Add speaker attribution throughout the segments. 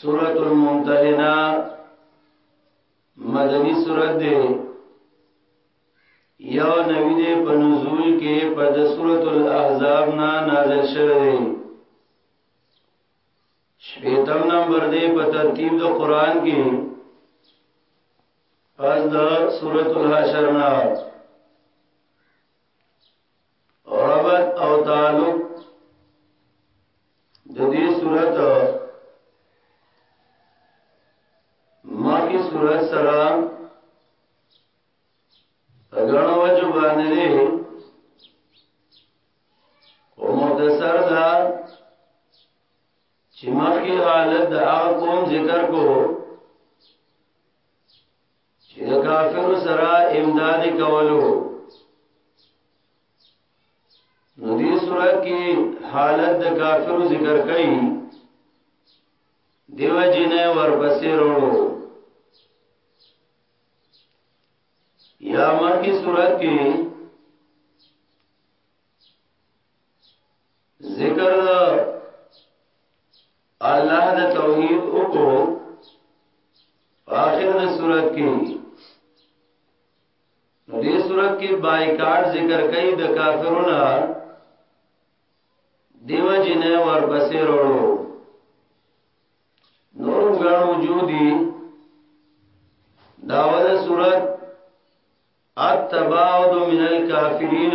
Speaker 1: سورۃ الممتحنہ مدنی سورۃ دی یو نوی دی په نزول کې په د سورۃ الاحزاب نا نازل شوه دی شپږم نمبر دی په ترتیب د قران کې پس د سورۃ الحشر نا ربط او تعلق د دې صورت ماکی صورت سره غنو وجو باندې دی او مختصر دا چې مخکې حالت د هغه قوم ذکر کو چې د کافر سره امداد کولو نو دې سورہ کې حالت د کافر ذکر کړي دیو جنې ورپسې وروړو یا مکه سورہ کې ذکر الله د توحید او کو اخر د صورت کې نو دې صورت کې بایکاټ ذکر کوي د کافرونو دیو جنې ور پسې وروړو نور غړ وجودي داول صورت التباعد من الكافرین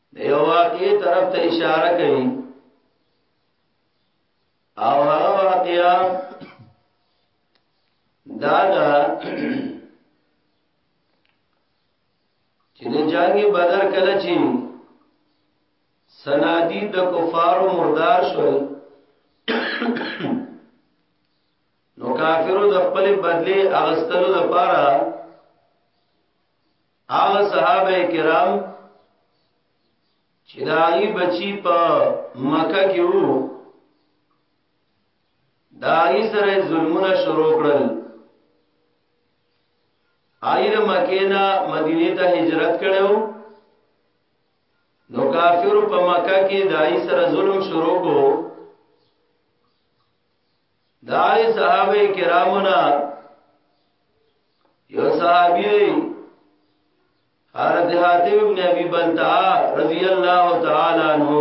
Speaker 1: د یو واقعي طرف ته اشاره کوي او هغه واقعیا دا دا چې د جنگ بدر کله چې سنادی د کفارو مردار شول نو کافرو د خپل بدلی اغستلو لپاره هغه صحابه کرام چې دا ای بچی په مکه کې وو دا ای سره ظلمونه شروع کړل ایر مکه نه مدینه ته هجرت کړو نو کافر په مکه کې دای سره ظلم شروع کو دای صحابه کرامنا یو صحابی حضرت حاتم ابن ابي بلتع رضی الله تعالی عنہ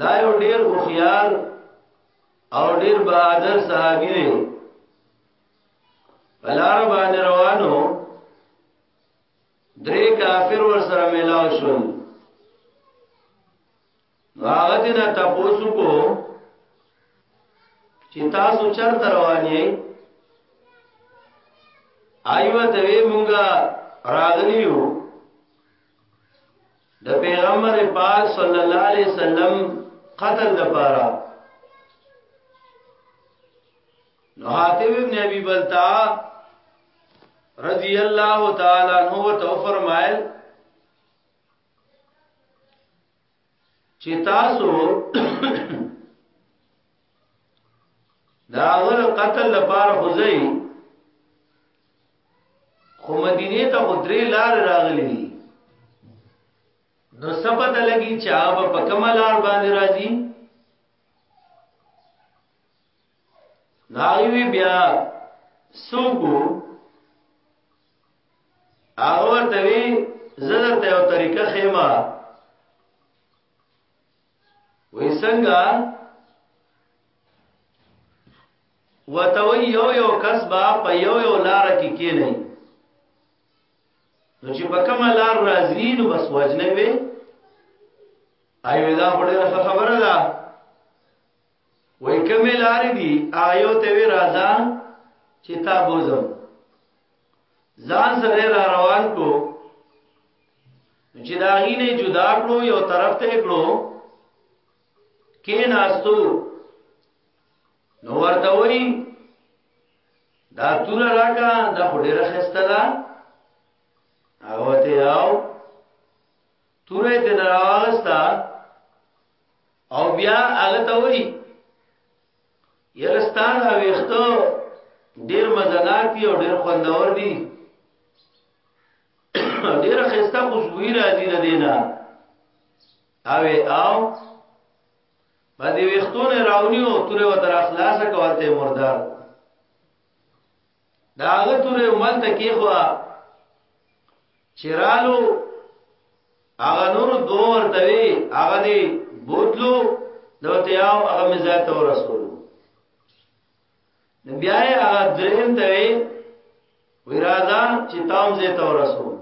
Speaker 1: دا یو ډیر خوخيار او ډیر بہادر صحابي دی بلار باندې روانو درې کافر ور سره ملاو شول هغه دې نه تاسو کو چې تاسو چرته روان یې آیو ته وی مونږه راغلی یو د پیغمبر پاک صلی الله علیه وسلم قتل د پاره نو حاتم ابن ابي بلتا رضی الله تعالی عنہ تو فرمایل چې تاسو دا ور قتل لپاره خوځي خو مدینه ته خدري لار راغلي دي نو سپته لګي چې هغه په کومه لار باندې راځي ناغي بیا سوکو هغه ورته وی زړه ته یو طریقه خېما وې څنګه وتوي یو یو کس با په یو یو لار کې کې نه نو چې په کومه لار راځي نو بس وجنه وي ایو دا وړه خبره ده وای کمه لار دی آیو ته وی راځه چې تا بوزم ځان سره را روان کو چې دا غینه جدا کړو یو طرف ته کړو کې ناستو نو ورته وای دا تور راکا دا خډیره خسته ده هغه ته یاو توره دې نراوستا او بیا هغه ته وای یلستان اوښتو ډیر مزدار دی او ډیر خوندور دی ډیر خسته خوشبوئی راځي د دینا او او باندې وختونه راونی او تر و تر اخلاص کوته مردار دا هغه تورې مل ته کې خو چرالو هغه نور دوه ورته وی هغه دی بوتلو دوته یاو هغه مزات او رسول بیا یې هغه دریم ته وی ورادا چې تام زه ته رسول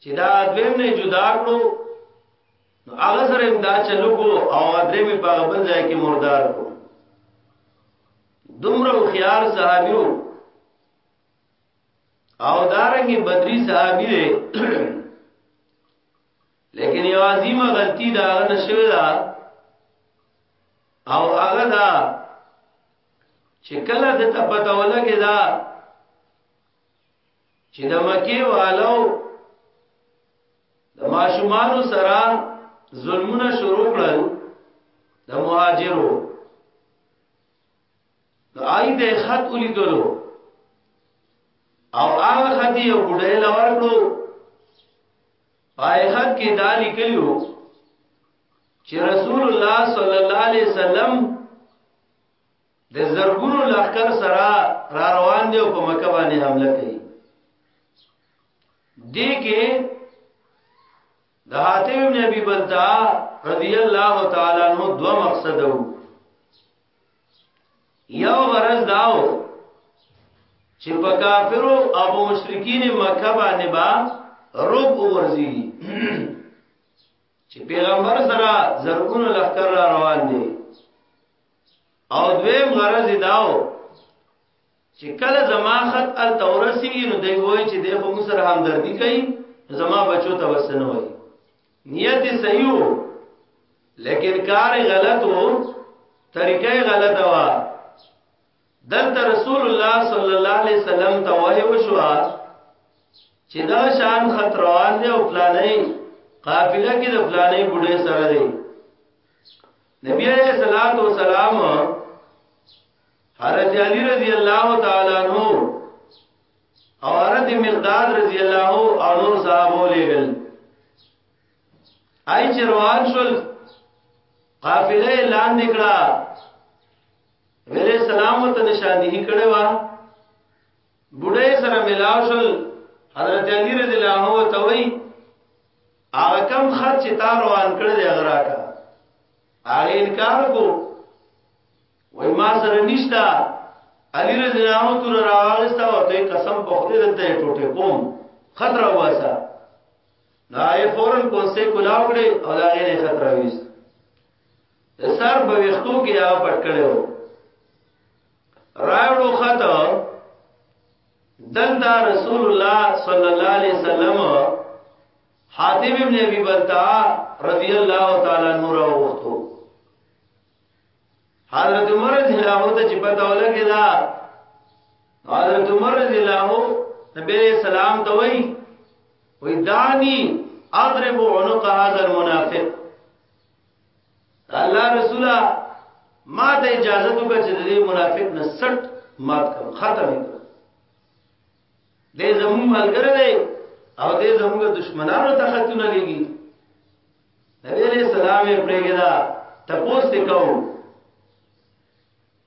Speaker 1: چې دا دویم نه جدا کړو نو هغه سره دا چلو کو او درې مې په بل ځای کې مردار کو دومره خيار صحابيو او دارنګي بدري صحابي دی لیکن یو عظیمه غلطی دا هغه نشوي دا او هغه دا چې کله د تپتاوله کې دا چې د مکی والو د ماشومانو سره ظلمونه شروع کړل د مهاجرو د آی د خط ولیدلو او هغه خط یو ګډه لور کړو پای خط کې دا لیکلو چې رسول الله صلی الله علیه وسلم د زرګونو لخر سره را روان دی او په مکه باندې حمله کوي دې کې د حاتم ابن ابي بلتا رضی الله تعالی عنہ دوه مقصد وو یو غرض داو چې په کافرو او مشرکین مکه باندې با روب ورزي چې پیغمبر سره زرګونو لخر را روان دي او دویم غرض داو چې کله زما خط ال تورسی نو دی وای چې د خو سره همدردی کوي زما بچو ته وسنه وای نیت صحیح وو لیکن کار غلط وو طریقه غلطه وا دلته رسول الله صلی الله علیه وسلم ته وای وشو چې دا شان خط روان دی او پلانې قافله کې د پلانې بډې سره دی نبی علیہ الصلوۃ والسلام حضرت علی رضی اللہ تعالی عنہ او حضرت مقداد رضی اللہ عنہ صحابو لګل آی چروان شول قافله لاندې کړه ویلې سلام ته نشاندهی کړه وا بډای سره ملاو شل حضرت علی رضی الله عنه ته وی هغه کم خرچ تا روان کړی دی هغه راکا هغه انکار کو وای ما سره نشتا علی رضی الله عنه تر راوغستا او ته قسم په خدای دلته ټوټه کوم خطر واسه دا یې فورن کوسه کولاو کړي او دا غیر خطر ویست سر په وختو کې هغه پټ کړو راوړو خط دلته رسول الله صلی الله علیه وسلم حاتم ابن ابي بلتع رضی الله تعالی عنہ راوغتو حضرت عمر رضی الله عنه چې پتا ولګی دا حضرت عمر رضی الله عنه نبی سلام ته وای وای دانی اضرب عنق هذا المنافق الله رسولا ما ته اجازه تو چې د دې منافق نه سټ مات کم ختم کړ دې زمون ملګری دی او دې زموږ دشمنانو ته خطونه لګي نبی علیہ السلام یې پرېګدا تپوس وکاو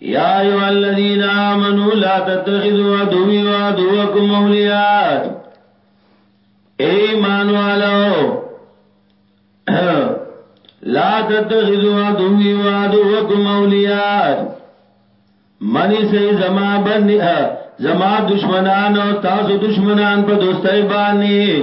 Speaker 1: یا ایو الذین آمنو لا تتخذوا عدوی و عدوکم اولیاء ایمان والو لا تتخذوا عدوی و عدوکم اولیاء منی سی زما بندی زما دشمنان او تاسو دشمنان په دوستۍ باندې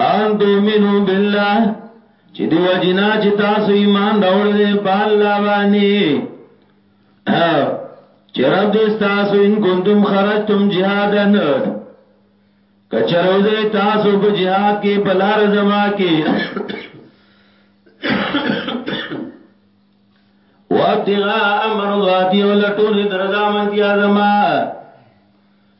Speaker 1: ان تؤمنو بالله چې دی وجنا چې تاسو ایمان راوړل په الله باندې چې رب دې تاسو ان کنتم خرجتم جهادن کچروزه تاسو په جهاد کې بلار زما کې وابتغاء امر ذاتی ولټول درځامن کیا زما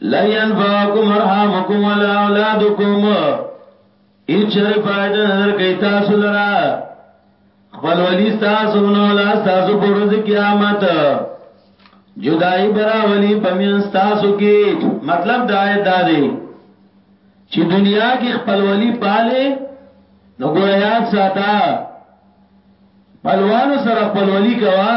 Speaker 1: لا ينفعكم ارحامكم ولا اولادكم اچر فائدہ نظر کئی تاسو لرا خپل ولی تاسو نو لا تاسو پرز قیامت جدائی برا ولی پمین تاسو کی مطلب دا آیت دا دی چې دنیا کې خپل ولی پاله نو ګویا ساته پلوانو سره خپل ولی کوا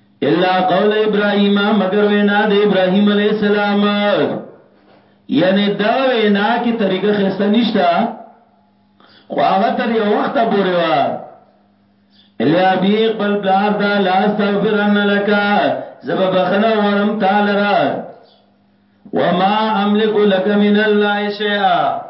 Speaker 1: الا قول ابراهيم مگر وینا د ابراهيم عليه السلام یعنی دا وینا کی طریقه خسته نشتا خو هغه تر یو وخت پورې وا الا بی خپل بلار دا لا استغفرن لك زب بخنه ورم تعالی را وما املك لك من الله شيئا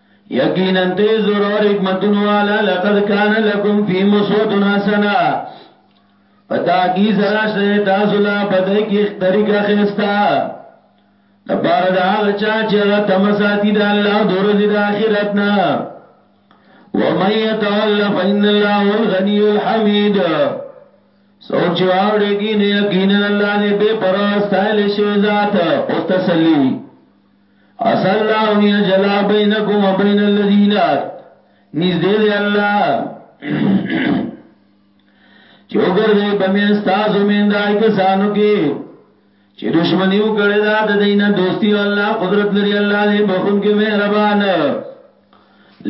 Speaker 1: یقینا ته ضرور حکمتون والا لقد کان لکم فی مسوتن حسنا پتا کی سرا شته تاسو لا بدای کی طریقه خستا لپاره دا غچا چې هغه تمساتی د الله د ورځې د آخرت نه ومن يتولى فإن الله هو الغني الحميد سوچ واوړې کې نه یقینا الله دې بے پروا ستایل شي ذات او تسلی اس الله ان يجعل بينكم وبين الذين نزدې دی الله چې وګرځي په مې تاسو مې دای کسانو کې چې دشمنی وکړه دا د دینه دوستی الله قدرت لري الله دې بخون کې مهربان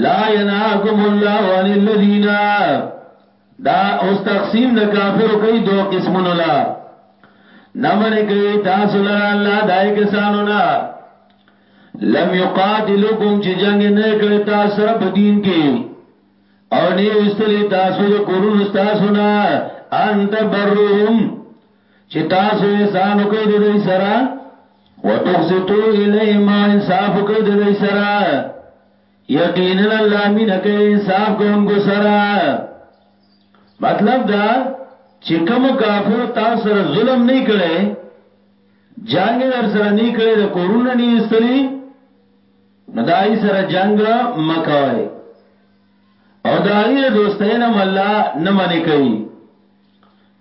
Speaker 1: لا ينهاكم الله عن الذين دا اوس تقسیم د کافرو کوي دوه قسمونو لا نمن کوي تاسو لره الله دای کسانو نه لم یقاتلکم چې جنگ نه کړی تاسو سره په دین کې او نه وستلی تاسو د کورونو تاسو نه ان تبرهم چې تاسو احسان کوي د دې سره وتقسطو الیهم انصاف کوي د دې سره یقینا الله مینه کوي انصاف کوونکو سره مطلب دا چې کوم کافر تاسو سره ظلم نه کړي جنگ در سره نه کړي د کورونه نه استلی ندای سره جنگ مکوي او دای له دوستین هم الله نه منې کوي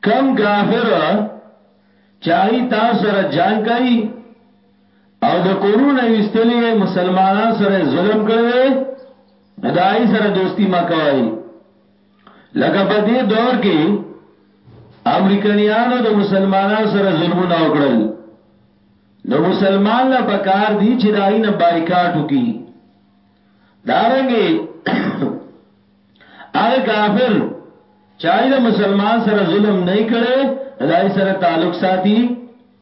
Speaker 1: کم کافر چاہی تاسو سره جنگ کوي او د کورونه وستلی وي مسلمانان سره ظلم کړی وي دای سره دوستی ما کوي لکه په دې دور کې امریکایانو د مسلمانانو سره ظلمونه وکړل نو مسلمان لا پکار دی چې دای نه بایکاټ وکي دارنګي هغه کافر چای د مسلمان سره ظلم نه کړي دای سره تعلق ساتي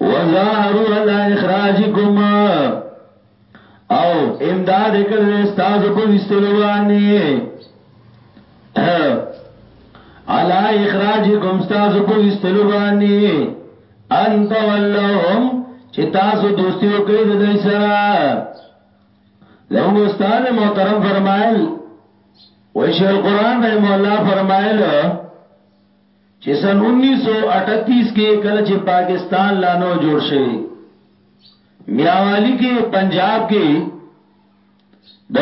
Speaker 1: وظاهروا علی اخراجکم او امداد کړل استاد په وستلو باندې علی اخراجکم استاد په وستلو باندې انت ولهم چې تاسو دوستي وکړي د دې سره لوګ استاد محترم فرمایل ویشه القرآن رحم الله فرمایل چې سن انیس سو اټتیس کې کله چې پاکستان لا نو جوړ شوی میاوالی کې پنجاب کې د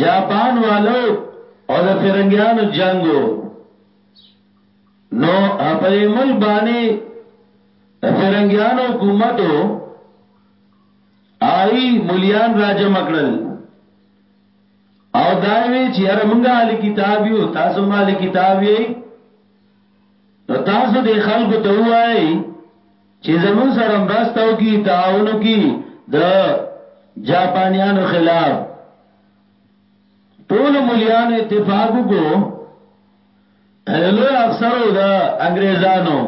Speaker 1: جاپان والو او د فرنګیانو جنگو نو په مل باندې فرنګیانو حکومتو آئی ملیان راجم اکڑل او دا وی چې یاره مونږه اهل کتاب یو تاسو هم اهل کتاب یی نو تاسو د خلکو ته وایي چې زمون سره مرستو کی تعاونو کی د جاپانیانو خلاف ټول مليان اتفاق وکړو لوی افسرو د انګريزانو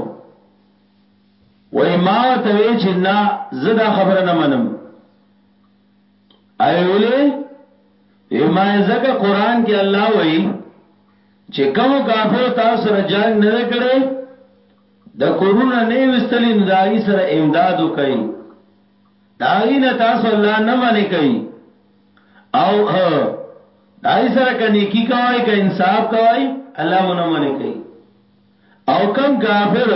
Speaker 1: وای ما ته وی چې نه زدا خبره نه منم ای ولې یما زکه قران کې الله وایي چې کوم کافر تاسو سره جنگ نه کړي د کورونا نه وستلی نه دای سره امداد وکړي دای نه تاسو الله نه منې کوي او دای سره کني کی کوي ک انصاف کوي الله مونږ منې کوي او کم کافر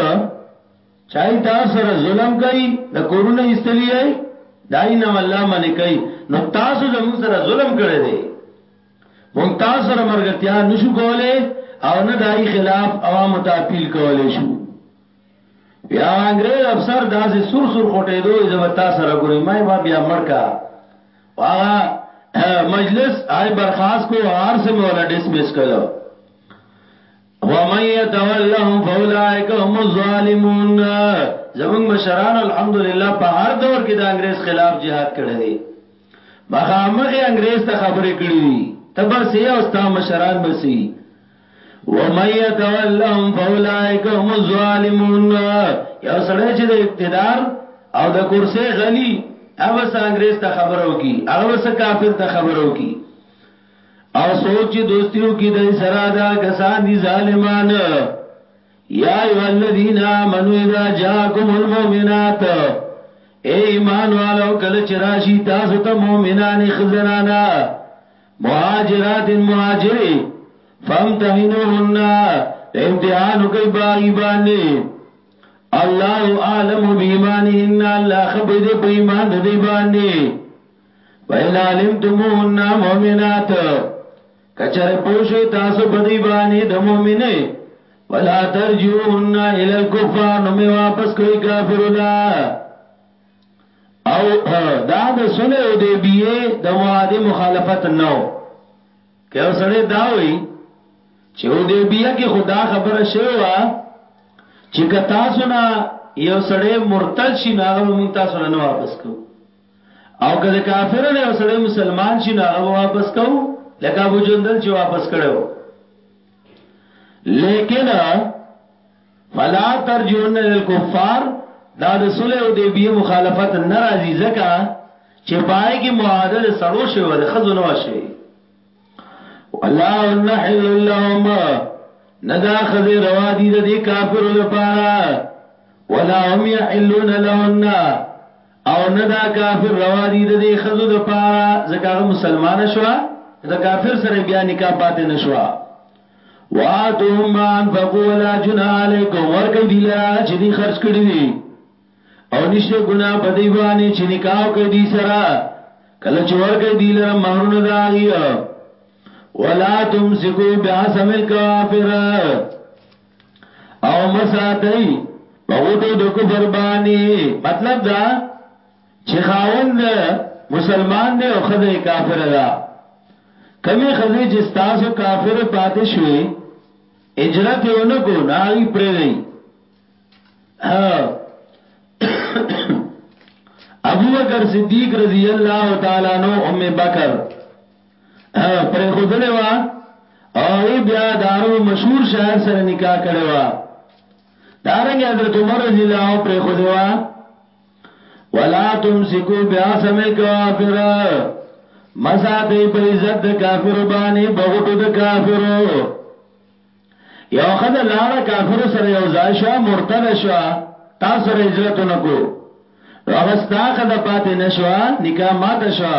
Speaker 1: چای تا سره ظلم کوي د کورونه ایستلی ای دای نه الله منی کوي نو تاسو زموږ سره ظلم کړی دی مونږ تاسو سره مرګتیا نشو کوله او نه دای خلاف عوام ته اپیل کوله شو بیا انګريز افسر داسې سور سور خټې دوی زبتا سره ګوري مې با بیا مړکا واغه مجلس آی برخاست کو هر سم ولا ډیسمس کړو ومن يتولهم فاولئک هم الظالمون زمون مشران الحمدلله په هر دور کې د انګريز خلاف jihad کړی دی مخامخ انګريز ته خبرې کړې دي تبس یې او ستا مشران بسی ومن يتولهم فاولئک هم الظالمون یو سړی چې د اقتدار او د کرسي غلی هغه څنګه انګريز ته خبرو کی هغه څنګه کافر ته خبرو کی او سوچ چې دوستیو کې د سره دا کسان دي ظالمان یا ایو الذین آمنو اذا جاءکم المؤمنات اے ایمان والو کله چې راشي تاسو ته مؤمنان خزنانا مهاجرات مهاجری فامتحنوهن امتحان کوي باغی باندې الله عالم بإيمانهن الله خبر دې په ایمان دې باندې وَإِنْ عَلِمْتُمُهُنَّ مُؤْمِنَاتٍ کچر پوشی تاسو بدی بانی د مؤمنه ولا ترجوهن الى الكفار نو می واپس کئ کافر لا او دا د صلح حدیبیه د معاهده مخالفت نو که وسړی دا وی چې حدیبیه کې خدا خبره شوی چې که تاسو نه یو سړی مرتد شي ناغه مونږ تاسو نه واپس کوو او که د کافر نه وسړی مسلمان شي ناغه واپس کو لکه ابو جندل چې واپس کړو لیکن فلا ترجون للكفار دا د صلح او د بیه مخالفت ناراضی زکا چې پای کې معاهده د سړو شوی د خزو نو شوی والله نحل لهم ندا خزه روا دي د کافرو لپاره ولا هم يحلون لهن او نه دا کافر روا دي د دې خزو د پاره ځکه هغه مسلمانه شو د کافر سره بیا نکاح پاتې نشوا واتهم ما انفقوا ولا جناح علیکم ورکې دی لرا چې دی خرج کړی دی او نشته ګنا په دی باندې چې نکاح کوي دی سره کله چې ورکې دی لرا مہرونه داغي ولا تمسکو بعصم الكوافر او مساتای په غوټو د کفر باندې مطلب دا چې خاوند مسلمان دی او خزه کافر ده کمی خزه چې تاسو کافر پاتې شوي اجرت اونکو ناغي پرې دی ابو بکر صدیق رضی الله تعالی عنہ ام بکر پر خودلې وا او بیا دارو مشهور شاعر سره نکاح کړي وا دارنګ حضرت عمر رضی الله پر خودلې وا ولا تمسکو بیاسم الکوافر مساتی په عزت د کافر باندې بغټو د کافرو یو خدای لاړه کافر سره یو ځای شو مرتد شو تاسو سره هجرت نکو هغه ستا خدای پاتې نشو نکاح ماته شو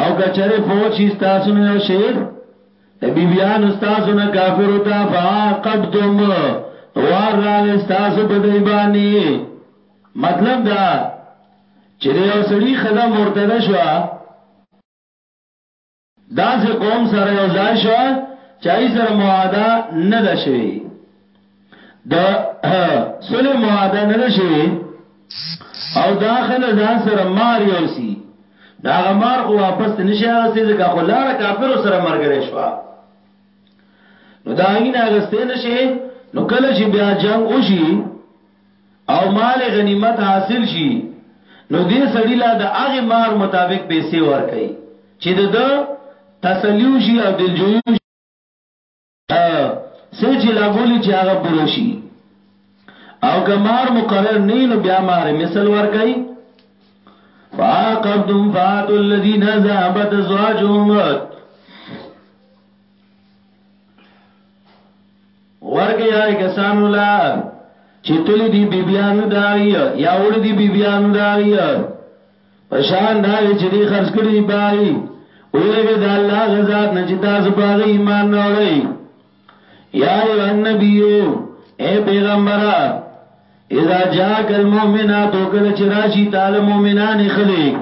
Speaker 1: او کچره فوت شي تاسو نه یو شهید بی بیان تاسو نه کافر او تا فاقبتم وار راغ تاسو په دی باندې مطلب دا چې یو سړی خزه مرتد شو دا سه قوم سره یو ځای شو چای سره معاهده نه ده شوی د صلح معاهده نه شوی او داخله ځان سره مار یو سی دا غمار خو واپس نشي هغه سي ځکه خو لاړ کافر سره مرګره شو نو دا غي نه غسته نشي نو کله چې بیا جنگ وشي او مال غنیمت حاصل شي نو دې سړی لا د هغه مار مطابق پیسې ورکړي چې د تسلیو شي او دلجویو سه چې لا بولی چې هغه پوره شي او که مار مقرر نه نو بیا مار مثل ور کوي فاقبتم فاتوا الذين ذهبت ازواجهم ورګه یا کسانو لا چې تل دی بیبیانو داغي یا وړ دی بیبیانو داغي پشان دا غي چې دی خرج کړی پای ویرګه د الله غزاد نه چې تاسو باغ ایمان نه وړئ یا ایو النبیو اے پیغمبره اذا جاءك المؤمنات وکل چراشی تعالی مؤمنان خذی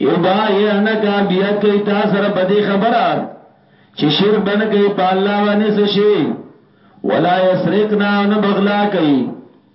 Speaker 1: یبا یعنک بیا کی تا سره په دې خبره چې شرک بن کوي په الله باندې څه شي ولا یسرقنا نبغلا کوي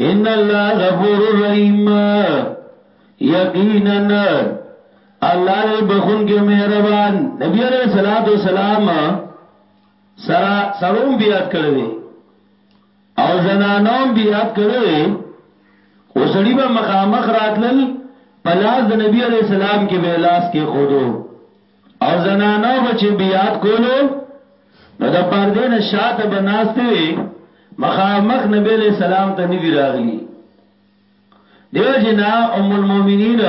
Speaker 1: ان الله غفور رحیم یقینا الله دې بخون کې مهربان نبی عليه الصلاه والسلام سرا سړوم بیات کړی او زنانوم بیات کړی او سړی به مخامخ راتلل پلاس د نبی عليه السلام کې به لاس کې خودو او زنانو به چې بیات کولو نو د پردې نه شاته به ناشته وي مخامخ نبی له سلام ته ندی راغلی دیو جنا ام المؤمنین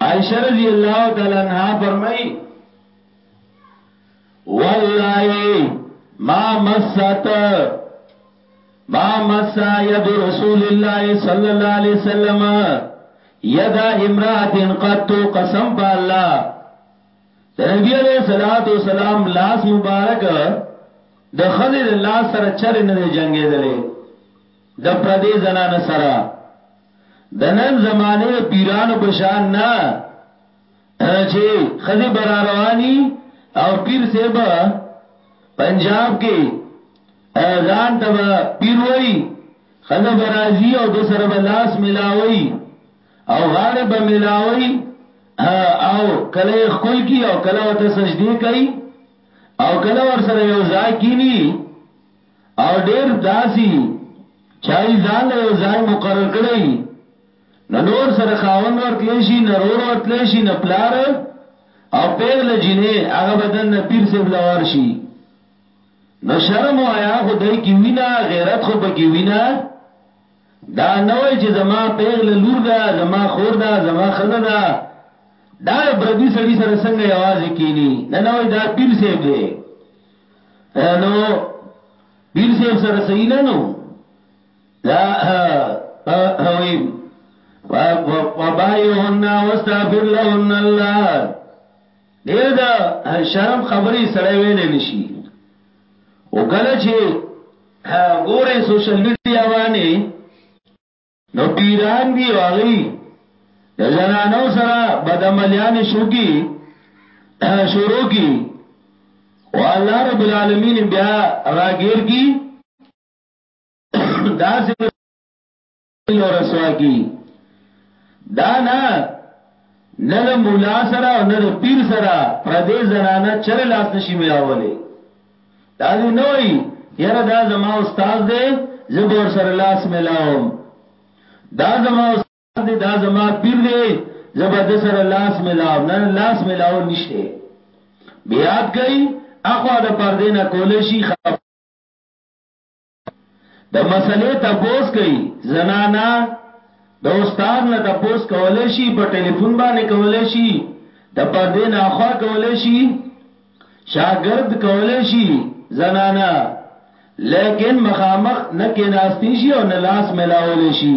Speaker 1: عائشہ رضی الله تعالی عنها فرمایي والله ما مست ما مسا ید رسول الله صلی الله علیه وسلم یدا امرات قد قسم په الله د نبی علیہ الصلات والسلام لاس مبارک د خزر الله سره چر نه دی جنگیدلې د پردې زنانه سره د نن زمانه پیرانو بشان نه چې خزي برا رواني او پیر صاحب پنجاب کې ځان ته پیر وای خزه برازي او د سره بلاس ملاوي او غاړه به ملاوي او کله خپل کی او کله وته سجدي کوي او کله ور سره یو ځای کینی او ډیر داسي چای ځان له یو ځای مقرر کړی نه نور سره خاوند ورتلی شي نه رور ورتلی شي نه پلار او پیغله جنې هغه بدن نه پیر سیب لور شي نو شرم او حیا خو دای کی وینا غیرت خو پکې وینا دا نه وای چې زما پیغله لور ده زما خور ده زما خزه ده دا بردی سړی سره څنګه یوازې کینی نه نه وای دا پیر سیب دی نو پیر سیب سره صحیح نه نو دا اویم وبایهن واستغفر لهن الله ډیر دا شرم خبرې سره ویلې نشي او کله چې ګورې سوشل میډیا باندې نو پیران دی واغی د زنانو سره بدعملیان شوګي شروع کی او الله رب العالمین بیا راګیر کی دا څه لور رسوا کی دا نه نه د مولا سره او نه د پیر سره پر دې زنانه چر لاس نشي ملاولې دا دی نه وای یاره دا زما استاد دی زبر سره لاس ملاوم دا زما استاد دی دا زما پیر دی زبر د سره لاس ملاوم نه لاس ملاول نشته بیات گئی اخوا د پردې نه کول شي خف د مسلې تپوس کوي زنانا د استاد نه تپوس کولای شي په ټلیفون باندې کولای شي د پردې نه اخوا کولای شي شاګرد کولای شي زنانا لیکن مخامخ نه کې ناشتي شي او نه لاس ملاول شي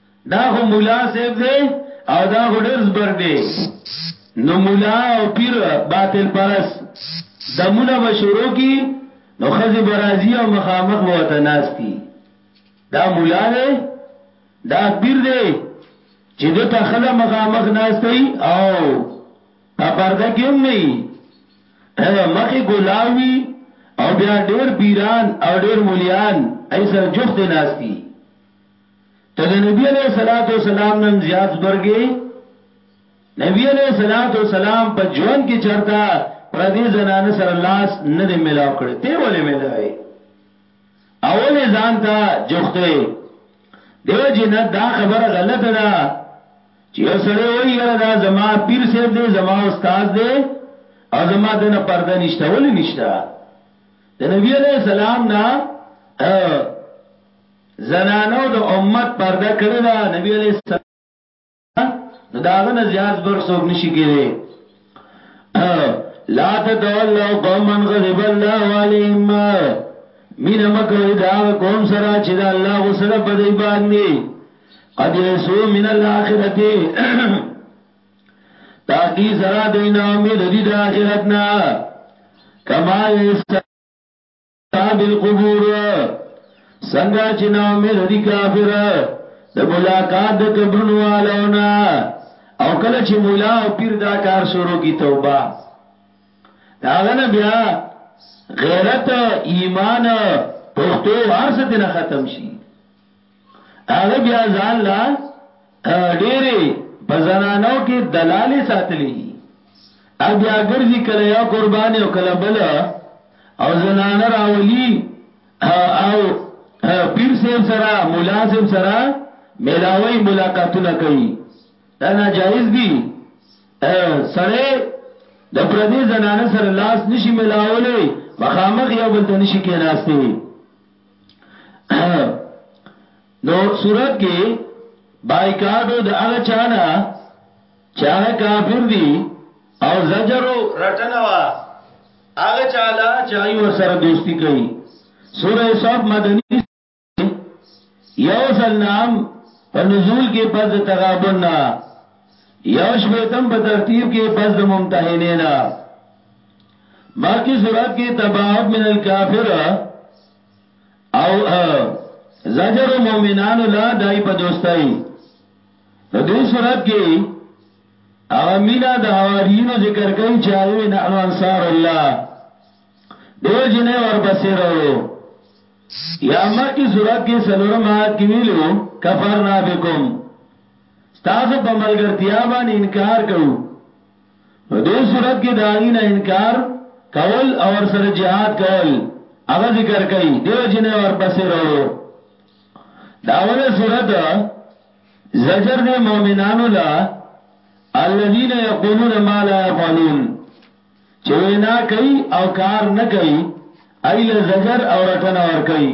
Speaker 1: دا خو مولا صاحب دی او دا خو ډیر زبر دی نو مولا او پیر باطل پرس دمونه بشورو کی نو خزی برازی او مخامخ وته ناستی دا مولا دی دا پیر دی چې د ته خزه مخامخ ناستی او په پرده کې هم نه مخې ګلاوی او بیا ډیر پیران او ډیر مولیان ایسر جخت ناستی ته د نبی علیہ الصلوۃ والسلام نن زیات زبرګي نبی علیہ الصلوۃ والسلام په ژوند کې چرتا پر دې زنانه سره لاس نه دی ملاو کړي ته ولې ملاوي اول ځان ته جوخته دیو جن دا خبره غلطه ده چې یو سړی وایي یره دا زما پیر صاحب دی زما استاد دی او زما دنه پرده نشته ولې نشته د نبی علیہ السلام نه زنانو د امت پرده کړی دا نبی علیہ السلام نو داغه نه زیات بر څوک نشي کېږي لا تتولوا قوما غضب الله عليهم مين مکوې دا قوم سره چې دا الله غصه په دې باندې قد يسو من الاخرته تاکي سره دینه امید دي د اخرت نه کما یې تاب القبور سنگا چی ناومید دی کافر د ملاقات د قبرونو والونا او کله چې مولا او پیر دا کار شروع کی توبه داغه نه بیا غیرت ایمان پښتو ارسته نه ختم شي هغه بیا ځان لا ډېری په زنانو کې دلالې ساتلې دي او بیا ګرځي کله یو قرباني او کله بل او زنان راولي او پیر صاحب سره مولا صاحب سره ملاوي ملاقاتونه کوي دا ناجایز دي سړی د پردي زنانه سره لاس نشي ملاولې مخامخ یو بل ته نشي کېناسته نو صورت کې بایکاټو د هغه چانه چې هغه کافر دي او زجرو رټنه وا هغه چاله چې ور سره دوستی کوي سوره صف مدنی یو سلام په نزول کې پس تغابن نه یو شپیتم په ترتیب کې پس د ممتحنینا مخکې صورت کې تباعد من الكافر او زجر مومنان لا دای په دوستای نو دې صورت کې هغه مینا د حواریینو ذکر کوي چې هغه نحنو انصار الله دیو جنې ورپسې راو یا مخکې صورت کې سلورم آیات کې ویلو کفرنا بكم تاسو په ملګرتیا باندې انکار کوو نو دې صورت کې داغي نه انکار کول او ور سره jihad کول هغه ذکر کوي دیو جنې ور پسې وروړو داوله صورت زجر دې مؤمنانو لا الذين يقولون ما لا يفعلون چې وینا کوي او کار نه کوي ایله زجر او رټنه ور کوي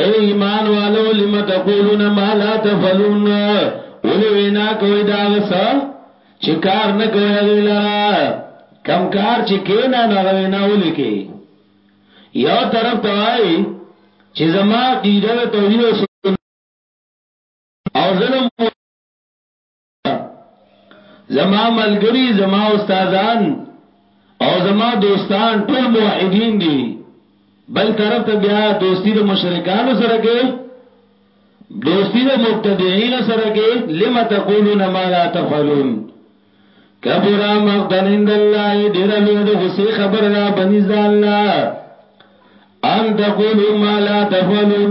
Speaker 1: اے ایمان والو لم تقولون ما لا تفعلون اولی وینا کوي دا غسا چې کار نه کوي غیلرا کم کار چې کینا نه غوینا اولی کی یو طرف ته وای چې زما عقیده توحید او ظلم زما ملګری زما استادان او زما دوستان ټول موحدین دي بل طرف ته بیا دوستی د مشرکانو سره کې دوستی د مبتدعين سره کې لم تقولون ما لا تفعلون کبرا مقدن عند الله ډیر لوی د غصه خبر را بنی ز الله ان تقولوا ما لا تفعلون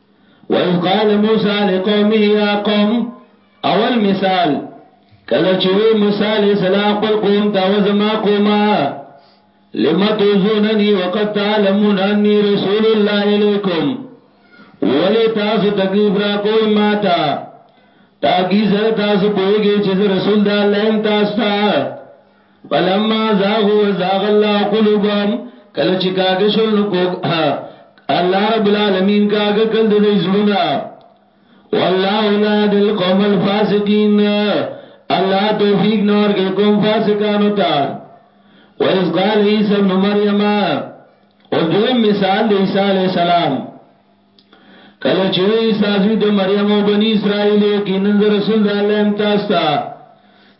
Speaker 1: وَإِذْ قَالَ مُوسَى لِقَوْمِهِ يَا قَوْمِ اول مثال کله چې وی موسی علیہ السلام خپل قوم ته وزما قوما لما تزونني وقد تعلمون اني رسول الله اليكم ولی تاسو تکلیف را کوئی ما تا تاکی زر تاسو پوئے گئی چیز رسول دا اللہ ام تاستا فلما زاغوا زاغ الله قلوبهم کله چې کاګ شول نو کو الله رب العالمین کاګ کل د دې زړونه والله لا دل قوم الفاسقین الله توفیق نور کې قوم فاسقانو ته وَإِذْ قَالَ عِيسَى ابْنُ مَرْيَمَ او دویم مثال د عیسی علی السلام کله چې وی تاسو د مریم او بنی اسرائیل یقینا رسول د الله ام تاسو ته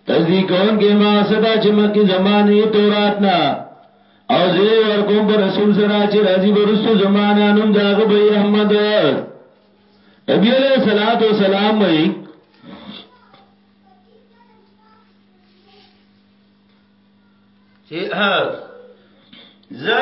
Speaker 1: تصدیق کوونکې ما صدا چې مکه زمانه تورات نه او زه ورکوم پر رسول سره چې راځي برسو زمانه نوم داغه به احمد نبی علیہ الصلوۃ والسلام وی
Speaker 2: چې زه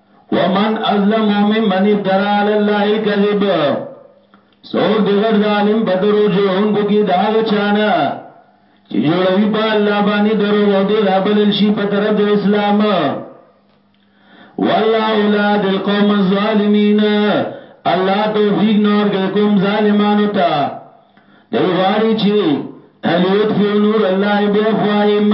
Speaker 1: ومن ازلم ممن افترا علی الله الكذب سوک دی غټ ظالم په درو جوړونکو کې دا غچانا چې جوړوي په الله باندې درو او دی رابل شي په طرف د اسلام والله اولاد القوم الظالمین الله توفیق نور کې کوم ظالمانو ته دی غاری چې الیوت فی نور الله بیافوایم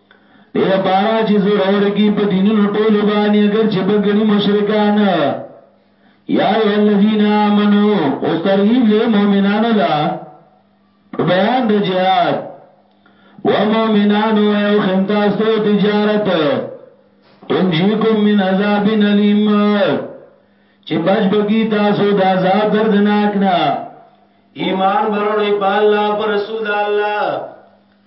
Speaker 1: دې لپاره چې زورور کی په دینونو ټولو باندې اگر چې په ګڼي مشرکان یا ایو الذین آمنو او ترغیب دې مؤمنانو لا بیان د جهاد و مؤمنانو ایو خنتاستو تجارت تنجیکم من عذاب علیم چې بچ بگی تاسو د عذاب دردناک نه
Speaker 2: ایمان برونه په الله پر رسول
Speaker 1: الله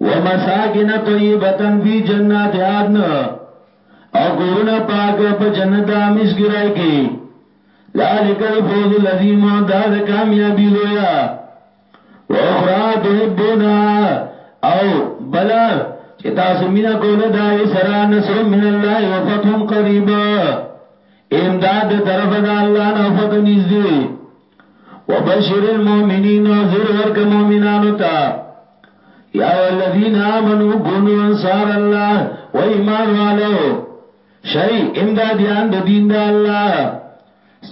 Speaker 1: ومساکن طیبتا فی جنات عدن او کورونه پاک په جنت د امس ګرای کی ذالک الفوز العظیم دا د کامیابی لویا و اخرى تحبونها او بلا چې تاسو مینا کوله دا یې سرا نصر من الله و فتح قریب امداد طرف د الله نه فتح نږدې وبشر المؤمنین وزر ورک مؤمنانو تا یا والذین آمنو کونو انصار الله و ایمان والو شئی امدادیان د دین د الله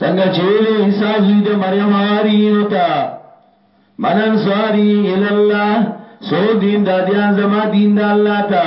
Speaker 1: څنګه چې ویلې عیسی زوی د مریم حواریینو تا من انصاری الی الله سو دین دادیان زما دین د الله تا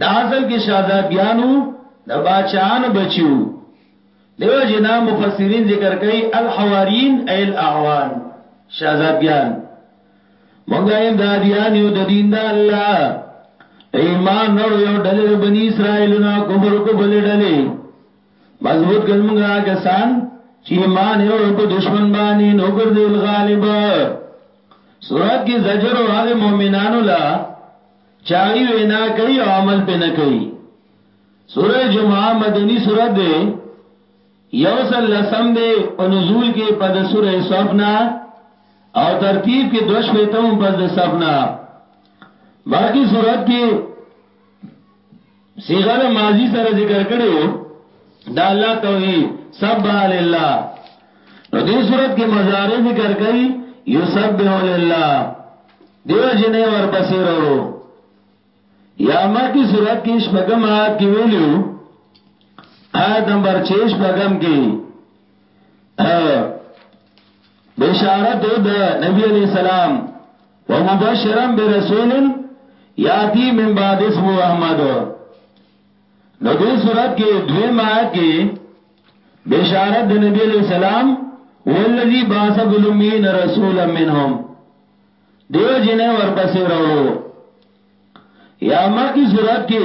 Speaker 1: دا اصل کې شادابیان وو د باچاانو بچي وو دیو جنا مفسرین ذکر کوي الحوارین ای الاعوان شادابیان مونږه امدادیان یو د دین د الله ایمان نور یو ډلې د بنی اسرائیل نه کفر کو بل ډلې مضبوط کړه مونږه کسان چې ایمان یو په دشمن باندې نو ګرځول غالب سورات کې زجر او هغه مؤمنانو لا چاغي وینا کوي او عمل به نه کوي سوره جمعه مدني سوره ده یو سل لسم ده په نزول کې په د سوره صفنا او ترتیب کې دوش پیتم پس د صفنا باقی صورت کې صيغه د ماضی سره ذکر کړي وو دا الله توحید سبح لله نو دې صورت کې مضارع ذکر کړي یسبح لله دیو جنې ورپسې ورو یا مکی صورت کې شپږم آیات کې ویلو آیت نمبر 6 شپږم کې بشارت د نبی علیہ السلام ومبشرا برسول یاتی من بعد اسمه احمد نو دې صورت کې دوی ما کې بشارت د نبی علیہ السلام والذي باث بالمین رسولا منهم دیو جنې ورپسې راوړو یا ما کی صورت کې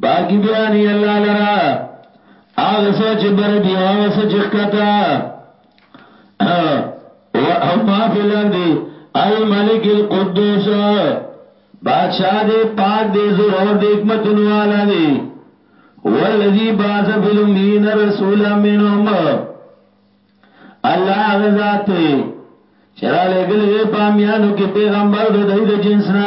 Speaker 1: باقی بیانی اللہ لرا آغا سوچ بردی و آغا سوچ اخکتا او ما فی الارضی الملک القدوس بادشاہ دے پاک دے ضرور دے حکمتن والا دے والذی باز فی الامین رسول منهم اللہ غزات تے چرا لے گلے پامیانو کی پیغمبر دے دے جنسنا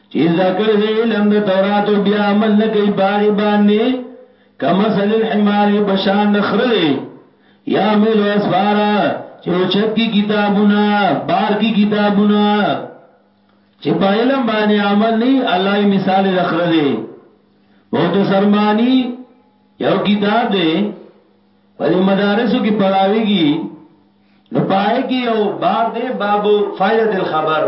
Speaker 1: چې ذکر دې علم د تورات او بیا عمل نه کوي باغ باندې کما سل الحمار بشان نخره یا مل اسفارا چې اوچت کی کتابونه بار کی کتابونه چې په علم باندې عمل نه الله یې مثال رخره دې بہت سرمانی یو کتاب دې په مدارسو کې پڑھاويږي نو پای کې یو باب دې باب فائدۃ الخبر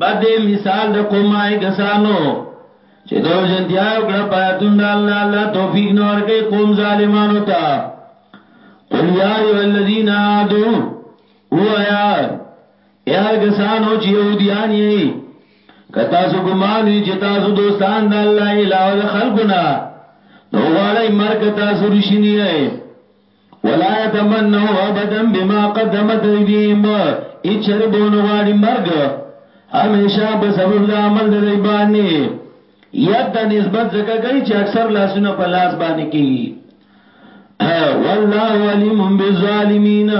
Speaker 1: بده مثال د قومای کسانو چې دو جنتیا او کړه پاتون د الله الله توفیق نور کې قوم ظالمانو ته قل یا ایو الذین عادو وایا یا کسانو چې یودیان یې کتا سو ګمان وی چې تاسو دوستان د الله علاوه خلقنا نو غواړی مرګ تاسو رښینی یې ولا يتمنوا ابدا بما قدمت ايديهم اچر بون غواړي مرګ همیشه په سبب د عمل د دی باندې یاد د نسبت زکه کوي چې اکثر لاسونه په لاس باندې کیږي والله علیم بالظالمین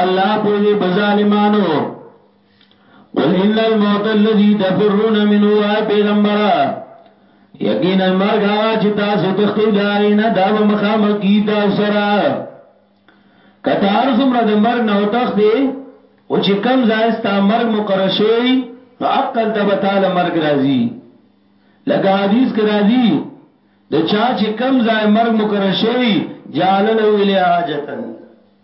Speaker 1: الله په دې بظالمانو قل ان الموت الذي تفرون منه وای پیغمبر یقینا مرګ هغه چې تاسو تختی داري نه دا به مخامه کی تاسو سره کته هر څومره د مرګ نه وتختی او چې کم ځای ستا مرګ مقرر شوی نو عقل ته تعالی مرګ راځي لکه حدیث کې راځي د چا چې کم ځای مرګ مقرر شوی جعل له الیه حاجتن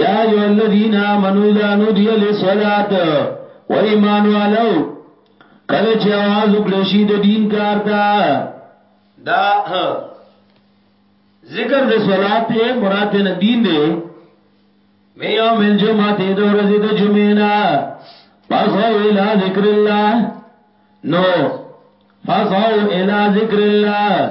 Speaker 1: یا ایو الذین آمنو اذا نودی للصلاۃ و ایمان والو کله چې आवाज وکړي شي د دین کار ته
Speaker 2: دا
Speaker 1: ذکر د صلات مراد نه دین دی مې یوم الجمعه ته د ورځې د جمعې نه فصو الى ذکر الله نو فصو الى ذکر الله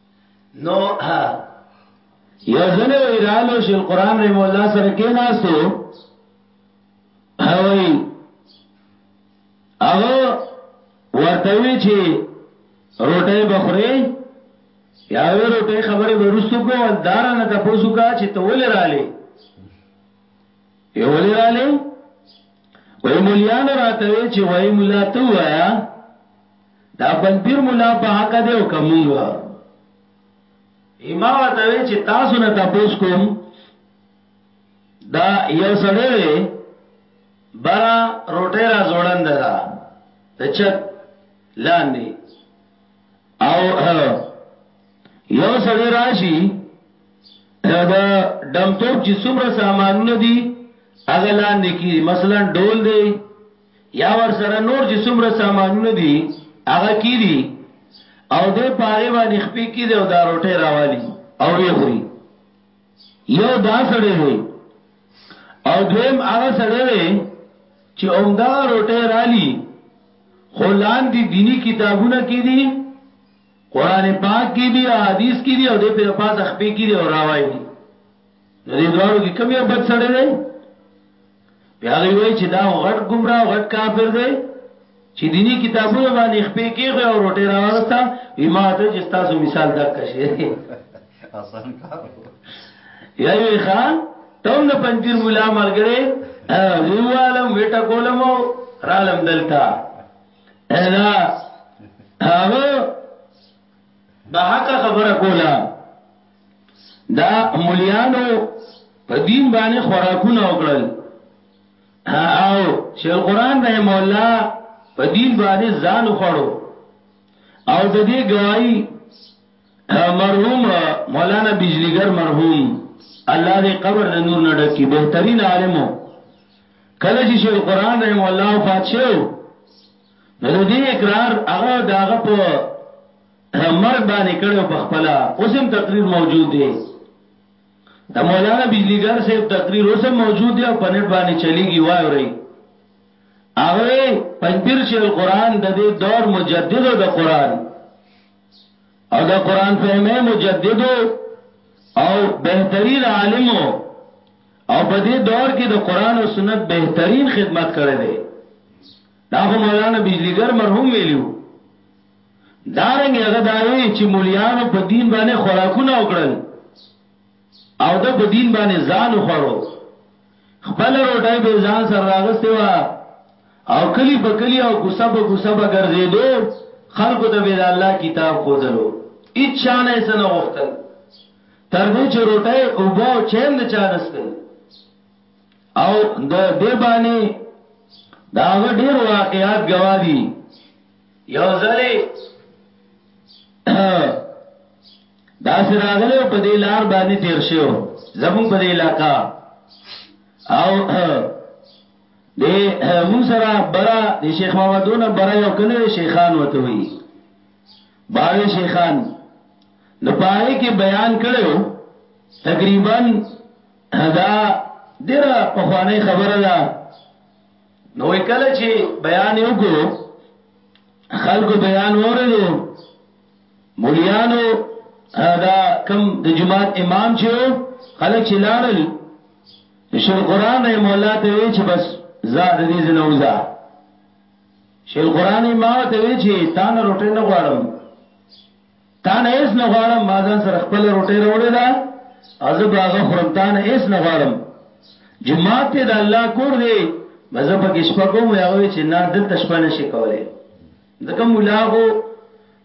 Speaker 2: نو ها
Speaker 1: یو ځل ویرالو شل قران رحم الله سره کې ناسو هوي هغه ورته وی چې روټه بخوري یا وی روټه خبره ورستو کو ول دارانه تاسو کا چې تول رالي یو ولې رالي وای مولیان راته وی چې وای مولا ته وایا دا خپل پیر مولا په حق دی او که مونږ ما ورته وی چې تاسو نه تاسو کوم دا یو سړی دی برا روټه را جوړند دا د چت لاندې او یو سړی راشي دا دمتوب چې څومره سامانونه دي اغلان نکی مثلا ډول دی یا ورسره نور چې څومره سامانونه دي هغه کی دي او د پاره باندې خپې کی دی او دا روټه راوالي او وی خوري یو دا سړی دی او دویم هغه سړی دی چې اومدا روټه رالي خلان دي دینی کتابونه کی دي قران پاک کی دي حدیث کی دي او د په پاس خپې کی دي او راوالي نو دې دوارو کې کم یو بد سړی دی بیا هغه وایي چې دا غټ ګمرا غټ کافر دی چې دینی کتابونه باندې خپې کېږي او روټه راوستا ایما ته چې تاسو مثال دا کشي
Speaker 3: آسان کار
Speaker 1: یا وی ښا تم نه پنځیر مولا ملګری ویوالم ویټا کولم رالم دلتا انا هغه بهاکه خبره کوله دا مليانو په دین باندې خوراکونه وکړل او چې القرآن رحم الله په دین باندې ځان خوړو او د دې گواہی مرحوم مولانا بجلیګر مرحوم الله دې قبر د نور نه ډکی بهترین عالمو کله چې شیخ القرآن رحم الله وفات شو نو د دې اقرار هغه داغه په مرګ باندې کړي او بخپلا اوس هم تقریر موجود دی د مولانا بجلیګر صاحب تقریر اوس هم موجود دی او په نت باندې چلیږي وای وري هغه پنځیر شي القرآن د دې دور مجدد د قرآن او د قرآن فهمه مجدد او بهترین عالم او په دې دور کې د قرآن او سنت بهترین خدمت کړی دی دا مولانا بجلیګر مرحوم ویلو دارنګه هغه دا وی چې مولیانو په دین باندې خوراکونه وکړل او د په دین باندې ځان خورو خپل روټي به ځان سره راغسته وا او کلی په کلی او کوسه په کوسه به ګرځېدو خلکو ته به د الله کتاب خودلو هیڅ چانه یې نه غوښتل تر دې چې روټي او باو چین د چا نسکل او د دې باندې داغه ډیر واقعات گواهی یو ځلې دا سره راغلو په دې لار باندې تیر شو زمون په دې علاقہ او دې مون سره برا د شیخ محمدونه برا یو کله شیخان وته وی باوی شیخان نو پاره کې بیان کړو تقریبا دا ډیره په خوانه خبره ده نو کله چې بیان یو کو خلکو بیان اوریدو مولیانو دا کم د جماعت امام چې خلک چې لاړل شیخ قران رحم مولا ته وی چې بس زاد دې زنوزا شیخ قران امام ته وی چې تان روټه نه غواړم تا نه هېڅ نه غواړم، ما ځان سره خپله روټۍ راوړې ده او زه به هغه خورم، تا نه هېڅ نه غواړم. جومات دې د الله کور دی، به زه پکې شپه کوم؟ وایي هغه وایي چې نه، دلته شپه نه شې کولی، ځکه ملا خو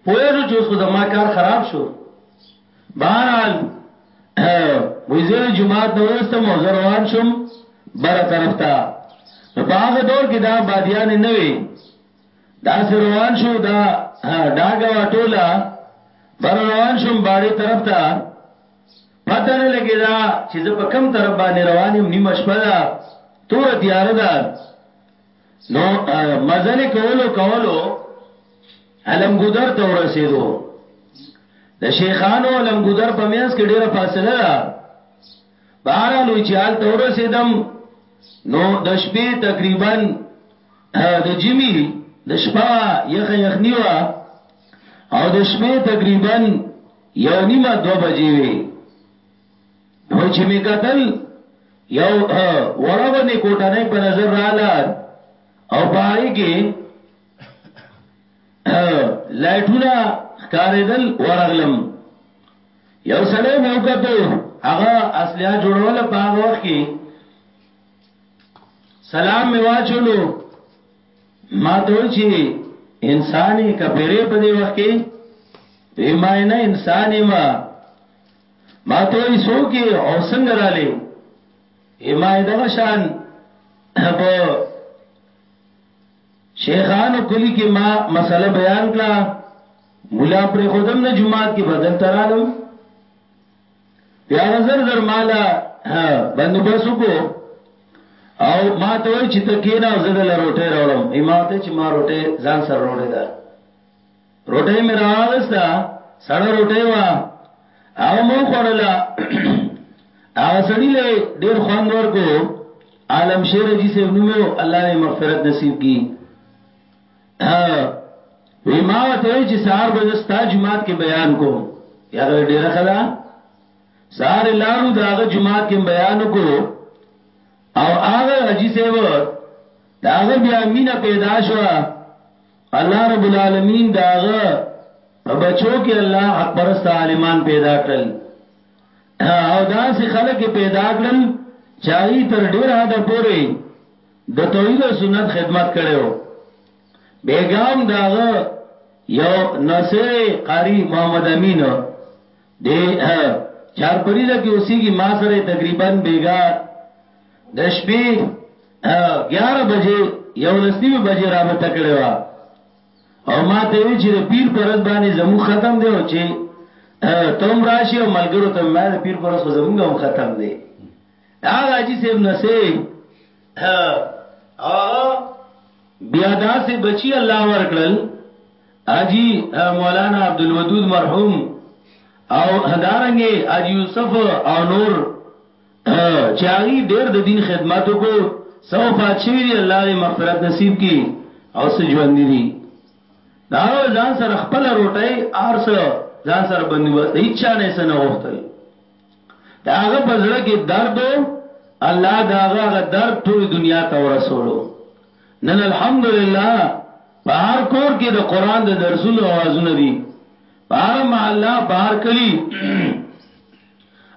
Speaker 1: پوه شو چې اوس خو زما کار خراب شو. بهرحال وایي زه یې د جومات نه وویستم او زه روان شوم بره طرف ته. نو په هغه دور کې دا بادیانې نه وې. داسې روان شو دا ډاګه وا ټوله بر روان شوم باړې طرف ته پته نه لګی دا چې زه په کم طرف باندې روان یم نیمه شپه ده تور تیار ده نو مزل کولو کولو علم ګذر ته ورسېدو د شیخانو علم ګذر په میاس کې ډیره فاصله ده بهرحال وی چې حال تور سیدم نو د شپې تقریبا د جمی د شپه یخ یخنی وا او د شپې تقریبا یو نیمه دو بجې وی نو چې می قتل یو وړغه نه کوټه نه په نظر رااله او پای کې لایټونه ښکارېدل ورغلم یو سړی مې وکړو هغه اصلیا جوړول په هغه وخت کې سلام مې واچولو ما ته وی چې انساني کپیره په دې وخت کې وی ما نه انساني ما ما ته وی سو کې او څنګه را لې ما دغه شان په شیخانو کلی کې ما مسله بیان کړه مولا پر خودم نه جمعات کې بدل ترالم بیا غزر زر مالا بندوبس کو او ما ته وای چې تکینا زړه لروټه راولم امام ته چې ما روټه ځان سره روټه ده روټه مې راوستا سړه روټه وا هغه مو خورلا هغه سړی له ډیر خوان ورکو عالم شیر جی سیب نومو الله دې مغفرت نصیب کی وی ما ته چې سار به ستا جماعت کې بیان کوم یاره ډیره خدا سار لارو داغه جماعت کې بیان کو او هغه حجی سیب داغه بیا مینا پیدا شو الله رب العالمین دا هغه په بچو کې الله حق پرست عالمان پیدا کړل او دا سي خلک پیدا کړل چاغي تر ډیر حد پورې د توحید او سنت خدمت کړو بیګام داغه یو نصر قاری محمد امین د چارپریزه کې اوسېږي ما سره تقریبا بیګا د شپې 11 بجې یو لسنیمه بجې رابطه کړې و او ما ته وی چې د پیر پرز باندې زمو ختم دی او چې تم راشي او ملګرو ته ما د پیر پرز خو زمونږ هم ختم دی هغه اجي صاحب نسه او بیا داسې بچي الله ورکړل حاجی مولانا عبدالودود مرحوم او دارنګي حاجی یوسف او نور چاغي ډېر د دین خدمت کو سو پاتشي دی الله دې مغفرت نصیب کی او سجوند دي دا ځان سره خپل روټي ارس ځان سره بندوبست هیڅ نه سن غوښتل دا هغه بزړه کې درد الله دا هغه درد ټول دنیا ته ورسولو نن الحمدلله په هر کور کې د قران د درسونو اوازونه دي په هر محله په هر کلی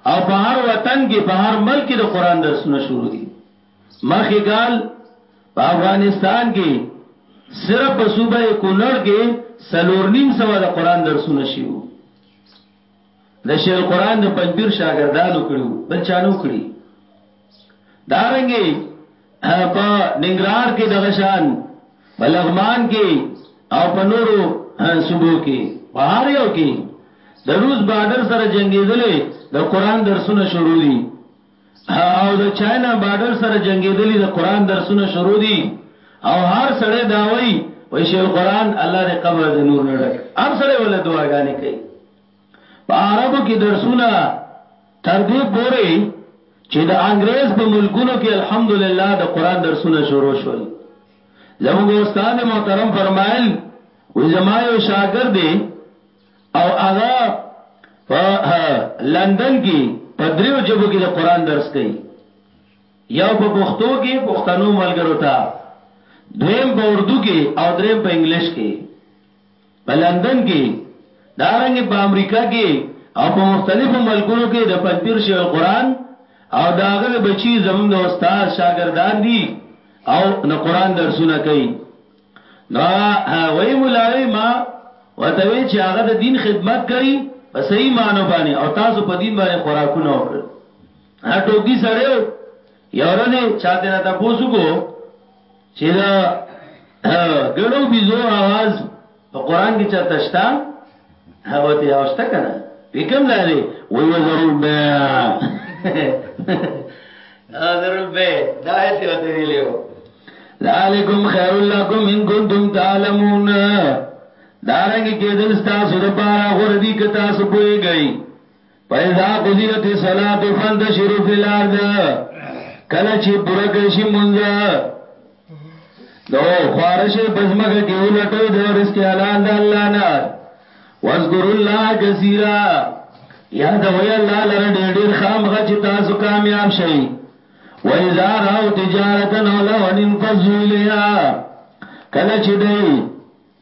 Speaker 1: او په هر وطن کې په هر ملک کې د قران درسونه شروع دي مخکې کال په افغانستان کې صرف په صوبه کونړ کې سلور نیم سو د قران درسونه شیو د شیخ القران د پنځیر شاګردانو کړو بل چانو کړی دارنګي په ننګرهار کې دغه شان په لغمان کې او په نورو صوبو کې په هر یو کې د روس بارډر سره جنگیدلې د قران درسونه شروع دي او د چاینا بارډر سره جنگیدلې د قران درسونه شروع دي او هر سړی داوي وای شیخ القران الله دې قبر د نور نه ډک هر سړی ول دعاګانې کوي په عربو کې درسونه تر دې پورې چې د انګريز په ملکونو کې الحمدلله د قران درسونه شروع شول زموږ استاد محترم فرمایل وې زما یو شاګرد دی او هغه په لندن کې په دریو جبو کې د قران درس کوي یو په پښتو کې پښتنو ملګرو ته دویم په اردو کې او دریم په انګلیش کې په لندن کې دارنګ په امریکا کې او په مختلفو ملکونو کې د پنځپیر شیخ القرآن او داغه د بچی زمونږ د استاد شاګردان دي او د قرآن درسونه کوي نو هغه وای مولای ما وتوی چې هغه د دین خدمت کوي په صحیح معنی باندې او تاسو په دین باندې خوراکونه وکړ هر ټوګي سره یو ورځ چاته را تاسو کو چې دا ګړو بيزو आवाज په قران کې چرته شته هغه ته اوسته کنه وکم لاري وي وزرو به
Speaker 2: ازرل به دا هسي وته ویلو
Speaker 1: ذالکم خیر لکم ان کنتم تعلمون دارنګ کېدل تاسو لپاره غوړ دي که تاسو پوهیږئ پیدا قضیت صلات فانتشروا فی الارض کله چې پوره کشي مونږ نو خارش بزمګه کې ولټو د رزق حلال د الله نه واذکر الله کثیرا یاد وای الله لره ډېر ډېر خامغه چې تاسو کامیاب شئ و اذا راو تجارتا ولا ونفذوا الیها کله چې دی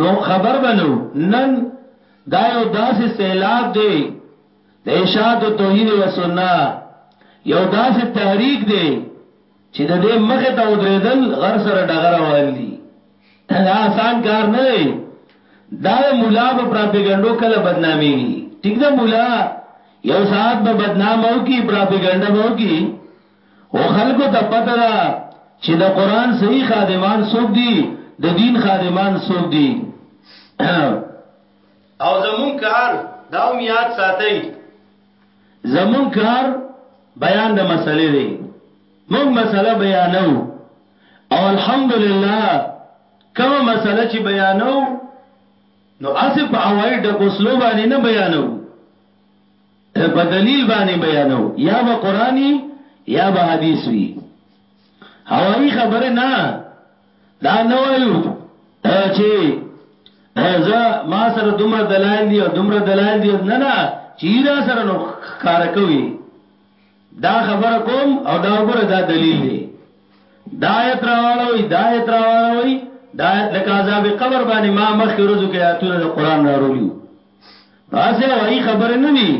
Speaker 1: نو خبر بنو نن دا یو داسې سیلاب دی د اشاعت او توحید و سنت یو داسې تحریک دی چې د دې مخ ته ودرېدل غر سره ډغر روان دي دا آسان کار نه دی دا مولا په پراپګاندا کله بدنامي ټیک دا مولا یو ساعت به بدنام او کی پراپګاندا به او کی او خلکو ته پته ده چې د قران صحیح خادمان څوک دي د دین خادمان څوک دي
Speaker 2: او زمون کار دا هم یاد ساتي
Speaker 1: زمون کار بیان د مسلې دی موږ مسله بیانو او الحمدلله کومه مسله چې بیانو نو اسه په اوای ډکوسلو باندې نه بیانو ته په دلیل باندې بیانو یا به قران یا به حدیث وی هوایی خبره نه دا نه وایو چې زه ما سره دومره دلایل دی او دومره دلایل دی نه نه چیرې سره نو کار کوي دا خبره کوم او دا وګوره دا دلیل دی دا آیت راوړوي دا آیت راوړوي دا لکه عذاب قبر باندې ما مخکې ورځو کې آیاتونه د قران راوړیو داسې هوایي خبرې نه دي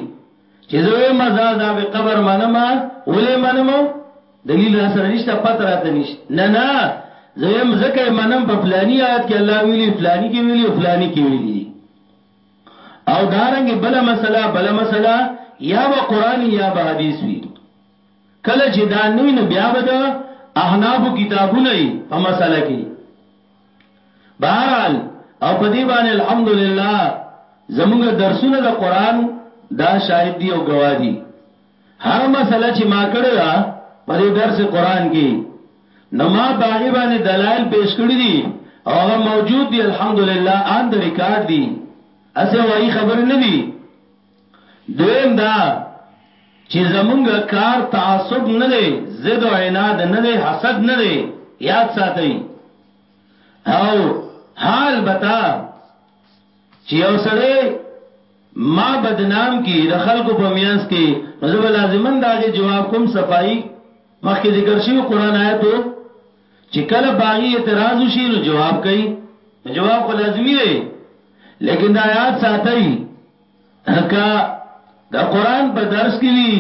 Speaker 1: چې زه وې مزاز دا به قبر منم ولې منم دلیل را سره نشته پته راته نشته نه نه زه وې مزکه منم په فلاني آیت کې الله ویلي فلاني کې ویلي فلاني کې ویلي او دارنګ بل مسله بل مسله یا به قران یا به حدیث وی کله چې دا نه بیا به د احناف کتابونه په مسله کې بهرحال او په دې باندې الحمدلله زموږ درسونه د قران دا شاهد دی او گواه دی هر مسله چې ما کړې ده په دې درس قران کې نو ما باغی باندې دلایل پیش کړی دي او هغه موجود دي الحمدلله ان د ریکارډ دي اسه وایي خبر نه دي دویم دا چې زمونږ کار تعصب نه دی، ضد او عناد نه دی، حسد نه دی، یاد ساتئ او ها البته چې یو سړی ما بدنام کی د خلکو په میانس کې نو زه به لازما داغه جواب کوم صفائی مخکې ذکر شوی قران آیتو چې کله باغی اعتراض وشي نو جواب کوي جواب خو لازمی دی لیکن دا یاد ساتئ که د قرآن په درس کې وي،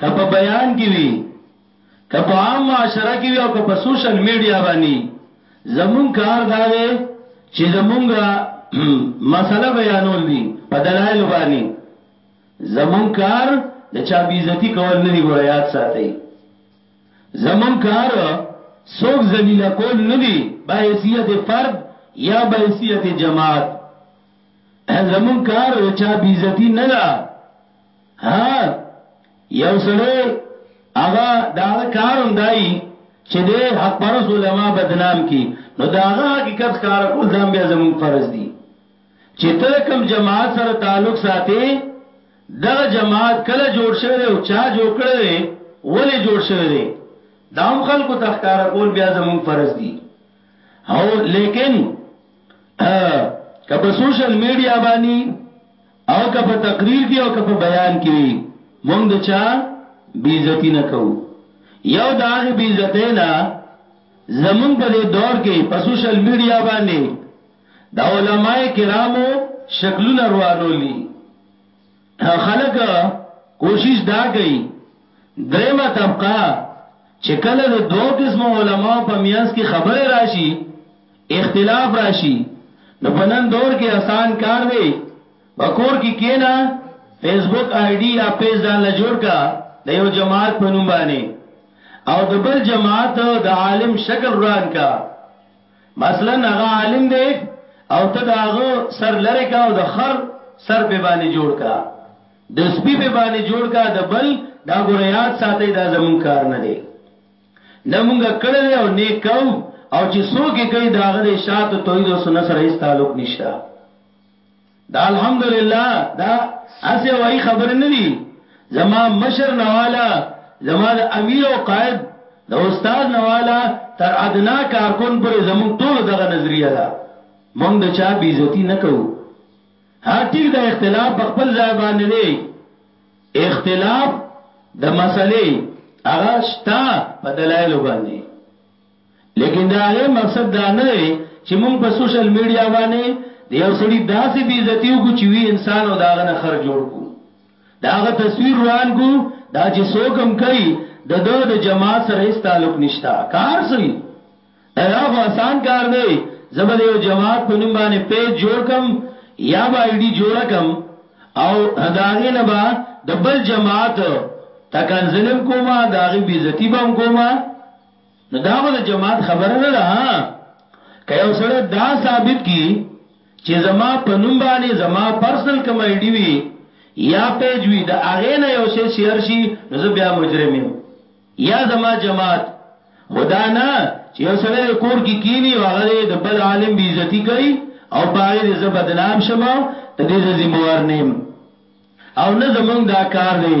Speaker 1: که په بیان کې وي، که په عام معاشره کې وي او که په سوشل میډیا باندې وي، زموږ کار دا دی چې زموږ مسئله بیانول دي په دلایلو باندې، زموږ کار د چا بې عزتي کول نه دي، ګوره یاد ساتئ، زموږ کار څوک ذلیله کول نه دي، بحیثیت فرد یا بحیثیت جماعت. زمون کار د چا بیزتی نه ده ها یو سړی هغه داغه کارم دای چې د حق پرس علما بدنام کی نو داغه حقیقت کار کول دام بیا زمون فرض دی چې ته کوم جماعت سره تعلق ساتي دغه جماعت کله جوړ شوی دی او چا جوړ کړی دی ولې جوړ شوی دی دام خلکو تخکار کول بیا زمون فرض دی او لیکن کبه سوشل میډیا باندې او کبه تقریر کې او کبه بیان کې وي مونږ د چا بیزتی نه کوو یو د هغه بیزته نه زمونږ په دې دور کې په سوشل میډیا باندې د علماي کرامو شکلونه روانولي خلک کوشش دا کوي درېمه طبقه چې کله د دوو قسمو علماو په میانس کې خبره راشي اختلاف راشي نو په نن دور کې آسان کار دی پکور کې کی کینا فیسبوک آی ډی یا پیج ځان له جوړ کا د یو جماعت په نوم باندې او د بل جماعت د عالم شکل روان کا مثلا هغه عالم دی او ته دا هغه سر لره کا او د خر سر په باندې جوړ کا د سپی په باندې جوړ کا د بل دا ګور یاد ساتي دا زمون کار نه دی نه مونږه کړل او نه کو او چې څوک کوي دا غره شاته توحید او سنت سره هیڅ تعلق نشته دا الحمدلله دا اسه وای خبر نه دي زما مشر نواله زما د امیر او قائد د استاد نواله تر ادنا کارکون پر زمون ټول دغه نظریه ده مونږ د چا بیزتی نه کوو ها ټیک د اختلاف په خپل ځای باندې دی اختلاف د مسلې هغه شتا په دلایل باندې لیکن د هغې مقصد دا نه دی چې مونږ په سوشل میډیا باندې د یو سړي داسې بې عزتي وکړو چې وي انسان او د هغه نه خر جوړ کړو، د هغه تصویر روان کړو، دا چې څوک هم کوي د ده د جماعت سره هېڅ تعلق نشته، که هر څه وي دا یو خو اسان کار دی، زه به د یو جماعت په نوم باندې پیج جوړ کړم یا به ایډي جوړه کړم او د هغې نه به د بل جماعت تکنزلې هم کوم، د هغې بې عزتي به هم کوم، نو دا خو د جماعت خبره نه ده که یو سړی دا ثابت کی چې زما په نوم باندې زما پرسنل کوم ایډي وي یا پیج وي د اغه نه یو شی شیر شي نو زه بیا مجرم یم یا زما جماعت خدا نه چې یو سړی د کور کې کینی او هغه د بل عالم بی عزتی کوي او پاره دې زه بدنام شمه ته دې ذمہ وار نیم او نه زمونږ دا کار دی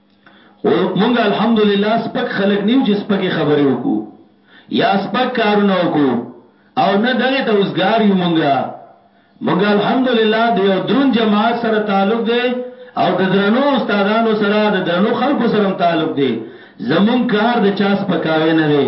Speaker 2: خو موږ الحمدلله
Speaker 1: سپک خلک نه یو چې سپکې خبرې وکړو یا سپک کارونه وکړو او نه دغې ته اوزګار یو موږ. موږ الحمدلله د یو دروند جماعت سره تعلق دی او د درنو استادانو سره، د درنو خلکو سره هم تعلق دی، زموږ کار د چا سپکاوی نه دی.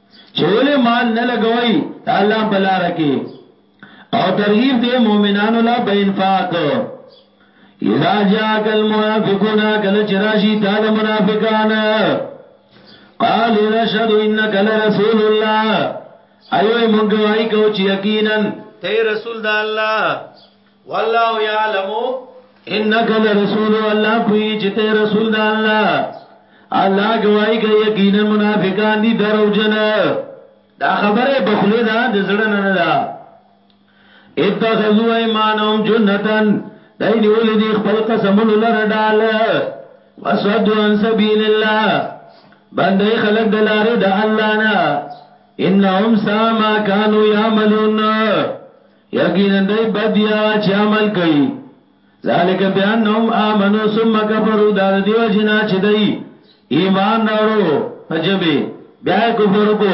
Speaker 1: چې ولې مال نه لګوي د الله په لار کې او ترغیب دې مؤمنانو لا په انفاق اذا جاءك المنافقون کل چراشی تا د منافقان قالوا نشهد انك لرسول الله ايوه مونږ وايي کو چې یقینا
Speaker 2: ته رسول د الله والله يعلم
Speaker 1: انك لرسول الله کوي چې ته رسول د الله الله گواہی کوي یقینا منافقان دي درو جن دا خبره بخله ده د زړه نه ده اتخذوا ایمانهم جنتن دای نیول دي خپل قسمونه لره ډال وسد عن سبیل الله باندې خلق دلاره د الله نه انهم ساما كانوا يعملون یقینا دای بد یا چې عمل کوي ذالک بیانهم امنو ثم کفروا دا دیو جنا چې دای ایمان راوړو پجبه بیا کفر کو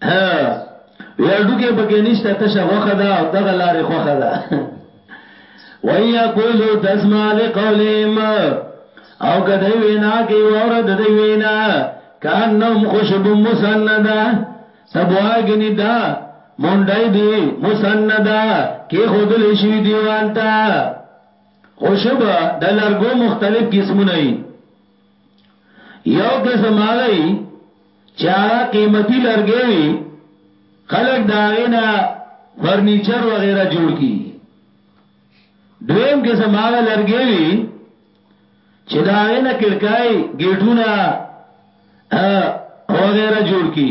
Speaker 1: هډوکې پکې نشته تشه غوخه ده او دغه لارې خوخه ده ویا قولو تسمع لقولهم او کدی وینا کوي اور د دی وینا کانهم خشب مسنده تبواګنی دا مونډای دی مسنده کې خودل شوی دیوال ته خشب د لرګو مختلف قسمونه یو قسم هغه چې هغه قیمتي لرګي وي خلک دا غینا فرنیچر وغیرہ جوړ کی دویم قسم هغه لرګي وي چې دا غینا کړکای گیټونه وغیرہ جوړ کی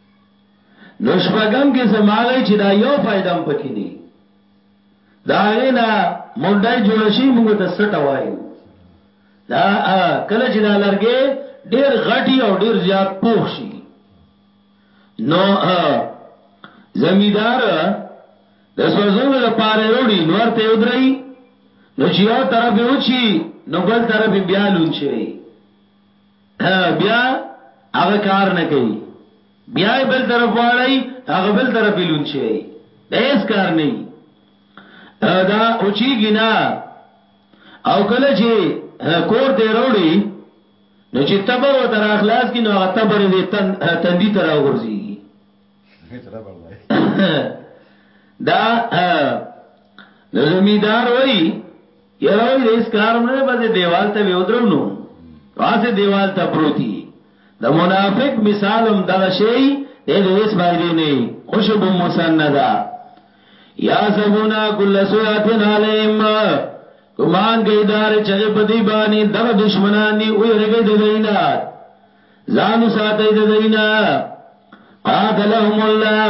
Speaker 1: نو شپږم کې زماغی چې دا یو فائدہ هم پکې نه دا غینا مونډای جوړ شي موږ ته سټ وایو دا کله چې دا لرګې ډیر غټي او ډیر زیات پوښ شي نو زمیدار د سوزونو د پاره وروړي نور ته ودري نو چې یو طرف وچی نو بل طرف بیا لون شي بیا هغه کار نه کوي بیا بل طرف واړی هغه بل طرف لون شي هیڅ کار نه دا اوچی ګنا او کله چې کور ته وروړي نو چې تبر و تر اخلاص کې نو هغه تبر دې تن تندي تر اورځي دا نو زمیدار وای یاره وای دې اسکارم نه بس دیوال ته ویودرو نو واسه دیوال ته پروتي د منافق مثالم دغه شی دې دې اس باندې نه خوشبو مسندا یا سبونا کل سواتن علیم ګمان کوي دار چې په دې باندې دغه دشمنان دی او یې د دینا ځانو ساتي د دینا
Speaker 4: قاتلهم الله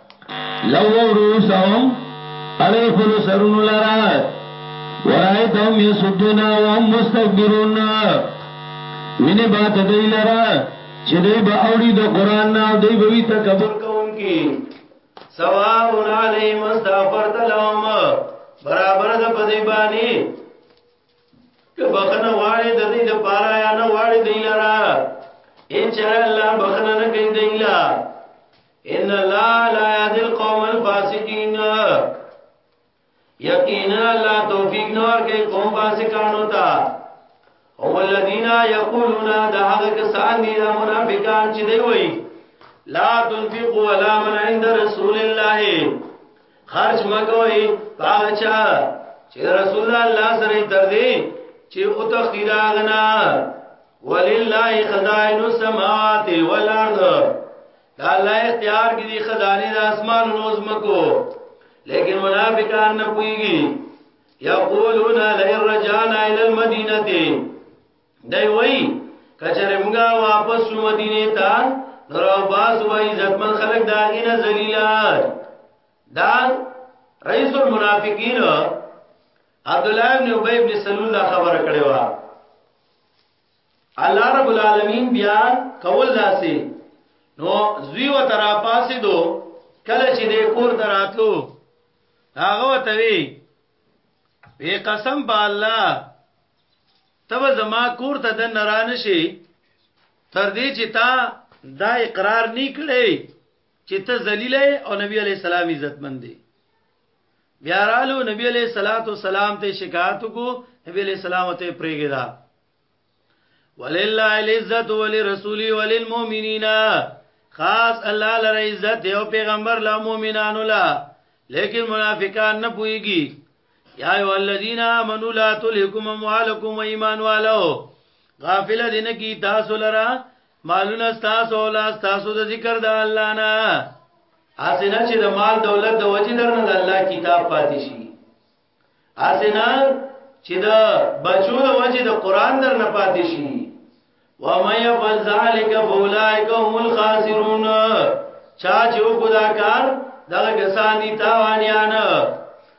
Speaker 4: لو روسهم اړې خپل سرونو لرا ورایتهم یسدون وهم مستكبرون وینه بات دی لرا چې دی به اوړي د قران نه او دی به وی تکبر کوونکی
Speaker 1: سواء علیهم استغفرت لهم برابر د پدی باندې که بخنه واړې د دې لپاره یا نه واړې دی لرا ان شاء الله بخنه نه کوي دی لرا ان الله لا يهدي القوم الفاسقين یقینا الله توفیق نور کوي قوم فاسقانو ته او الذين يقولون ده هغه کسان دي دا منافقان چې دی وایي لا تنفقوا ولا من عند رسول الله خرج مګوي پاچا چې رسول الله سره تر دې چې او تخیراغنا ولله خزائن السماوات والارض دا الله اختیار کې دي خزانه د اسمان او زمکو لیکن منافقان نه پويږي یقولون لئن رجعنا الى المدینه دی وای کچره موږ واپس مدینه ته نو باز وای عزتمن خلک داغی نه ذلیلات دا رئیس المنافقین عبد الله ابن ابي ابن سلول دا خبره کړې و الله رب العالمین بیا کول داسي نو زوی و ترا پاسې دو کله چې دې کور دراتلو هغه وتوي وی قسم په الله تب زما کور ته د نران شي تر دې چې تا دا اقرار نکړې چې ته ذلیل او نبی علی السلام عزت مند دی بیا رالو نبی علیہ الصلات والسلام ته شکایت کو نبی علیہ السلام ته پریګی دا ولله العزت ولرسولی وللمؤمنین خاص الله لره عزت دی او پیغمبر له مؤمنانو لا لیکن منافقان نه پويږي یا ایو الذین آمنوا لا تلهکم اموالکم و ایمان والو غافل دین کی تاسو لرا مالونه تاسو لا تاسو د ذکر د الله نه اسنه چې د مال دولت د وجې درنه د الله کتاب پاتې شي اسنه چې د بچو د وجې د قران درنه پاتې شي و مې يفعل ذلك فاولئک هم الخاسرون چا چې وګدا کار دغه کسان دي تاوانيان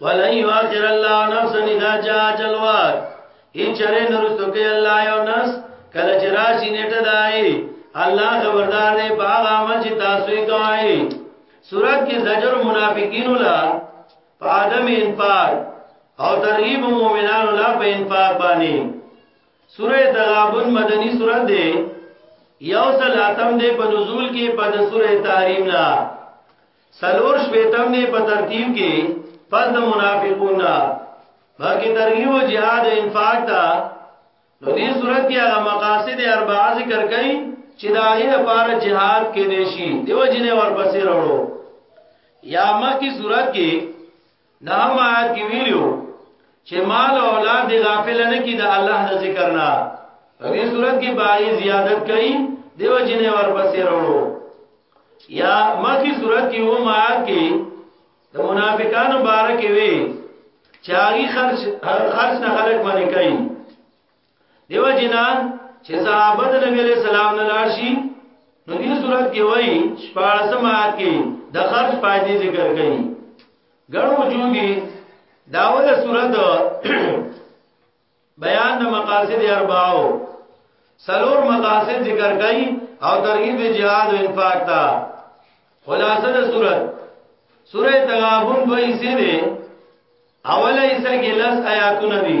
Speaker 1: ولن يؤخر الله نفسا اذا جاء اجلها ان چرې نرستو کې الله یو نفس کله چې راشي نیټه دای الله خبردار دی په هغه عمل چې تاسو یې کوی سورۃ کې زجر منافقین ولا په ادم انفاق او ترغیب مومنان ولا په انفاق باندې سورۃ تغابن مدنی سورۃ دی یو سلاتم دی په نزول کې په سورۃ تحریم نه سلور شپیتم دی په ترتیب کې پس د منافقون نه بلکې ترغیب او jihad او انفاق ته نو دې صورت کې هغه مقاصد اربعه ذکر کړي چې دا غي لپاره jihad کې نشي دیو جنې ورپسې وروړو یا مکه صورت کې دا هم آیات کې ویلو چې مال او اولاد دی غافل نه کی د الله د ذکر نه په دې صورت کې باقي زیادت کوي دیو جنې ورپسې وروړو یا مخکې صورت کې و ما کې د منافقانو باره کې وی چاغي خرچ خرچ نه خلق باندې کوي دیو جنا چې صحابه د نبی علیہ السلام نه لاړ شي نو دې صورت کې وایي شپارسم آیات کې د خرج فائدې ذکر کړي ګڼ وجودي داول صورت بیان د مقاصد اربعو سلور مقاصد ذکر کړي او ترغیب جهاد او انفاق ته خلاصه د صورت سوره تغابن دوی سره
Speaker 2: اوله ایسه کې لس آیاتونه دي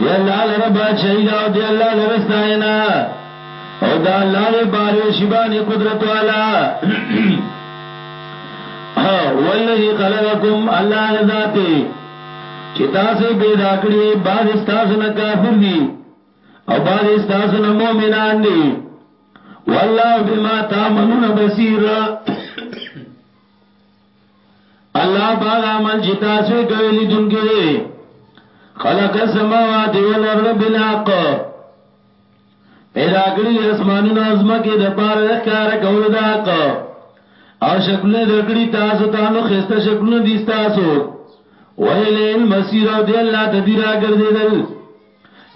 Speaker 1: دی الله لره بادشاہي دا او دی الله لره ستاینا او دا الله له بارو شیبانی قدرت والا او والذي خلقكم الله ذاتي چې تاسو پیدا کړی بعد تاسو نه کافر دي او بعد تاسو نه مؤمنان دي والله بما تعملون بصیر الله باغ عمل چې تاسو یې کوي لیدونکي دی خلق السماوات والارض بالحق پیدا کړی د اسمانونو او زمکه د پاره د ښکار کولو د حق او شکلونه درکړي تاسو ته نو خسته شکلونه دي تاسو ویل المسیر او دی الله تدیرا ګرځیدل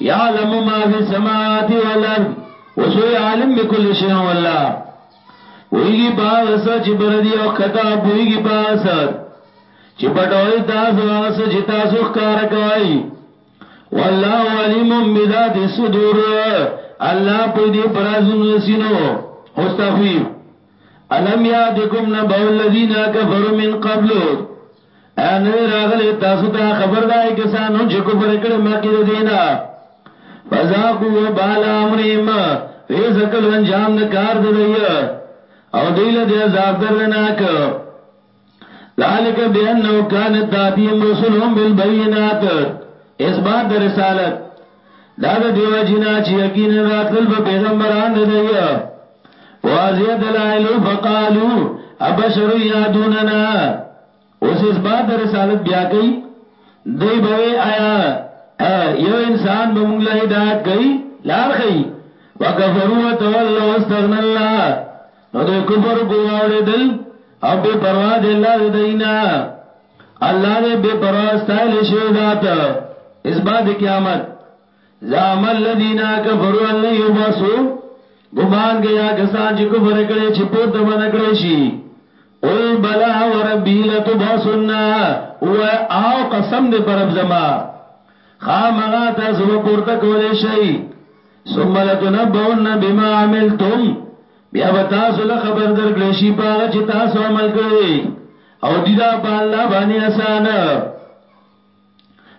Speaker 1: یعلم ما فی السماوات والارض وسوی عالم بكل شيء والله ویږي باغ سره چې بردي او خطا ویږي باغ سره چې پټوي تاسو هغه څه چې تاسو ښکار کوي والله علیم بذات الصدور الله په دې پرازونو سينو او تخویف الم یادکم نبأ الذین کفروا من قبل ان راغلی تاسو ته خبر دای کسانو چې کفر کړي مکه د دینه فذاقوا وبال امرهم وی زکل انجام د کار د دی او دیله د عذاب درناک ذالک بانه کان تاتیم رسولهم بالبینات اثبات رسالت دا د دیو جنا چې یقینا راتل په پیغمبران د دی واضح دلائل فقالو ابشر یادوننا اوس اس بعد رسالت بیا کوي دی به آیا یو انسان به موږ له هدایت کوي لار کوي وکفروا وتولوا واستغنى الله نو د کفر کو واوړې دل او به پروا د الله د دینه الله دې بے پروا استایل شي ذات اثبات قیامت زعم الذين كفروا ان يبعثوا ګمان کیا کسان چې کفر کړي چې په د باندې کړي شي قل بلا وربي لتبعثن او او قسم دې پر رب زما خامغه تاسو پورته کولې شي ثم لتنبؤن بما عملتم بیا به تاسو له خبر درکړې شي باغ چې تاسو عمل کړی او دي دا په الله باندې آسان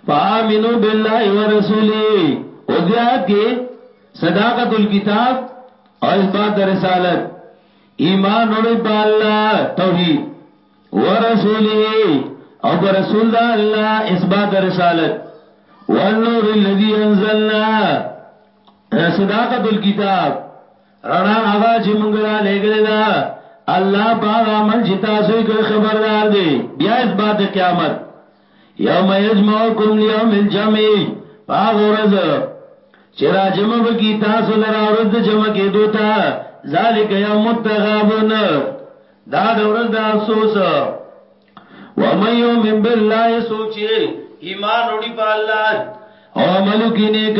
Speaker 1: فآمنو بالله ورسوله او دیات کې صداقت الكتاب او اثبات رسالت ایمان وروړي په الله توحید ورسوله او پر رسول دا الله اثبات رسالت والنور الذي انزلنا صداقت الكتاب رڼا هغه چې موږ را لېګل دا الله پاک عمل چې تاسو یې خبردار دی بیا اس بعد قیامت یوم یجمعکم لیوم الجمع پاغ ورځ چې را جمع بکی تاسو لرا ورځ د جمع کې دوتا ذالک یوم التغابن دا د ورځ د افسوس و مې یوم بالله سوچي ایمان وړي په الله او عملو کې نیک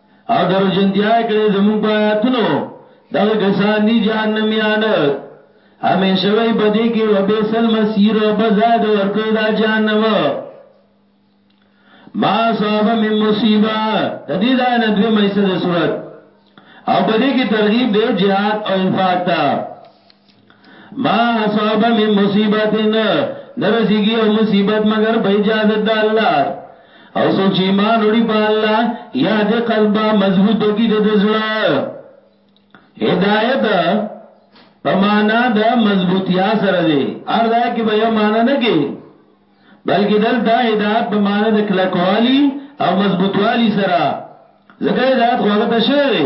Speaker 1: او درجنتیا کړي زمون پاتونو دغه کسان دي جهنميان همیشه وي بدی کې وبېسل مسیر او بزاد ورته دا جهنم ما صاب من مصیبه د دې ځای نه دوی مېسه د صورت او بدی کې ترغیب دی jihad او انفاق ته ما اصاب من مصیبت نرسیږي او مصیبت مگر په اجازه د الله او سوچ ایمان وړي په الله یا دې قلبا مضبوطو کې د دزړه هدایت په معنا د مضبوطیا سره دی اردا کې به یو معنا نه کې بلکې دلته هدایت په معنا د کلکوالی او مضبوطوالی سره زکه هدایت خو هغه ته شوی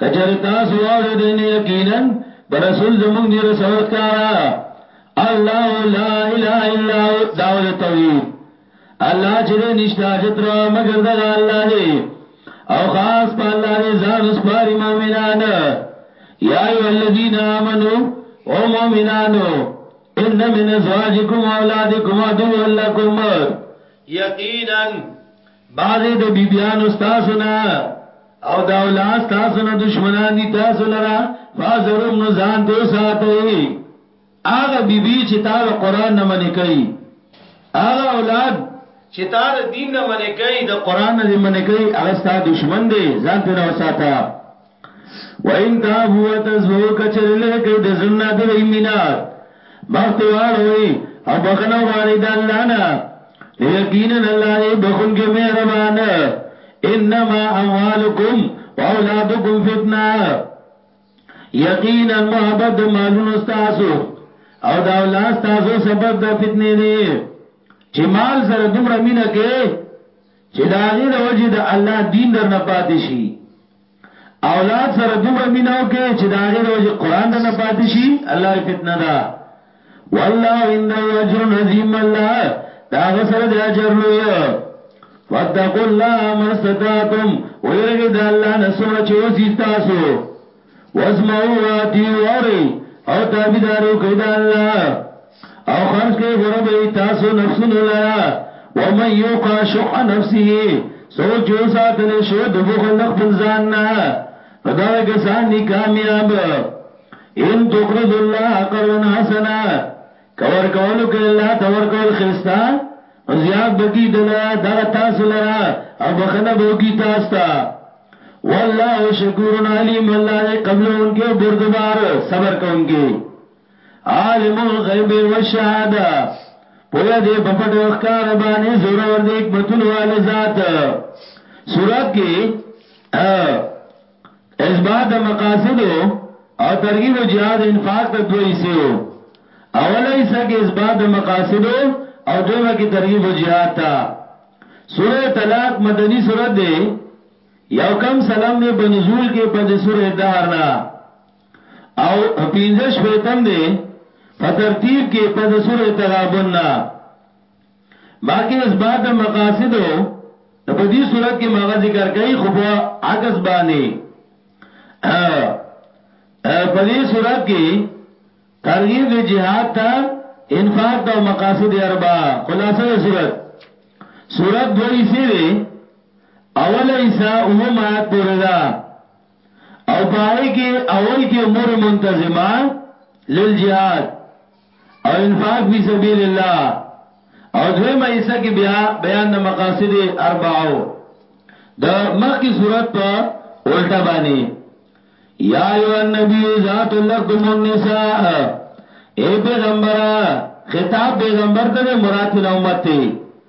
Speaker 1: کچر تاسو واورې دې نه یقینا برسول زموږ دی رسول کارا الله لا اله الا هو داو توحید الله چې نشتا جتر مگر د الله دی او خاص په الله دی ځان سپاری مؤمنان یا ای الذین آمنو او مؤمنانو ان من ازواجکم اولادکم عدو لکم یقینا بعضی د بیبیانو ستاسو نه او دا اولاد تاسو نه دشمنان دي تاسو لرا فازرهم نو ځان ته ساتي هغه بیبي چې تا د قران نه منې کوي هغه اولاد چې تا د دین نه منې کوي د قران نه منې کوي هغه ستاسو دشمن دی ځان ته نه وساته وَإِن تَعْفُوا وَتَصْفَحُوا که چېرې لرې کړئ د زړه نه د دوی مینه، مخ ترې واړوئ او بښنه وغواړئ د الله نه، نو یقیناً الله دی بښونکی مهربان. إنما أموالکم وأولادکم فتنة یقیناً محبت د مالونو ستاسو او د اولاد ستاسو سبب د فتنې دی، چې مال سره دومره مینه کوئ چې د هغې د وجې د الله دین درنه پاتې شي. اولاد سره دومره میناو کې چې دا غیر وجه قران ته نه پاتې شي الله فتنه ده والله عنده اجر عظیم الله دا غسر د اجر لوی واتقوا الله ما استطعتم ويرګي د الله نه سمره چې اوسې تاسو واسمعوا واتي اوري او تابعدارو کې د الله او خرج کې غره به تاسو نفسونو لرا ومن یوقا شح نفسه سوچ جو ساتل شو د بخل خپل ځان نه نو دا کسان دي کامیاب ان تقرض الله قرضا حسنا کور کولو کې الله تور کول خستا زیاد بکی دلا دغه تاسو لرا او بخنه بو کی تاسو ته والله شکور علیم الله قبل انکه بردبار صبر کوونکې عالم الغیب والشهاده پویا دې په پټو ښکار باندې زور ور دې حکمتون وال ذات سورات کې اثبات مقاصد او ترغیب جهاد انفاق ته دوی سیو اوله ایسه کې اثبات مقاصد او دویمه کې ترغیب جهاد تا سوره طلاق مدنی سورته ده یو کم سلام دې بنزول کې په سوره دهر نه او پنځه شپیتم دی په ترتیب کې پس سوره تغابن نه باقی اس بعد د مقاصدو د په دې صورت کې مغه ذکر کوي خو په عکس باندې په دې صورت کې ترغیب د جهاد ته انفاق د مقاصد اربع خلاصه د صورت صورت دوی سي دي اوله ایسا اوه مات پورې ده او پای کې اول کې امور منتظمه للجهاد او انفاق فی سبیل الله او دوی مېسه کې بیا بیان د مقاصد اربعو د مخکې صورت په الټا باندې یا ایو النبی ذات لکم النساء اے پیغمبره خطاب پیغمبر ته مراد نه امت ته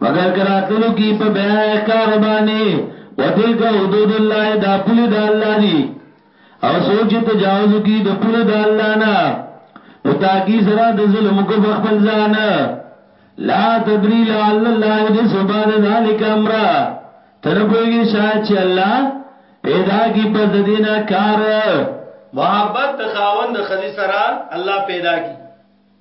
Speaker 1: مگر که راتللو کی په بیان احکارو باندې وتلک حدود الله دا پولی دا الله دی او سوک چې تجاوزو کی د پولی دا الله نا نو تاکی سرا د ظلم کو بخبل زان لا تدری لعل الله دی سباد ذالک امرا تنپویگی شاید چه اللہ پیدا کی پس دینا کار
Speaker 2: محبت د خاوند خزی سرا اللہ پیدا کی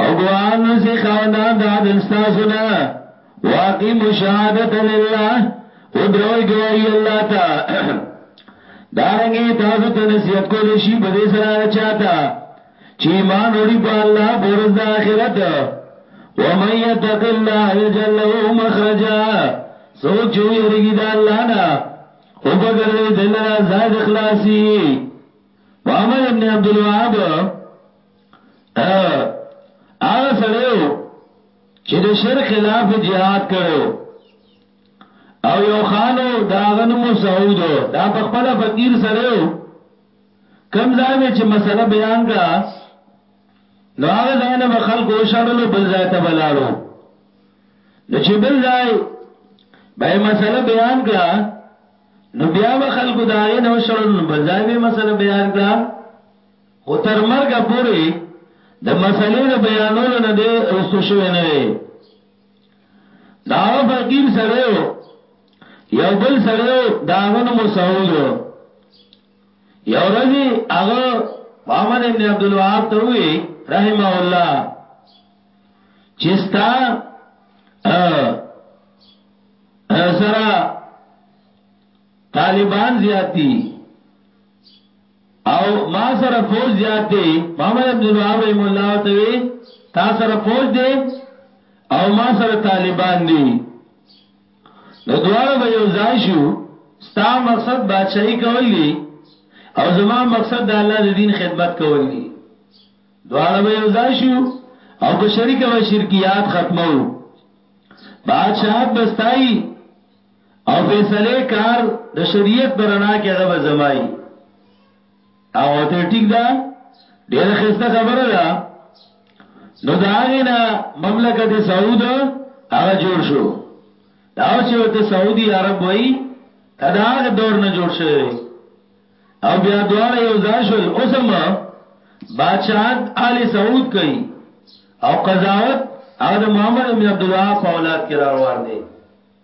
Speaker 1: او ګوان نسی خواندان دا عدل ستاسو نا واقعی مشاهدت لله او دروی گواهی اللہ تا دارنگی تاسو ته نصیحت کول شي په دې سره چاته چې ایمان وړي په الله پرز د آخرت و من یتق الله یجعل له مخرجا سوچ جو یریږي د الله نه او بغیر دلرا زائد اخلاصي محمد ابن عبد الوهاب هغه سره چې د شر خلاف jihad کړو او یو خانو داغن مو سعود دا په خپل فقیر سره کم ځای به چې مسله بیان کا نو هغه ځای نه خلکو شړلو بل ځای ته بلاړو نو چې بل ځای به مسله بیان کړه نو بیا به خلکو داغه نو شړلو بل ځای به مسله بیان کړه خو تر مرګه پورې د مسلې د بیانولو نه دی رسو شوی نه وي دا فقیر سره یو بل سره دا غنو مسعود یو رضی هغه محمد ابن عبد الوهاب ته وی رحمه الله چستا سره طالبان زیاتی او ما سره فوج زیات دی محمد عبد الوهاب رحم الله تعالی تا سره فوج دی او ما سره طالبان دی نو دواړه به یو ځای شو ستا مقصد بادشاہي کول دي او زما مقصد د الله د دین خدمت کول دي دواړه به یو ځای شو او که شریک به شرکیات ختمو بادشاہت بستای او فیصله کار د شریعت په رڼا کې هغه به زما وي هغه ته ټیک ده ډیره خسته خبره ده نو دا غینا مملکت سعود هغه جوړ شو دا چې وته سعودي عرب وای دا هغه دور نه جوړ شوی او بیا دواړه یو ځای شول اوسم بادشاہت آل سعود کوي او قضاوت هغه محمد بن عبد الوهاب په اولاد کې را روان دي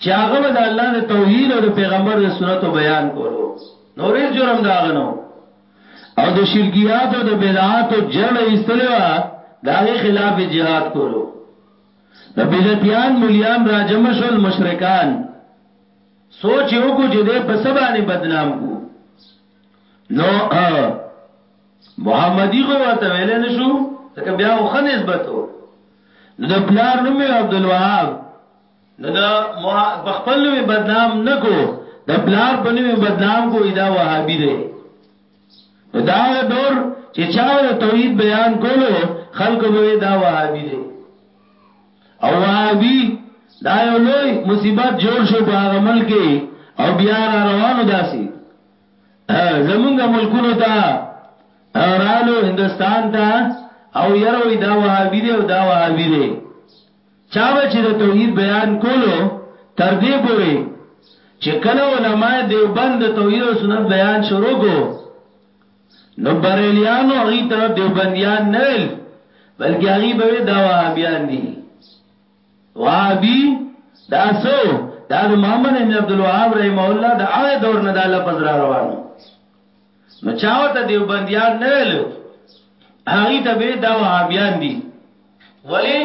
Speaker 1: چې هغه به د الله د توحید او د پیغمبر د سنت او بیان کولو نورې جرم دا غنو او د شرکیات او د بدعات او جړل ایستلوا داغه خلاف جهاد کولو د بدعتيان مليان راجم شول مشرکان سوچ یو کو چې دې په سبانه بدنام کو نو محمدی کو ورته ویل نشو ځکه بیا خو نسبتو نو د پلار نوم یې عبدالوهاب نو د په خپل نوم بدنام نکو د پلار په نوم بدنام کو دا وهابي دی دا دور چې چا د توحید بیان کولو خلکو به دا وهابي دی او وهابي دا یو لوی مصیبت جوړ شو په هغه ملک او بیا را روانو داسي زمونږ ملکونو ته رالو هندستان ته او یره وی دا وهابی دی او دا وهابی دی چا به چې د توحید بیان کولو تر دې پوري چې کله علما دیوبند د توحید او سنت بیان شروع کو نو بریلیانو هغه ته دیوبندیان نه ویل بلکې هغه به دا وهابیان دي وهابي دا څه و؟ دا د محمد ابن عبدالوهاب رحمه الله د هغه دور نه دا لفظ را روانو نو چا ورته دیوبندیان نه ویل هغه ته به دا وهابیان دي ولی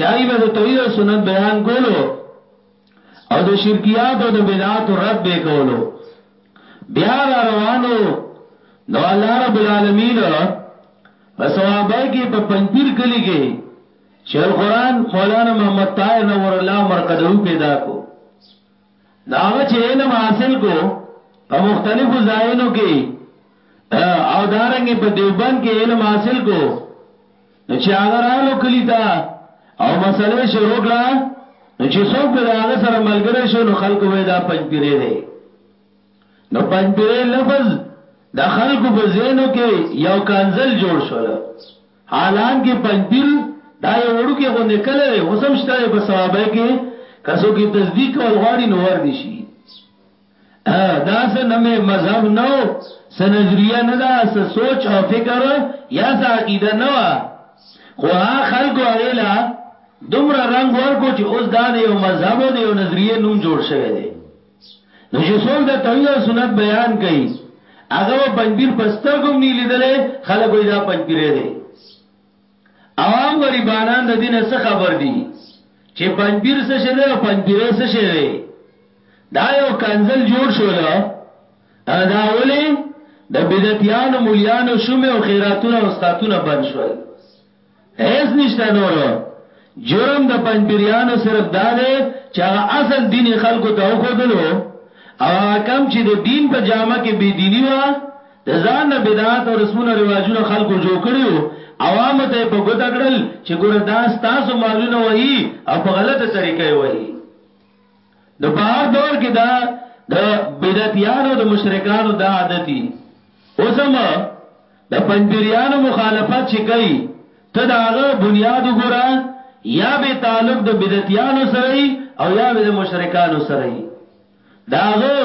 Speaker 1: چای به د توحید او سنت بیان کولو او د شرکیات او د بدعات رد به کولو بیا را روانو نو الله رب العالمین په ثوابای کې په پنځیر کلی کې چې القرآن مولانا محمد طاهر نور الله مرقدوي پیدا کو داغه چې علم حاصل کو په مختلفو ځایونو کې او دارنګ په دیوبند کې علم حاصل کو نو چې هغه رالو کلی تا او مسلې شروع کړه نو چې څوک به هغه سره ملګری شو نو خلکو وې دا پنځ پیری دی نو پنځ پیری لفظ د خلکو په ذهنو کې یو کانزل جوړ شول حالانکه پنجپیر دا یو وړوکی غوندې کلی دی، اوس هم شته دی په صوابۍ کې، که څوک یې تجدید کول غواړي نو ور دې شي. دا څه نوی مذهب نه و، څه نظریه نه ده، څه سوچ او فکر یا څه عقیده نه وه، خو هغه خلکو هغې له دومره رنګ ورکړو چې اوس دا د یو مذهب او د یو نظریې نوم جوړ شوی دی. نو چې څوک د توحید او سنت بیان کوي هغه په پنځپیر په سترګو نه لیدلې خلک وې دا پنځپیرې دی عوام غریبانان د دینه څه خبر دي چې پنځپیر څه شه دی او پنځپیرې څه شه دی دا یو کنزل جوړ شول دا ولې د بدعتیانو مليانو شومه او خیراتونه او استاتونه بند شول هیڅ نشته نور جرم د پنځپیرانو صرف دا دی چې هغه اصل دین خلکو ته وخدلو او هغه کم چې د دین په جامه کې بی دینی و د ځان نه بدعات او رسمونه رواجونه خلکو جوړ کړیو عوام ته په ګوت کړل چې ګوره دا تاسو مالونه وایي او په غلطه طریقې وایي نو په هر دور کې دا د بدعتيانو د مشرکانو دا عادتي اوسم د پنځپیرانو مخالفت چې کوي ته داغه بنیاد وګوره یا به تعلق د بدعتيانو سره او یا به د مشرکانو سره داغه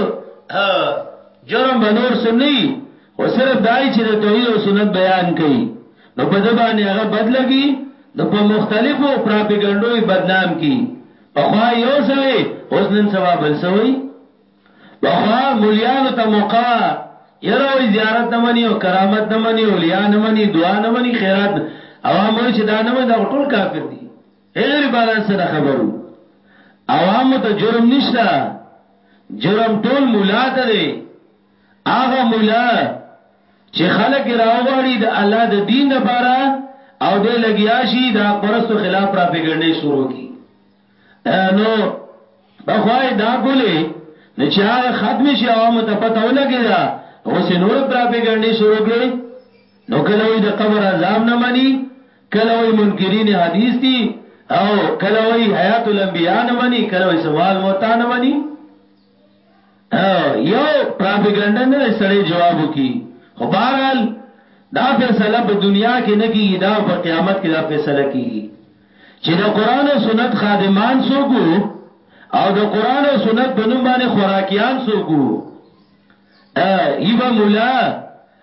Speaker 1: جرم بنور سنی او صرف دای چې د توحید او سنت بیان کوي نو په دې باندې هغه بدلږي نو په مختلفو پراپګانډوي بدنام کی پخوا یو سوی اوس نن سبا بل سوی پخوا مليانو ته موقع یره وای زیارت نه منی او کرامت نه منی اولیاء نه منی دعا نه منی خیرات عوام وای چې دا نه منی دا ټول کافر دي هغه باران سره خبرو عوام ته جرم نشته جرم ټول مولا ته دی هغه مولا چې خلک راوغړي د الله د دین لپاره او د لګیا شي د حق پرستو خلاف پروپاګاندا شروع کی نو بخوای دا کولې نه چې هغه ختم شي او مت پته ولګي دا اوس نور پروپاګاندا شروع کړي نو کله وي د قبر عذاب نه مني کله وي منکرین حدیث دي او کله وي حیات الانبیاء نه مني کله وي سوال موتا نه مني یو پراپګاندا نه سړی جواب وکي خو بهرحال دا فیصله په دنیا کې نه کیږي دا په قیامت کې دا فیصله کیږي چې د قران او سنت خادمان سوګو او د قران او سنت بنوم باندې خوراکیان سوګو ایبا مولا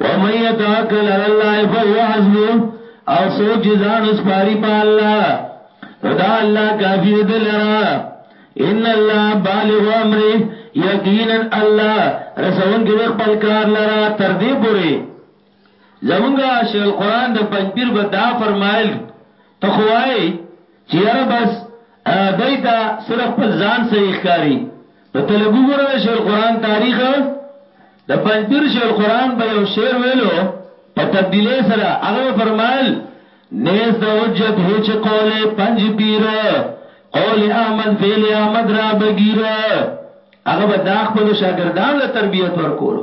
Speaker 1: ومن يتوکل علی الله فهو حسبه او سوچ ځان سپاری په الله دا الله کافی دی لرا ان الله بالغ امره یقینا الله رسون کې خپل کار لرا تر دې پوري زمونږه شیخ القران د پنځپیر به دا فرمایل ته خوای چې یاره بس دایته صرف خپل ځان صحیح کاری نو ته لږ وګوره د شیخ القرآن تاریخ، د پنجپیر شیخ القرآن به یو شعر ویلو په تبدیلې سره، هغه به فرمایل، نیست د حجت هیچ قول پنجپیر، قول احمد فعل احمد را بګیر. هغه به دا خپلو شاګردانو له تربیت ورکولو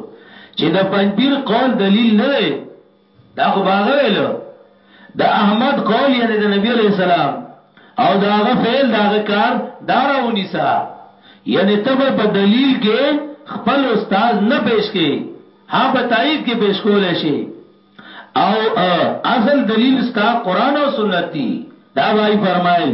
Speaker 1: چې د پنجپیر قول دلیل نه دی، دا خو به هغه ویلو د احمد قول یعنی د نبی علیہ السلام او دا هغه فعل دا هغه کار دارا ونیسا یعنی تب په دلیل کې خپل استاد نه پیش کی ها په تایید کې پیش کول شي او اصل دلیل ستا قران او سنت دی دا وای فرمایل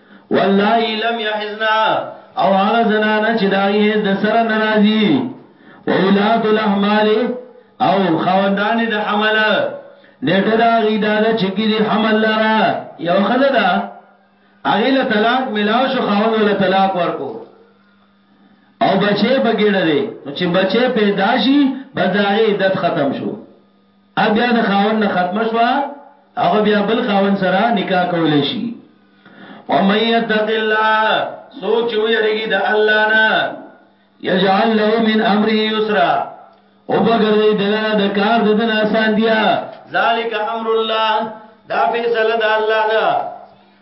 Speaker 1: واللائي لم يحضن او هغه زنانه چې دا یې د سره ناراضي اولاد الاحمال او خوندان د حمل نیټه دا غي دا چې کې دي حمل لرا یو خزه دا هغه له طلاق ملاو شو خاوند له طلاق ورکو او بچې بګیړه دي چې بچې پیدا شي بازارې عدت ختم شو ا بیا د خاون نه ختم شو هغه بیا بل خاون سره نکاح کولې شي او مې يتق الله سوچ ویریږي د الله نه یجعل له من امره یسرا او بغردی دلاره د کار د دن آسان دیا
Speaker 2: ذالک امر الله دا فیصله د الله ده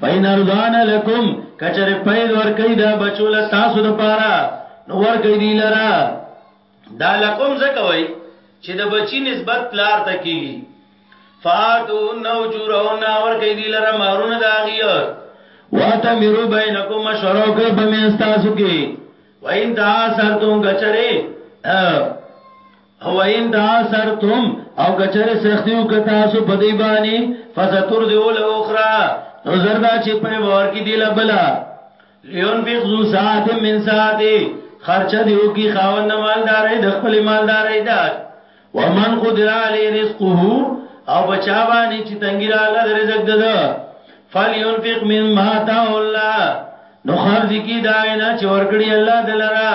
Speaker 2: فین ارزان لکم کچر پید ورکی دا بچو لستاسو دا پارا نو ورکی دی لرا دا لکم زکوی چې د بچی نسبت پلار ته کیږي فاتو نو جورون ورکی دی لرا مارون داغی
Speaker 1: واتمرو بینکم مشورو کئی پمینستاسو کی
Speaker 2: وین دا سرتون کچره
Speaker 1: او ان تاسرتم او کچره سختیو ک تاسو په دی
Speaker 2: باندې فزتور دی ول اخرى
Speaker 1: نو زردا چې په باور کې دی لبلا
Speaker 2: لیون فیق ذو ساعت من ساعت خرچه دیو کی خاوند مالدارې د خپل مالدارې دا
Speaker 1: ومن قدر علی رزقه
Speaker 2: او بچا باندې چې تنګی را الله د رزق دده
Speaker 1: فلیون فیق مما تا الله نو خرج کی داینا چې ورکړي الله دلرا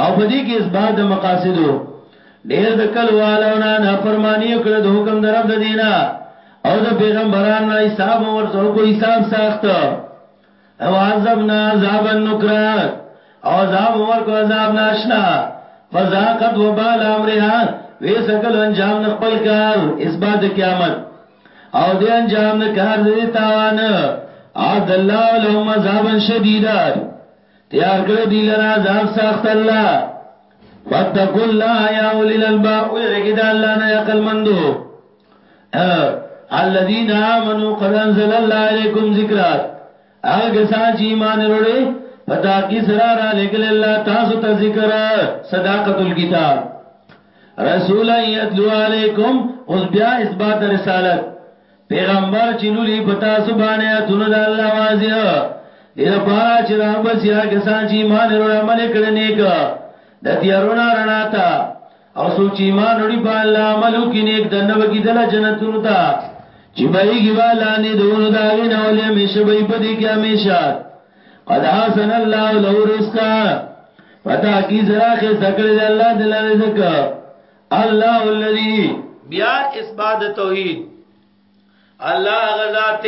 Speaker 1: او په دې کې اسباب د مقاصدو ډېر د کل والونه نه فرمانی کړه د حکم درب د دینا او د پیغمبران نه حساب ورته کو حساب ساخت او عذابنا عذاب النکرا او عذاب ورکو عذاب ناشنا فذاقت وبال امرها وی سکل انجام نه خپل کار اسباد قیامت او دې انجام نه کار دې تاوان عاد الله لهم عذابا شدیدا تیار کړی دی لرا عذاب سخت الله فتقوا الله یا اولی الالباب او یریګی د الله نه عقل مندو الذين امنوا قد انزل الله عليكم ذکرا هغه سان چې ایمان وروړي پتا کی سره را لګل الله تاسو ته ذکر صداقت الكتاب رسول یتلو علیکم اوس بیا اثبات رسالت پیغمبر چې لولي په تاسو باندې آیتونه د الله واضح دې لپاره چې را بسیا کسان چې ایمان لري عمل کړي نیک د تیارونه رڼا ته او سوچ ایمان لري په الله عمل کوي نیک د نو کې دل جنتونو ته چې بهږي والا نه دونو دا وینه ولې همیشه به په دې کې همیشه قد حسن الله له رزقا پتا کی زرا کې ذکر الله دلاره ذکر الله الذي
Speaker 2: بیا اثبات توحید الله غذات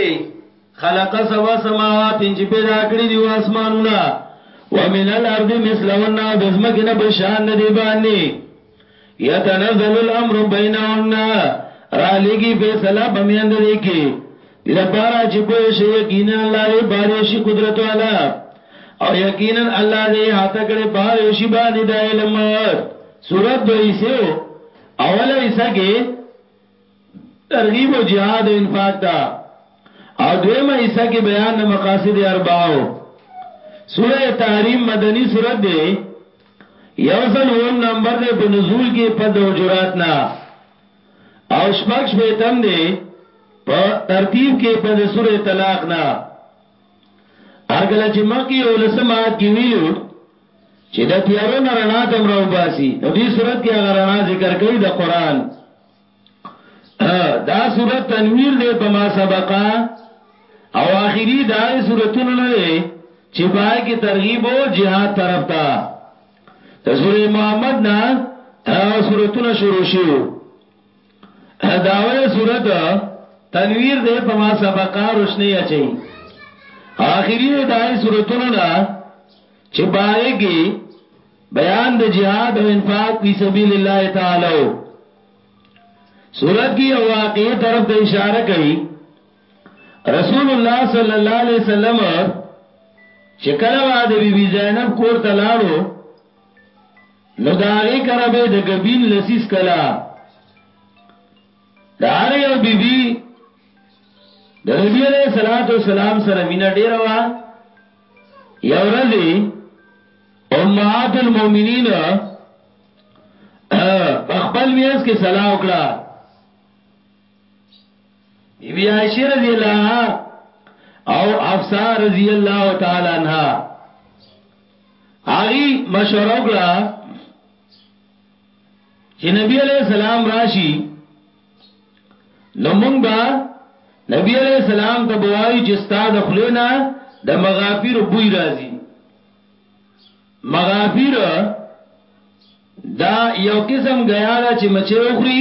Speaker 1: خلق سوا سماوات چې پیدا کړی دی اسمانونه ومن الارض مثلهن بزمکه نه بشان دی باندې یتنزل الامر بینهن را لګي فیصله بمیند دی کې دې لپاره چې په شي یقینا الله دې بارې شي قدرت والا او یقینا الله دې هاته کړې بارې شي باندې د علم سورۃ دویسو اوله حصہ کې ترغیب او jihad او انفاق دا او دویمه حصہ کې بیان د مقاصد اربعو سورہ تحریم مدنی سورۃ دې یوصل و نمبر دې په نزول کې په د حجرات نه او شپږ شپیتم دی په ترتیب کې په سوره طلاق نه ارګل چې مخکې یو لسمات کې ویلو چې د تیارو نه رڼا تم راو باسي نو دې صورت کې هغه رڼا ذکر کوي د قران دا صورت تنویر دی په ما سبقا او آخری دا صورتونه نه دی چې پای کې ترغیب او جهاد طرف ته د سوره محمد نه هغه سورتونه شروع شیو دا اوله سورت تنویر ده په ما سبقه روشنی اچي آخري ده دای سورتونو نه چې پاره کې بیان د جهاد او انفاق فی سبیل الله تعالی سورت کی واقعي طرف ته اشاره کوي رسول الله صلی الله علیه وسلم چې کله به د بیبي زینب کور ته لاړو نو دا هغه کړه به د غبین لسیس کلا دا هر یو بیبي د نبی علیہ الصلوۃ والسلام سره مینا ډیر وا یو ورځ امهات المؤمنین خپل میاس کې صلاح وکړه بی بی عائشہ رضی اللہ عنہ او افسا رضی اللہ تعالی عنہ آغی مشوره وکړه چې نبی علیہ السلام راشي نو مونږ به نبی علیہ السلام ته بوایو چې ستاد خلینا د مغافیر بوی راځي مغافیر دا یو قسم غیا دا چې مچې وخوري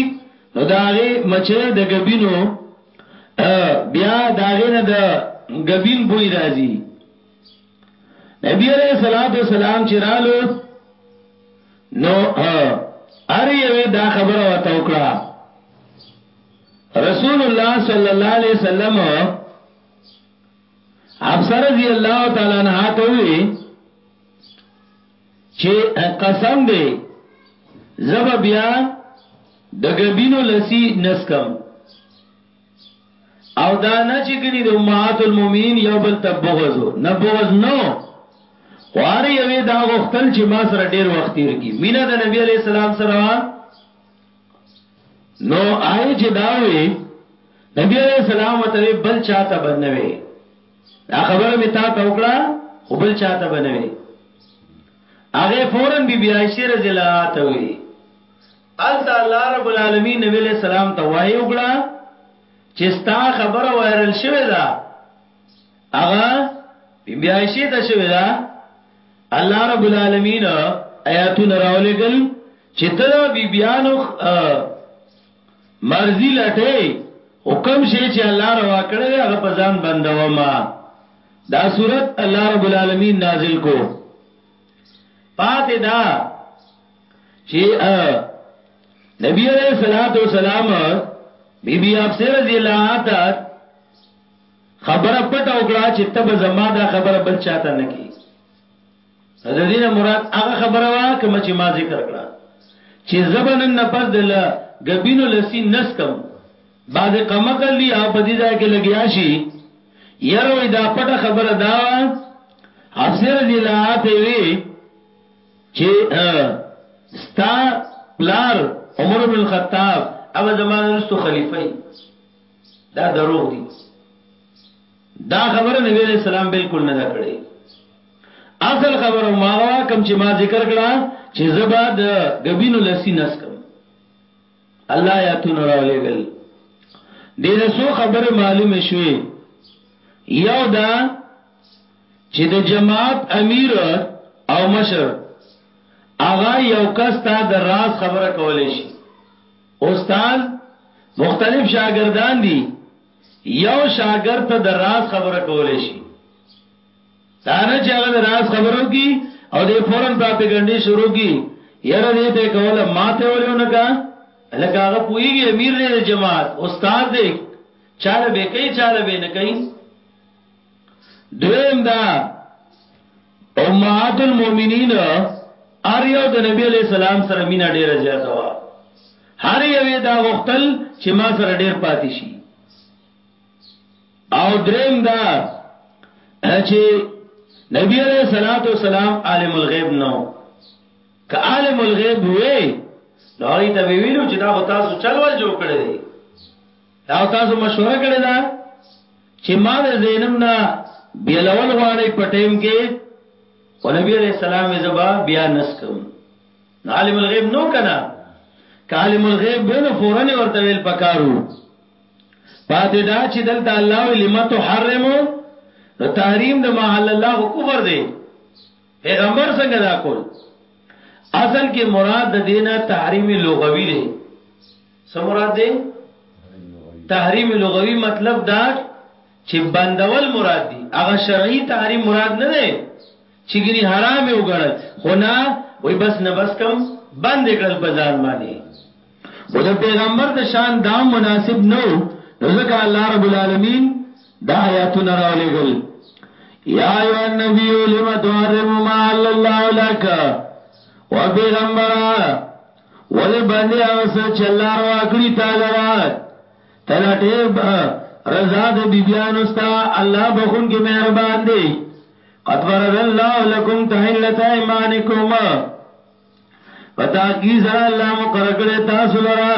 Speaker 1: نو داغه مچې د غبینو بیا داغه نه د غبین بوی راځي نبی علیہ الصلوۃ والسلام چې رالو نو ار یوه دا خبره وته وکړه رسول الله صلی الله علیه وسلم حفصه رضی الله تعالی عنها ته وی چې قسم دی زب بیا د غبینو لسی نسکم او دا نه چې ګنی د امهات المؤمنین یو بل تبغزو نه بغز نو خوار یوې دا غختل چې ما سره ډیر وخت تیر کی مینا د نبی علی السلام سره نو آی چې دا وی نبی علیہ السلام ته بل چاته بنوي دا خبره می تا ته وکړه خو بل چاته بنوي هغه فورن بی بی عائشہ رضی الله عنها ته وی ال تعالی رب العالمین نبی علیہ السلام ته وایو کړه چې ستا خبره وایرل شوه ده هغه بیا شي ته شوی دا الله رب العالمین آیاتونه راولېګل چې تر بیبیانو مرزي لټه حکم شي چې الله روا کړی هغه په ځان بندو ما دا صورت الله رب العالمین نازل کو پاتې دا چې نبی علیہ الصلوۃ والسلام بی بی افسر رضی اللہ عنہ خبره پټه وکړه چې ته به زما دا خبره بل چاته نه کی د دینه مراد هغه خبره وا کوم چې ما ذکر کړه چې زبن نه پس دل غبینو لسی نس کم بعض قمقل دی او په دې ځای کې لګیا شي یروي دا پټه خبره دا وا افسر دی لا ته وی چې ستا پلار عمر بن الخطاب او زمانه رستو خلیفہ دا دروغ دي دا خبره نبی علیہ السلام بالکل نه دا کړی اصل خبره ما غوا کم چې ما ذکر کړه چې زبا د غبینو لسی نس کم الله یا تون راولېګل دې نه سو خبره معلومه شوې یو دا چې د جماعت امیر او مشر اغا یو کس تا د راز خبره کولې شي استاد مختلف شاګردان دي یو شاګرد ته د راز خبره کولې شي دا نه چې هغه د راز خبرو کی او د فورن پراپګاندا شروع کی یره دې ته کوله ماته ولونه کا لکه هغه پویږي امیر دې جماعت استاد دې چاله به کوي چاله به نه کوي دویم دا امهات المؤمنین هر یو د نبی علی السلام سره مینا ډیره زیاته و هر یوې دا غختل چې ما سره ډیر پاتې شي او دریم دا چې نبی علیہ الصلات والسلام عالم الغیب نو که عالم الغیب وې نو هغه ته ویلو چې دا تاسو چلول جوړ کړی دا تاسو مشوره کړی دا چې ما د زینم نه بیلول غواړي په ټیم کې او نبی علیہ السلام زبا بیا نسکم عالم الغیب نو کنا عالم الغیب بنو فورن ورته ویل پکارو پاتې دا چې دلته الله لما تحرمو نو تحریم د محل الله خو کفر دی پیغمبر څنګه دا کول اصل کې مراد د دینه تحریم لغوي دی څه مراد دی تحریم لغوي مطلب دا چې بندول مراد دي هغه شرعي تحریم مراد نه دی چې ګني حرام یو ګڼل خو نه وای بس نه بس کم بند کړل په ځان باندې خو د پیغمبر د شان دا مناسب نو نو ځکه الله رب العالمین دا آیاتونه راولېګل یا ایو النبی لم تحرم ما الله لك و پیغمبره ولې باندې هغه څه چې الله روا کړی تا لرا ته لټې رضا د بیبیانو ستا الله بخون کې مهربان دی قد فرض الله لكم تحلت ايمانكم پتا کی زرا الله مقرر کړی تاسو لرا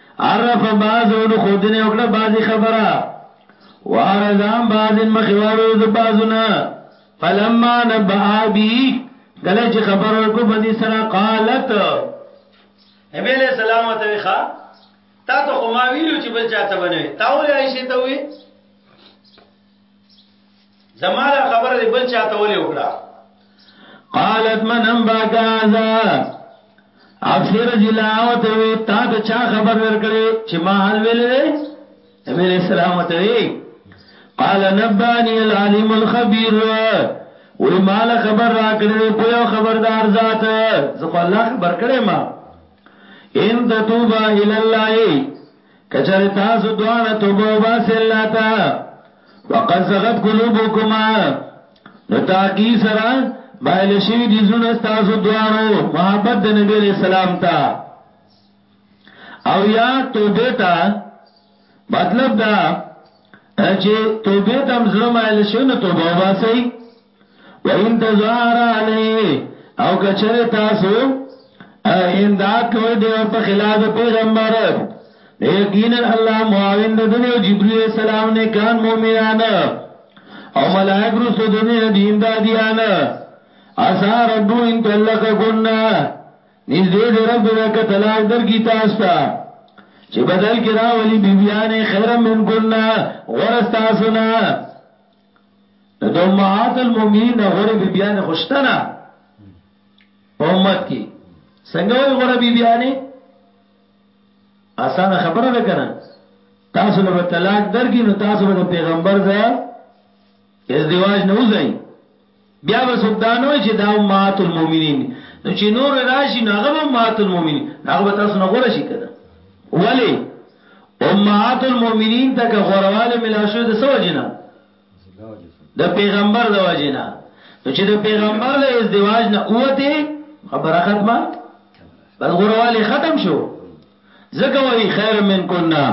Speaker 1: عرف بعضون خودنه وکړه بعضی خبره وارزان بعضن مخواړو د بعضونه فلما نبا بی کله چې خبر ورکو باندې سره قالت
Speaker 2: نبی علیہ السلام ته ښا تا ته خو ما ویلو چې بل چاته بنوي تا ولې عائشه ته وی زماره خبره دی بل چاته ولې وکړه
Speaker 1: قالت من انبا کازا افسر جلاوت وی تا ته چا خبر ورکړي چې ما حال ویلې نبی علیہ السلام ته وی قال نبانی العلیم الخبیر وی مال خبر را کړې په یو خبردار ذات زه الله خبر کړې ما ان تتوبا الی الله کچر تاسو دواړه توبه وباسه الله ته وقد زغت قلوبكما نو تاکي سره بایل شوی دي زونه تاسو دواړو محبت د نبی عليه السلام ته او یا توبه ته مطلب دا چې توبه تم زړه مایل شونه توبه وباسي وَإِن تَظَاهَرَ عَلَيْهِ او کچره تاسو امداد کوي د په خلاف د پیغمبر یقینا الله معاون د دې او جبرئیل السلام نه کان مؤمنان او ملائک رسو د دې د امدادیان اسا ربو ان تلک ګنا نږدې د رب دغه طلاق در کی تاسو ته چې بدل کرا ولی بیبیانه خیر من ګنا غرس تاسو نه نو د امهات المؤمنین غره بی بیان خوشتنا په امت کې څنګه وي غره بی بیانې اسانه خبره ده کنه تاسو له طلاق درګینو تاسو به پیغمبر ځای ازدواج نه وځي بیا به څوک دا نه وایي چې دا امهات المؤمنین دي نو چې نور راشي نو هغه به امهات المؤمنین هغه به تاسو نه غوړه شي کنه ولی امهات المؤمنین ته که غورواله ملا شو د سو جنا د پیغمبر د وجنا نو چې د پیغمبر له ازدواج نه اوته خبره ختمه بس غورواله ختم شو زکه وی خیر من کنا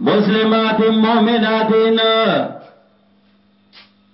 Speaker 1: مسلمات مؤمنات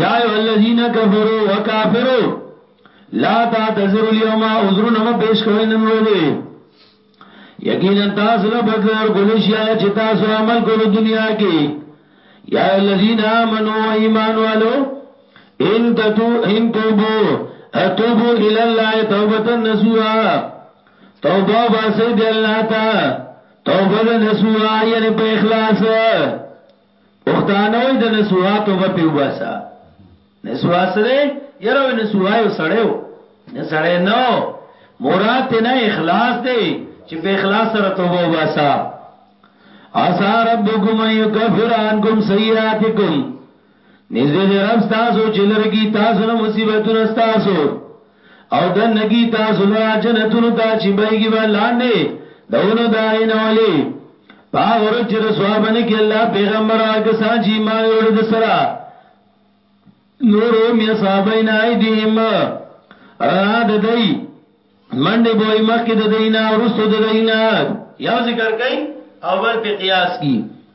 Speaker 1: یا ایو الذین کفروا وکافروا لا تعتذروا اليوم عذرنا ما پیش کوي نن ورځې یقینا تاسو له بدل ور کول شي چې تاسو عمل کول دنیا کې یا ایو الذین آمنوا ایمان والو ان تتو ان توبو اتوبو الی الله توبه نسوا توبه واسه دی الله تا توبه نسوا یعنی په اخلاص پښتانه وای د نسوها توبه پی وباسه نسوها څه دی یاره وای نسوها یو سړی و نه سړی نه مراد ته نه اخلاص دی چې په اخلاص سره توبه وباسه اسا ربکم ان یکفر عنکم سیئاتکم نږدې رب تاسو چې لرګي تاسو نه مصیبتونه تاسو او د نګی تاسو لرا جنتونو ته چې بهږي به لاندې دونو داین اولی پاغ ورځ چې رسوا بنه کې الله پیغمبر او کسان چې ایمان وروړي د سره نورو می صاحبین ایدیم رنا د دی منډه بوې مخکې د دینا ورسو د دینا یو ذکر کوي او بل په قیاس کی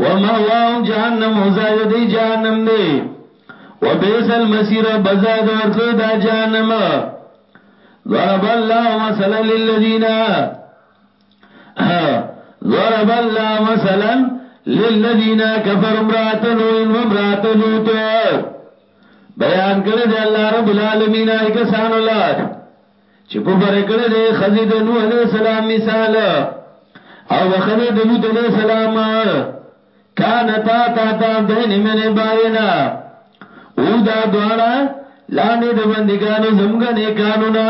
Speaker 1: ومأواهم جهنم او ځای د دی جهنم دی وبئس المصير او بځای د ورتلو دا جهنم ضرب الله مثلا للذین ضرب الله مثلا للذین کفروا امرأة نوح وامرأة لوط بیان کړی دی الله رب العالمین ای کسانو لار چې کفر کړی دی خزی د نوح علیہ السلام مثال او د خزی د لوط علیہ السلام کانتا تا تا دین من بارنا او دا دوانا لانی د بندگانو زمگا نیکانونا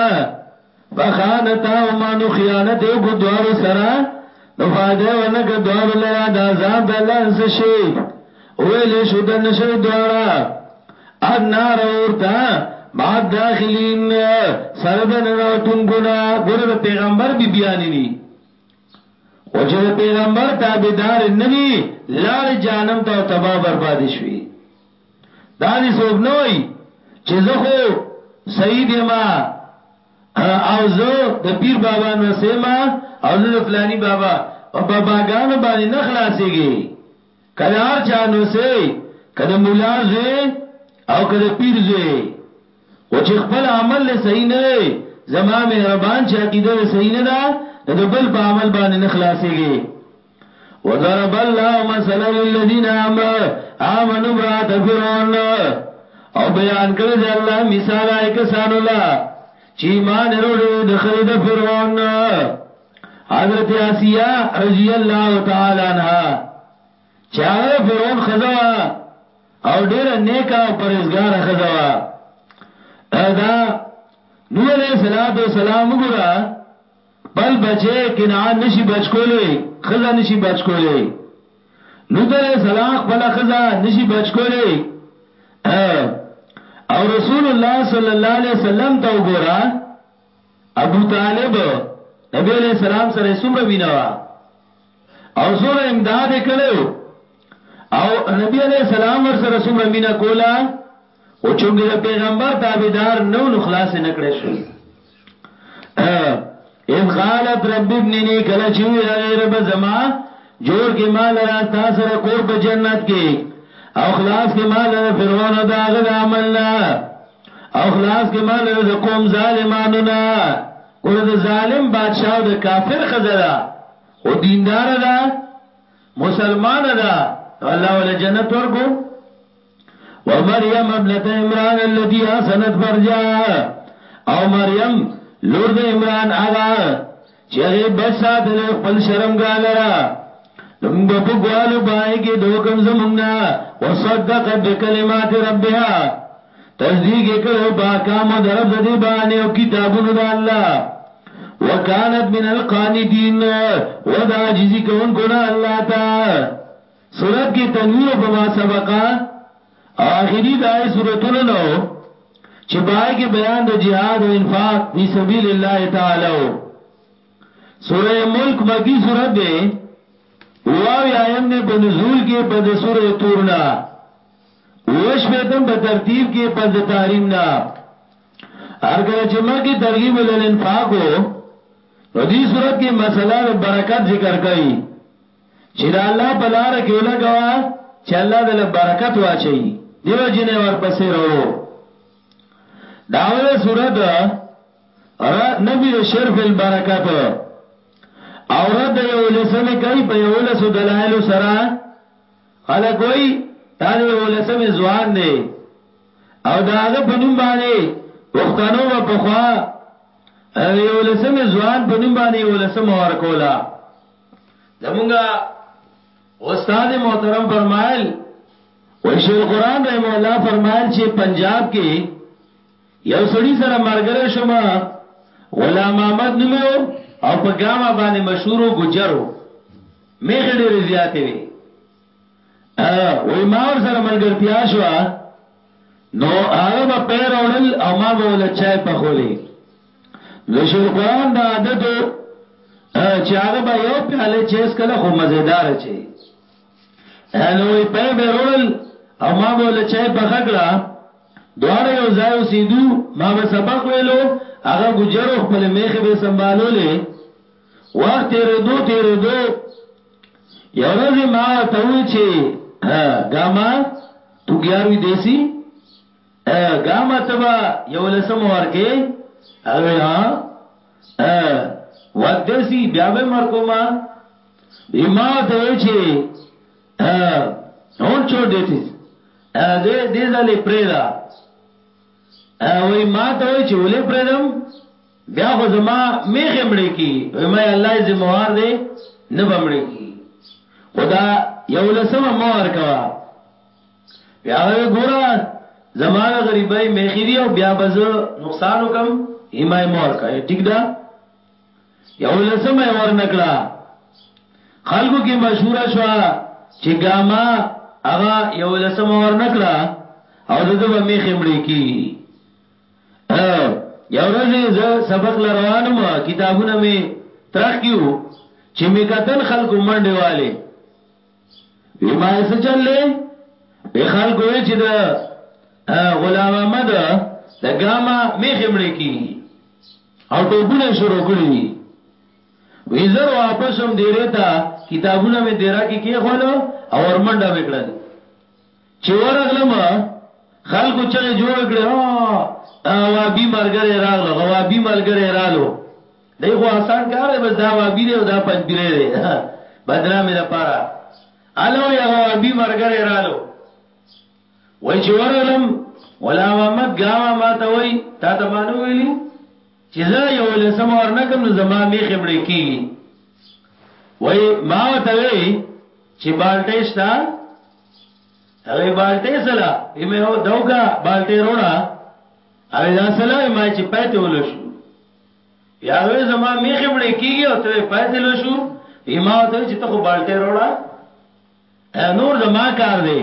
Speaker 1: فخانتا او مانو خیانت او گدوارو سرا نو وعده ونکړه دواړو لره د عذاب د الله نه څه شي ویلې شو د نشي دواړه النار اورتا ما داخلین سره د ننوتون ګنا ګره د پیغمبر بی بیانی ني او چې د پیغمبر تابعدار نه وي لاړ جانم ته تبا برباد شي دا دې څوک نه وای چې زه خو سید ما او زه د پیر بابا نه سیما او زه د فلانی بابا په باباګانو باندې نه خلاصيږي کله هر چا نو سي کله مولا زوی او کله پیر زوی او چې خپل عمل له صحیح نه وي زما مهربان چې عقیده صحیح نه ده د بل په عمل باندې نه خلاصيږي وضرب الله مثلا للذین آمنوا امرأة فرعون او بیان کړی دی الله مثال آی کسانو لا چې ایمان وروړي د خلید فرعون حضرت آسیہ رضی الله تعالی عنها چاغه فرعون خزوا او ډیر نیکه او پرهیزګار خزوا ادا نو علیہ الصلوۃ والسلام ګره خپل بچی کنعان نشي بچ کولی ښځه نشي بچ کولی لوط علیه السلام خپل ښځه نشي بچ کولی او رسول الله صلی الله علیه وسلم ته وګوره ابو طالب نبی علیہ السلام سره څومره مینه وا او سوره امداد کړو او نبی علیہ السلام ور سره سوره مینا کولا او چونګې د پیغمبر تابعدار نو نو خلاص نه کړې شو اذ قالت رب ابن لي کله چې وی هغه رب زما جوړ کې مال را تاسو سره کور په جنت کې او خلاص کې مال فرعون دا غد عملنا او خلاص کې مان د قوم ظالمانو نه ګور د ظالم بادشاہ او د کافر خزدا او دیندار ده مسلمان ده الله ول جنت ورکو ومریم ابنت عمران التي حسنت فرجا او مریم لور د عمران اغا چې هغه بچ ساتل خپل شرمګاه لره نم د بګوالو پای کې د حکم زمونږ نه وصدق بکلمات ربها تصدیق کړو با کام درب د دې باندې او کتابونو د الله وکانت من القانتين ودا جزي کون کو نه الله تا سورت کې تنویر په ما سبقا آخری د آیت صورتونو نو چې پای کې بیان د جهاد او انفاق فی سبیل الله تعالی سوره ملک مکی سورته ده واو یایم نه په نزول کې په د سوره تور نه وش په تم په ترتیب کې په د تحریم نه هر کله چې مګي ترغیب ول انفاق نو دې سورته کې مسله برکت ذکر کړي چې دا الله په لار کې ولګوا چې الله دې له برکت واچي دیو جنې ورپسې وروړو داوله صورت را نبی شرف البرکت او رد یو لسمه کوي په یو لسو دلایل سره خلک وای دا یو لسمه ځوان دی او داغه په نوم باندې وختانو په خوا یو لسمه ځوان په نوم باندې یو لسمه ورکولا زمونږه استاد محترم فرمایل وشي القرآن رحم الله فرمایل چې پنجاب کې یو سړی سره مرګره شوما غلام احمد نومو او په ګاما باندې مشهورو ګجرو میخ ډېر زیاتې وي ا وې ما ور سره ملګرتیا شو نو هغه په پیر اورل او ما به ول چای په خولې د شیخ القران دا عادت چې هغه به یو پیاله چیس کله خو مزیدار چي نو وی په بیرول او ما بوله چای په خکړه دواړه یو ځای اوسېدو ما به سبق ویلو هغه ګجرو خپل میخه به سنبالولې وخت تیرې دو تیرې دو یو ورځ ما ته وی چې ګاما تو 11 دیسی ګامه ته به یو لسم ورکې هغه ها ودسی بیا به مرکو ما ما ته وی چې اور چھوڑ دیتی دې دې ځلې پرېدا وای ما ته وی چې ولې پرېدم بیا خو زما میخه مړې کی وای ما الله یې ذمہوار دی نه بمړې کی خدا یو لسمه مور کوا بیا هغه وی ګوره زما د غریبۍ میخي دي او بیا به زه نقصان وکم ایمای مور کوي ټیک ده یو لسمه یې ورنکړه خلکو کې مشهوره شو چې ګاما هغه یو لسمه ورنکړه او د دوه میخې مړې کی یو ورځ زه سبق لروانم کتابونه می ترخ کیو چې می کتن خلکو منډه والے ویمای څه چل لې په خلکو وی چې دا غلام احمد د ګاما میخې مړې کی او ټوبونه شروع کړی دي ویزر واپس هم دیره تا کتابونه می دیره کې کې خولو او ورمنډه وکړل چې ورغلم خلکو چې جوړ کړي او وابي مرګره راغلو غوابي ملګره رالو دی خو آسان کار دی بس دا وابی دی او دا پنځپیره دی بدنامي د پاره الو یو وابی مرګره رالو وای چې ورغلم ولا محمد گاوا ما ته وای تا ته مانو ویلی چې زه یو لسم اور نه کوم زما می خمړې کی وای ما ته وی چې بالټې شتا هغه بالټې سلا یمه هو دوګه بالټې روړه هغه ځان سلا ما چې پاتې ولوشو یا وې زما میخه مړې کیږي او ته پاتې لو شو یما ته چې ته خو بالټه روړه نور زما کار دی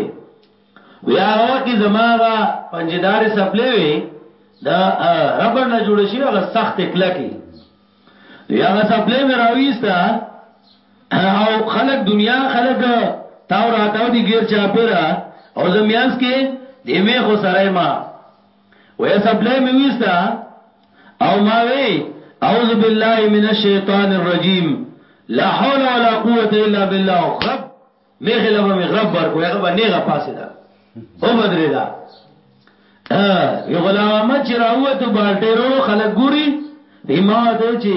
Speaker 1: ویا هوا کی زما غا پنجدار سپلې وي دا ربر نه جوړ شي هغه سخت کلکی یا هغه سپلې مې راويستا او خلق دنیا خلق تاو راتاو دی غیر چا پیرا او زمیاس کې دیمه خو سره ما وې څپلۍ مې ویسته او ما وې اعوذ بالله من الشیطان الرجیم لا حول ولا قوت الا بالله غب میخه لبه می غب ورکو هغه به نیغه پاسه ده او بدرې ده وی غلام احمد چې راوته بالټې وروړو خلک ګوري ما ته چې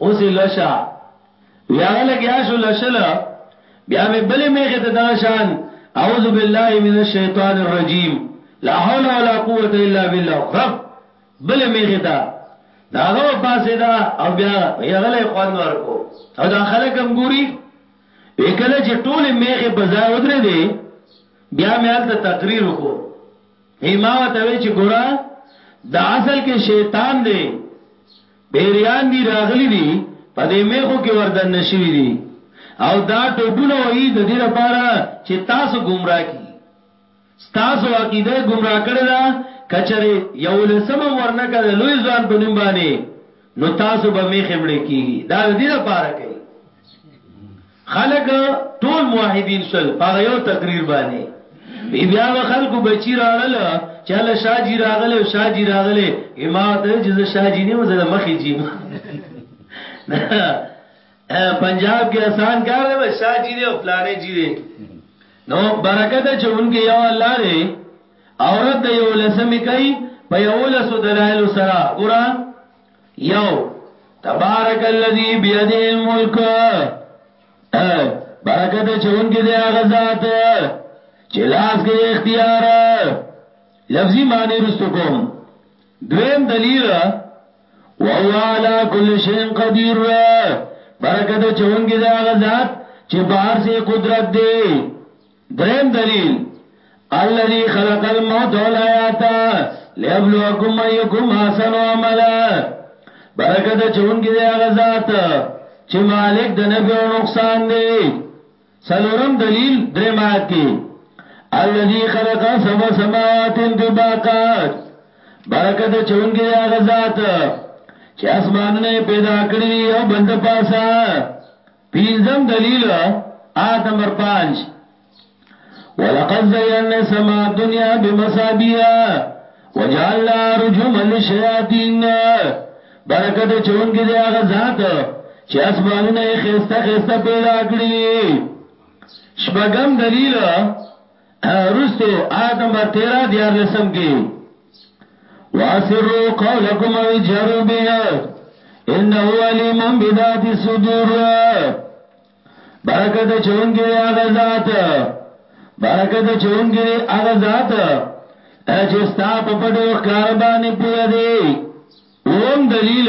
Speaker 1: اوسې لشه وی هغه لګیا شو لشل بیا مې بلې میخه ته دغه شان اعوذ بالله من الشیطان الرجیم لا حول ولا قوت الا بالله غف بلې میخه ته داغه پاسه دا او بیا هغه له خوان ورکو او دا خلک هم ګوري وکړه چې ټوله میخه په ځای ودرې دي بیا مې حالت تقریر وکړو هی ما وته وی چې ګورا دا اصل کې شیطان دی پیریان دي راغلي دي په دې میخو کې ور دننه شوي دي او دا ټوپونه وهي د دې لپاره چې تاسو ګمراه کړي ستاسو عقیده گمراه کړی دا کچره یو لسم ورنه کړه لوی ځوان په نیم باندې نو تاسو به میخه مړ کیږي دا د دې لپاره کوي خلک ټول موحدین شول په هغه یو تقریر باندې وی بیا به خلکو بچی راړل چې الله شاه جی راغله او شاه جی راغله ما ته چې زه شاه جی نه مزه مخې جیم پنجاب کې آسان کار دی بس شاه جی دی او فلانه جی دی نو برکت چې اونګه یو الله دی عورت د یو لسمې کوي په یو لسو دلایل سره قران یو تبارک الذی بیده الملک برکت چون کې دی هغه ذات چې لاس کې اختیار لفظي معنی رستو کوم دویم دلیل وهو علی کل شیء قدیر برکت چون کې دی هغه ذات چې بهر سي قدرت دی دریم دلیل الذي خلق الموت والحیات ليبلوکم ايکم احسن عملا برکت چون کې دی هغه ذات چې مالک د نفع او نقصان دی سلورم دلیل درې مات کې الذي خلق سبع سماوات طباقا برکت چون کې دی هغه ذات چې اسمانونه پیدا کړی او بند پاسه پنځم دلیل آیت نمبر 5 ولقد زینا سما دنیا بمصابیح وجعلنا رجوما للشیاطین برکت چون کې دی هغه ذات چې اسمانونه خسته خسته پیدا کړی شپږم دلیل رستو آیت نمبر 13 دیار لسم کې واسروا قولكم او جروا به انه علیم بذات الصدور برکت چونګي هغه ذات برکت چونګي هغه ذات چې ستا په پټو کار باندې پوهه دی اوم دلیل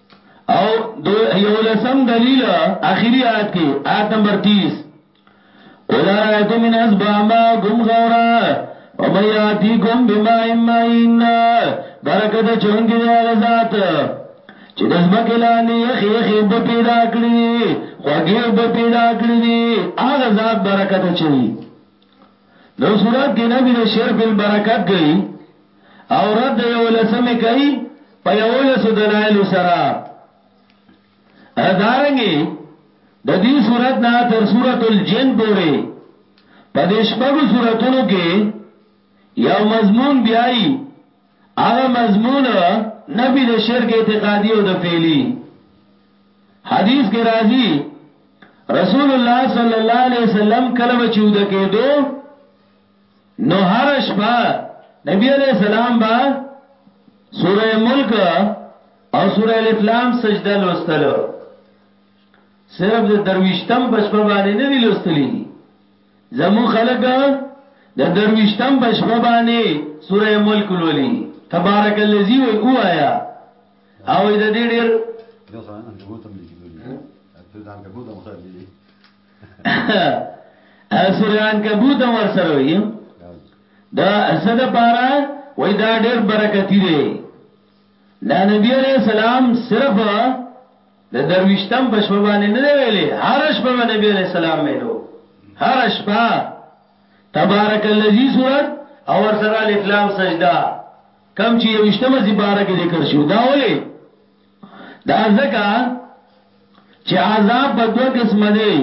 Speaker 1: او دو یولسم دلیل اخیری آیت کی آیت نمبر تیس اولا رایتو من از باما گم غورا ومن یاتی گم بما امائین برکت چون کی دیا غزات چې د زمکه لاندې یخ یخ وب پیدا کړی دي خوږی وب پیدا کړی دي هغه ذات برکت چي نو صورت کې نبی د شرف البرکت کوي او رد یو لسمه کوي په یو لس دلایل سره ادارنګي د دې صورت نه تر صورت الجن پورې په دې شپږو صورتونو کې یو مضمون بیایي هغه مضمون نبی د شرک اعتقادي او د فعلی حدیث کې راځي رسول الله صلی الله علیه وسلم کله وچود کېدو نو هر شپه نبی علیہ السلام با سوره ملک او سوره الافلام سجده لوستلو صرف د درویشتم بشپه باندې نه لوستلی دي زمو خلک د درویشتم بشپه باندې سوره ملک ولولي تبارک الذی و اوایا او د دې ډېر
Speaker 3: دا سره ان ته وته ملي کیدل ته دا که بوته مخه دي
Speaker 1: اسران که بوته ور سره وي دا اسد پارا وای دا ډېر برکتی دی دا نبی عليه السلام صرف د درويشتم په شپه باندې نه ویلي هر شپه نبی عليه السلام ویلو هر شپه تبارک الذی سورت او سره الف لام سجده کوم چې یوشتمه سپاره کې ذکر شو دا ولې دا ځکه چې عذاب په دوه قسم دی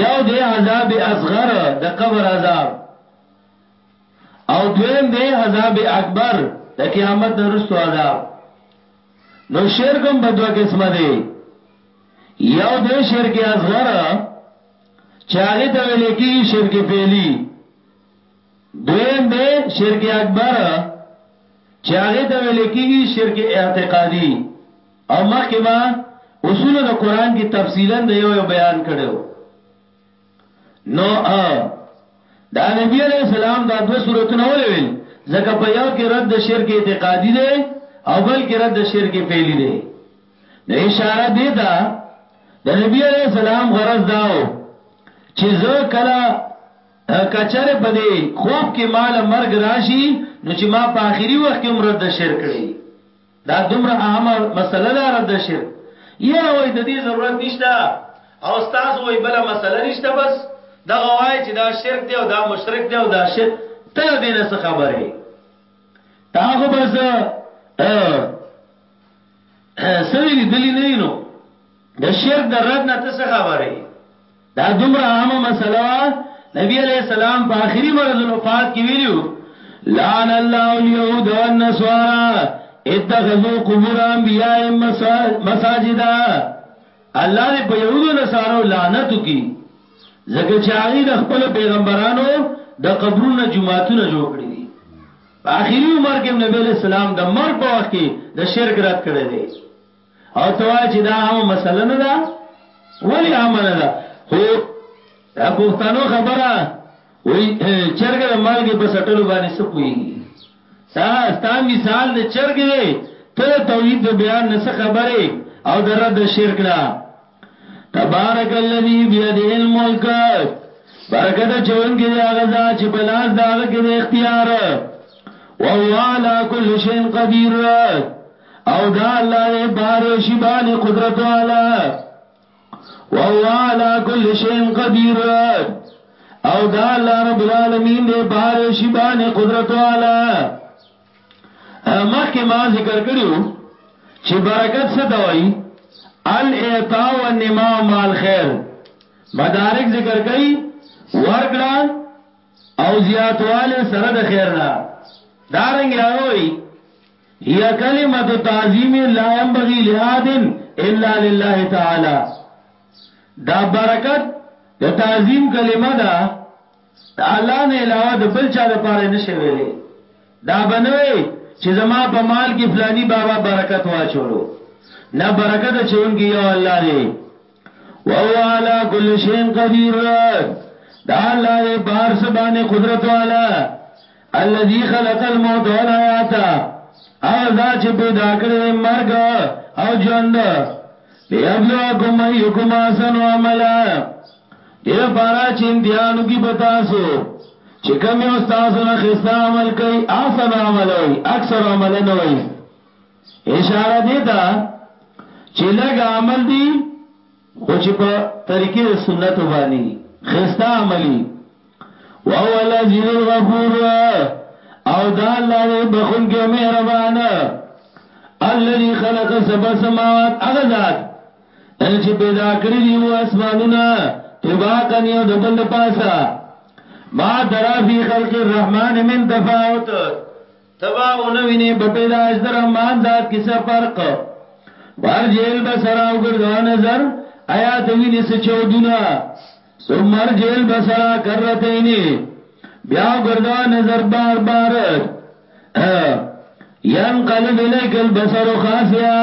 Speaker 1: یو دی عذاب اصغر د قبر عذاب او دویم دی عذاب اکبر د قیامت نه رسو عذاب نو شرک هم په دوه قسم دی یو دی شرک اصغر چې هغه ته ویل کېږي شرک فعلی دویم دی شرک اکبر چې هغه ته ویل کېږي شرک اعتقادي او مخکې ما اصول د قران کې تفصیلا د یو یو بیان کړو نو ا دا نبی علیہ السلام دا دو سورتونه ولول ځکه په یو کې رد شرک اعتقادي دی او بل کې رد شرک فعلی دی نو اشاره دی دا د نبی علیہ السلام غرض داو چې زه کله که چېرې په دې خوب کې ما له مرګ راشي نو چې ما په آخري وخت کې هم رد شرک کړی وي. دا دومره اهمه مسله ده رد شرک. یاره وایي د دې ضرورت نشته او ستاسو وایي بله مسله نشته بس دغه وایې چې دا شرک دی او دا مشرک دی او دا شرک ته له دې نه څه خبر یې؟ تا خو بس څه دې لیدلي نه دي نو د شرک د رد نه ته څه خبر یې؟ دا دومره عامه مسله وه نبی علیه السلام په آخري مرض الوفات کې ویلو لعن الله اليهود والنصارى اتخذوا قبور انبيائهم مساجدا الله دې په يهودو نصارو لعنت وکي ځکه چې هغه د خپل پیغمبرانو د قبرونو جمعهتون جوړ کړی دي په اخیری عمر کې نبی له سلام د مر په وخت کې د شرک رات کړی دی او توا چې دا عامه مسله نه ده ولی عامه نه ده خو دا پښتنو خبره وی چرګه د مالګې په سټلو باندې سپويږي سا ستا مثال د چرګې ته توحید د بیان نه خبره او د رد شرک نه تبارک الذی بیده الملک برکت چون کې دا غزا چې په لاس داغه کې د اختیار او هو علا کل شیء قدیر او دا الله دې بار شی باندې قدرت والا او هو علا کل شیء قدیر او دا الله رب العالمین دې بار شی باندې قدرت والا مخکې ما ذکر کړیو چې برکت څه ته وایي الاعطاء والنماء مع الخير مدارک ذکر کوي ورکړه او زیاتواله سره د خیر نه دارنګ یاوي هي کلمه تعظیم لا ينبغي لآد الا لله تعالی دا برکت د تعظیم کلمه ده د الله نه علاوه د بل چا لپاره یې نه شی ویلی، دا به نه وایې چې زما په مال کې فلانی بابا برکت واچولو، نه برکت اچونکی یو الله دی، وهو علی کل شیء قدیر، دا الله دی په هر څه باندې قدرت والا، الذی خلق الموت والحیات، هغه ذات چې پیدا کړی دی مرګ او ژوند، لیبلوکم ایکم احسن عملا. دې لپاره چې امتحان وکړي په تاسو چې کوم یو تاسو نه خسته عمل کوي احسن عمل وي اکثر عمل نه وي اشاره دې ته چې لږ عمل دي خو چې په طریقې سنت باندې خسته عملي وهو العزيز الغفور او دا الله دې بخون کې مهربان الذي خلق سبع سماوات اغذات هغه چې پیدا کړی دی او اسمانونه طباقا یو د بل پاسا ما ترا فی خلق الرحمن من تفاوت تبا اونوینه په پیدائش در رحمان ذات کې څه فرق ورجل بصر او ګرځو نظر آیا ته وینې څه چودونه سمر جیل بسرا کرتینی بیا ګرځو نظر بار بار ینقلب الیک البصر خاسئا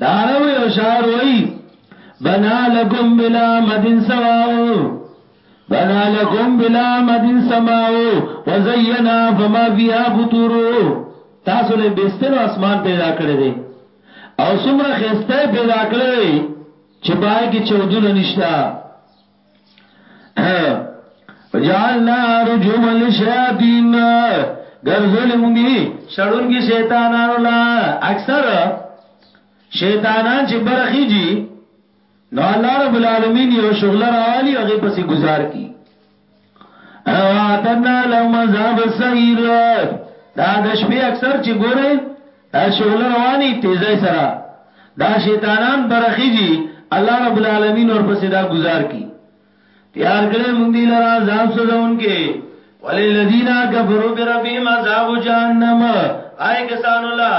Speaker 1: دا عرب یو شاعر وای بنا لکم بلا مدین سواو بنا لکم بلا مدین سماو وزینا فما فیها بطورو تاسو له بستر اسمان پیدا کړی دی او سمره خسته پیدا کړی چې پای کې چودونه نشتا وجعلنا رجوما للشياطين ګرځول موږي شړونګي شیطانانو لا اکثر شیطانان چې برخیږي نو الله رب العالمین یو شغل راوالي هغه پسې گزار کی اعتدنا لهم عذاب السعير دا د شپې اکثر چې ګوره دا شغل رواني تیزه سره دا شیطانان برخیږي الله رب العالمین ورپسې دا گزار کی تیار کړي مونږ دی لرا عذاب سزاون کې وللذین کفروا بربهم عذاب جهنم آی کسان الله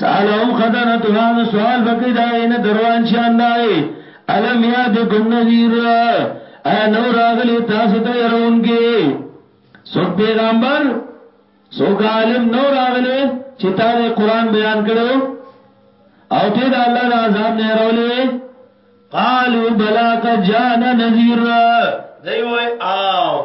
Speaker 1: سالهم خزنتها نو سوال بکی داغی نه دروان شان داغی علم یادکم نذیر ایا نو راغلی تاسو ته يرون کې سو پیغمبر سو عالم نو راغلی چې تا د قران بیان کړو او ته د الله د عذاب نه رولې قالوا بلا قد جاءنا نذير دوی وای او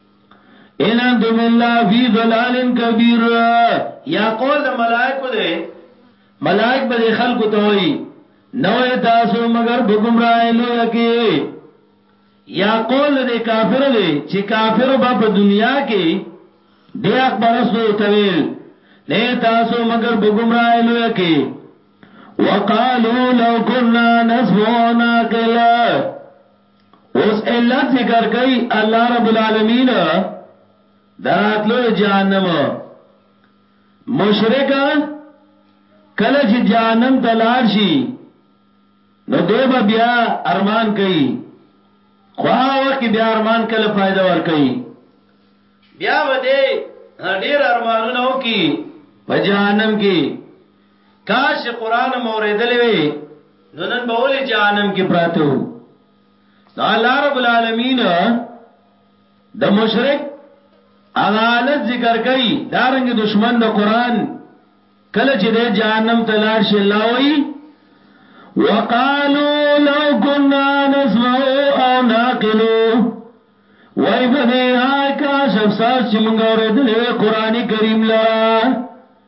Speaker 1: ان انتم الا فی ضلال کبیر یا قول د ملائکه ده ملائک به خلق ته وای نو تاسو مگر په گمراهی لوی کې یا قول د کافر دی چې کافر به په دنیا کې دی اکبر اسو تویل نه تاسو مگر په گمراهی لوی کې وقالو لو كنا نسمع ناقلا اوس علت ذکر کوي الله رب العالمین دراتلو د جهنم مشرک کله چې جهنم ته لاړ شي نو دیو بیا ارمان کوي خو هغه وخت کې بیا ارمان کله فائدہ ور کوي بیا به دې ډیر ارمانونه وکي په جهنم کې کاش قران موریدلې وي نو نن به ولې جهنم کې پراته وو الله رب العالمین د مشرک هغه حالت ذکر کوي دارنګ دشمن د قران کله چې د جهنم ته لاړ شي الله وایي وقالو لو كنا نسمع او ناقل وای په دې آی کا شخص چې مونږ اورېدلې قرآني کریم لرا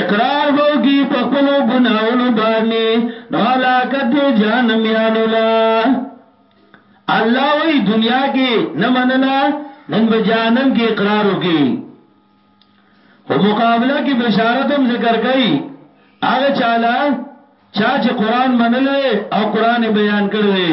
Speaker 1: اقرار به وکړي په خپلو ګناهونو باندې نو هلاکت دی جهنمیانو له الله وی دنیا کې نه منله نن به جهنم کې اقرار وکړي خو مقابله کې بشارت هم ذکر کړي هغه چاله چا چې قران منلې او قران بیان کړی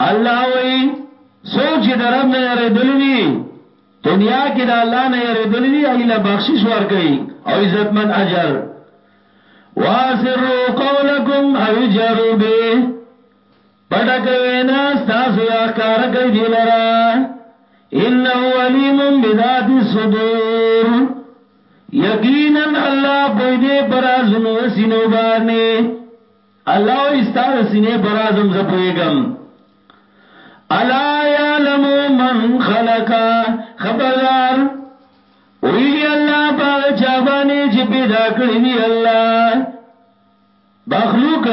Speaker 1: الله وایي، څوک چې د رب نه یریدلي دي، دنیا کې د الله نه یریدلي دي، هغوی له بخشش ورکوي او عزتمن اجر. واسروا قولکم او اجهروا به، پټه کړئ وینا ستاسو یا ښکاره کړئ دې لره، انه علیم بذات الصدور، یقینا الله پوهېدی په رازونو د سینو باندې. الله وایي ستا د سینې په راز هم زه پوهېږم. الا یعلم من خلق خبردار ویږي الله پاغه چا باندې چې پیدا کړی دی الله مخلوق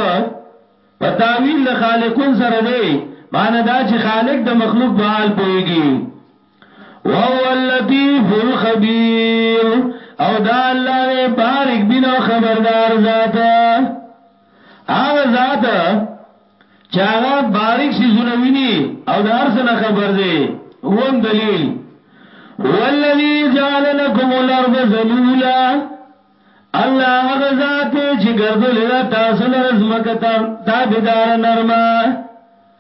Speaker 1: په تعویل خالقون سره دی معنی دا چې خالق د مخلوق په حال پويږي وهو اللطیف الخبیر او دا الله دې پاریک بین او خبردار ذات هغه ذات چاغه باریک سی زونه ویني او د هر څه نه خبر دی وم دلیل هو الذی جعل لكم الارض ذلولا الله هغه ذات چې ګرځولې تاسو لپاره زمکه تابعدار نرمه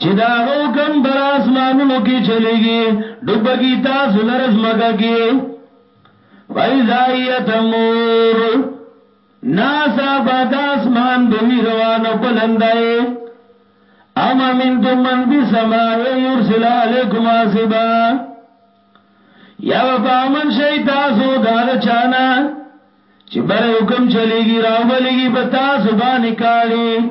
Speaker 1: چې دا هغه حکم بر اسمانونو کې چلیږي ډوبګي تاسو لرز مګه کې وایزای تمور ناسا باد اسمان دوی روانو بلندای ام من تم من فی سما یرسل علیکم حسبا یا وفا من شئی تاسو داغ چانا چې بر حکم چلیږي راولېږي په تاسو باندې کاری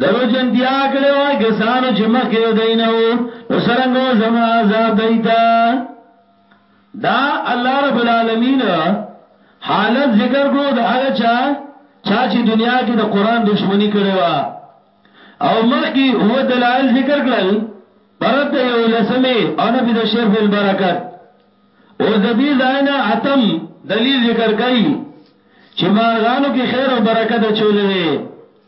Speaker 1: د روجنتیا کړي وا کسانو چې مخکې د دینه وو نو سرنګو زما عذاب دیتا دا الله رب العالمین حالت ذکر کو د هغه چا چا چې دنیا کې د قران دښمنی کړي وا او مخکې هو دلایل ذکر کړل برد یو لسمه او نبی د شرف البرکت او د دې ځاینا اتم دلیل ذکر کړي چې مارغانو کې خیر او برکت چولې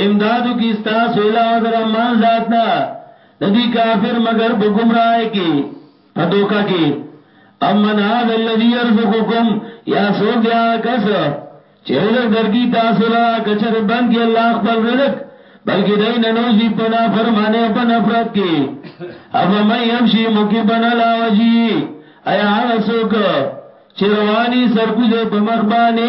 Speaker 1: امدادو کی ستاسو علاوه در امان ذات نه ندی کافر مگر په گمراه کی په دوکا کی امن هذا الذي يرزقكم یا سوګ دیا کس چې رزق درګی تاسو لرا کچر بند کی الله خپل رزق بلکې دای نه نوځي په نا فرمانه او په نفرت کې اف مې يمشي مکبن لا وجي ایا هغه څوک چې رواني سرکوزه په مخ باندې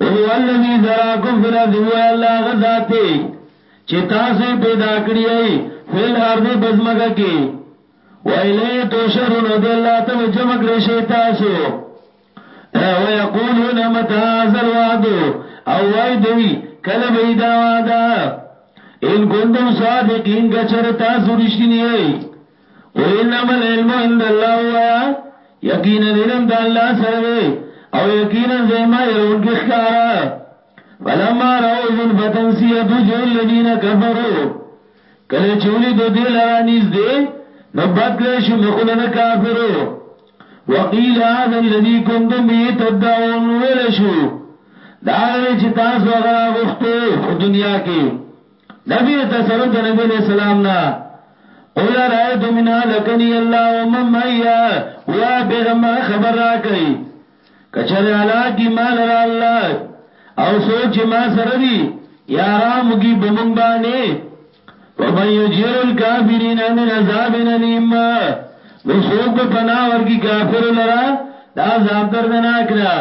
Speaker 1: هو الذی ذراکم فی الارض هو الله غذات چې تاسو پیدا کړی ای فل ارض بزمګه کې ویلی توشرون او دی الله ته جمع کړی شي تاسو او یقولون متى ذل وعد او وای دی کله به دا وعده ان کوندم صادقین کچر تاسو رښتینی ای قل انما العلم عند الله ويا یقینا علم د الله سره دی او یقینا زما علم کې ښکارا فلما راو ذل فتن سیدو جو الذين كفروا کله چولی دو دې لرا نږدې نو بدل شو مخونه کافرو وقيل هذا الذي كنتم به تدعون ویل شو دا چې تاسو هغه غوښتو په دنیا کې نبی تصرف د نبی علیہ السلام نه قول رایت من حلکنی اللہ و من مئیا و پیغمبر خبر را کئی کچر علاقی مال را اللہ او سوچ ما سر دی یارام کی بمنگ بانے ومن یجیر الكافرین من عذاب علیم نو سوک با پناور کی کافر لرا دا عذاب دردناکنا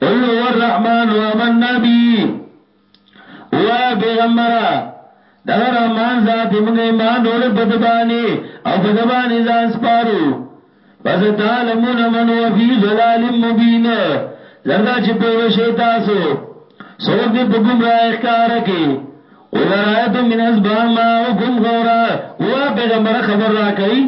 Speaker 1: قل هو الرحمن و امن نبی وای پیغمبره دغه رحمان ذات موږ ایمان وروړو په دبانی او په دبانی ځان سپارو پس تعلمون من هو فی ظلال مبین زردا چې په شی تاسو سوګ دې په گمراه ښکار کې قل رایتم من اسبا ماءکم غورا وا پیغمبر خبر را کوي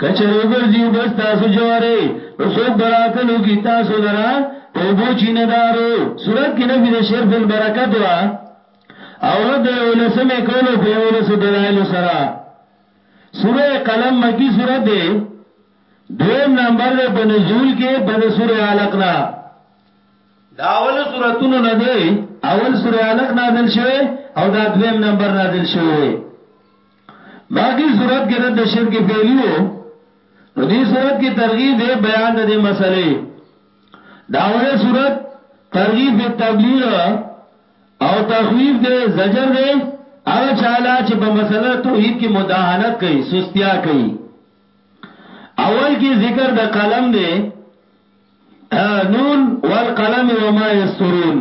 Speaker 1: کچر وګرځي وبس تاسو جواره نو څوک براکنو کی تاسو لرا په وبو چینه دارو صورت کې نفي د شرف البرکت وا او رد یو لسمه کولو په یو لس دلایل سره سوره قلم مکی سوره ده دویم نمبر ده په نزول کې په سوره علق نه دا اول سورتونو نه ده اول سوره علق نازل شوه او دا دویم نمبر نازل شوه باقی صورت کې رد شرک فعلی وو نو دې صورت کې ترغیب دې بیان د دې مسلې داوله صورت ترغیب په تبلیغ او تخویف دې زجر دې هغه چاله چې په مسله توحید کې مداهنت کوي سستیا کوي اول کې ذکر د قلم دې نون والقلم وما یسترون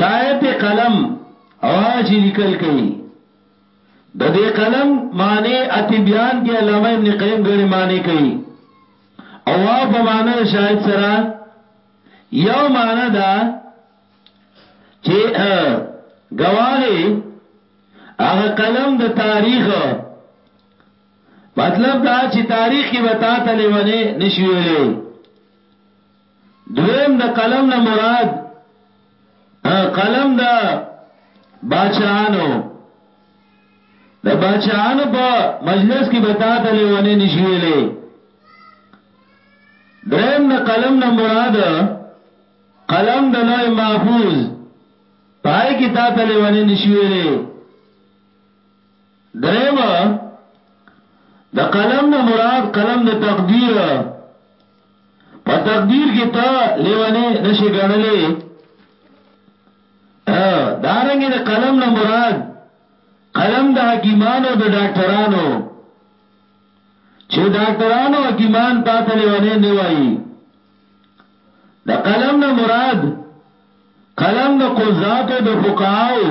Speaker 1: شاید قلم او چې لیکل کوي د دې قلم معنی اتبیان کې علامه ابن قیم غړي معنی کوي او واو په معنی د شاهد سره یو معنی دا چې گواهی هغه قلم د تاریخ مطلب دا چې تاریخ کې وتا ته لیونه نشویلې دویم د قلم نه مراد قلم د باچانو د باچانو په مجلس کې به تا ته لیونه نشي ویلې دریم د قلم نه مراد قلم د لوی محفوظ پای کې تا ته لیونه نشي ویلې دریم، د قلم نه مراد قلم د تقدیر. په تقدیر کې ته لیونی نشي ګڼلې. دارنګه د قلم نه مراد قلم د حکیمانو د ډاکټرانو چې ډاکټرانو حکیمان تا ته لیونه نه وایي د قلم نه مراد قلم د قضاتو د فقهاو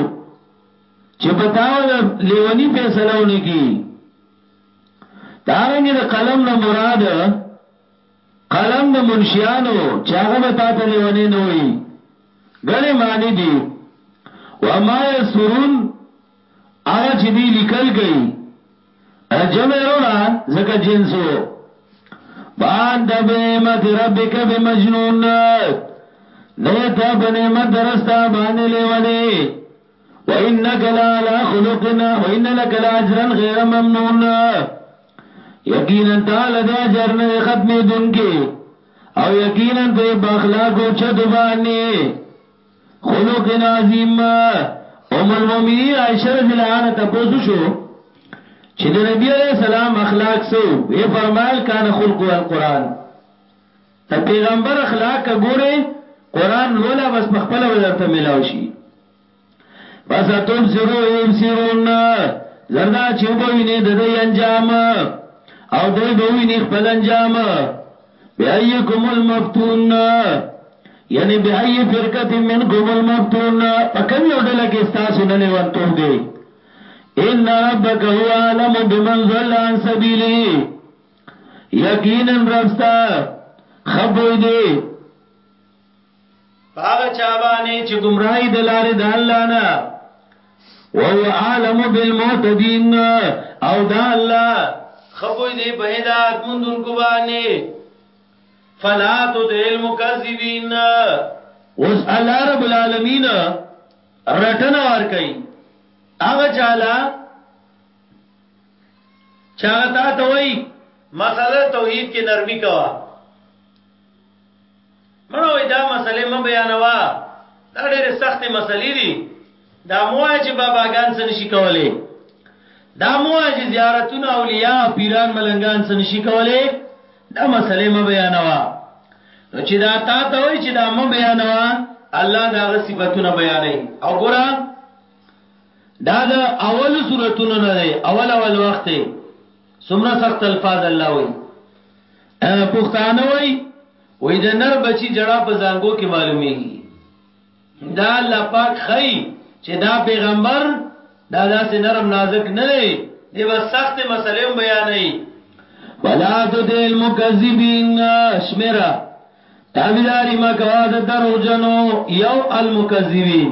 Speaker 1: چې په تاول لیونی فیصله ونکي دارنګ د قلم نه مراد قلم د منشیانو چې هغه به تا ته لیونی نه وي ګڼې معنی دي وما یسرون هغه چې دی لیکل کوي جمع رونا زکا جنسو بان دبنیمت ربک بمجنون نیتا بنیمت درستا بانی لیونی وانک لعلی خلق وان لک لاجرا غیر ممنون یقینا تعالی د اجر نه ختمې دونکي او یقینا ته باخلاق او چت باندې خلق عظیم ام المؤمنین عائشہ رضی الله عنها تاسو شو چې د نبی علیہ السلام اخلاق سو یې فرمایل کان خلق القرآن د پیغمبر اخلاق که ګوره قران لولا بس په خپل ودرته ملاو شي بس اتوب سرو ایم سیرون زردا چې وبوینه د دې انجام او دوی بوینه خپل انجام بیایکم المفتون یعنی بیای فرقت منکم المفتون پکم یو ډله کې تاسو نه لیوان ته دی ان ربک هو علم بمن ضل عن سبیلی یقینا رب ستا ښه پوی دی په هغه چا باندې چې ګمراهي د لارې د الله نه وهو عالم بالمعتدين او دا الله خپوی دی په هدایت مندون کو باندې فلا تطع المكذبين اوس الله رب العالمین رټنه ور کوي هغه چاله چا تا ته وای مسله توحید کې نرمي کوا مړه وای دا مسله م بیانوا دا ډېره سخته مسلې دي دا موه چې باباګان څه نشي کولای دا موه چې زیارتونه اولیاء پیران ملنګان څه نشي کولای دا مسله م بیانوا نو چې دا تا ته وای چې دا م بیانوا الله دا صفاتونه بیانې او ګورم دا د اول صورتونو نه دی اول اول وخت دی سمره سخت الفاظ الله وی پښتانه وی وی د نر بچی جړه په زنګو کې معلومی دا الله پاک خی چې دا پیغمبر دا داسې نرم نازک نه دی دی بس سخت مسلې بیانې ولا تو دل مکذبین شمرا تابیداری ما کوا د درو جنو یو المکذبین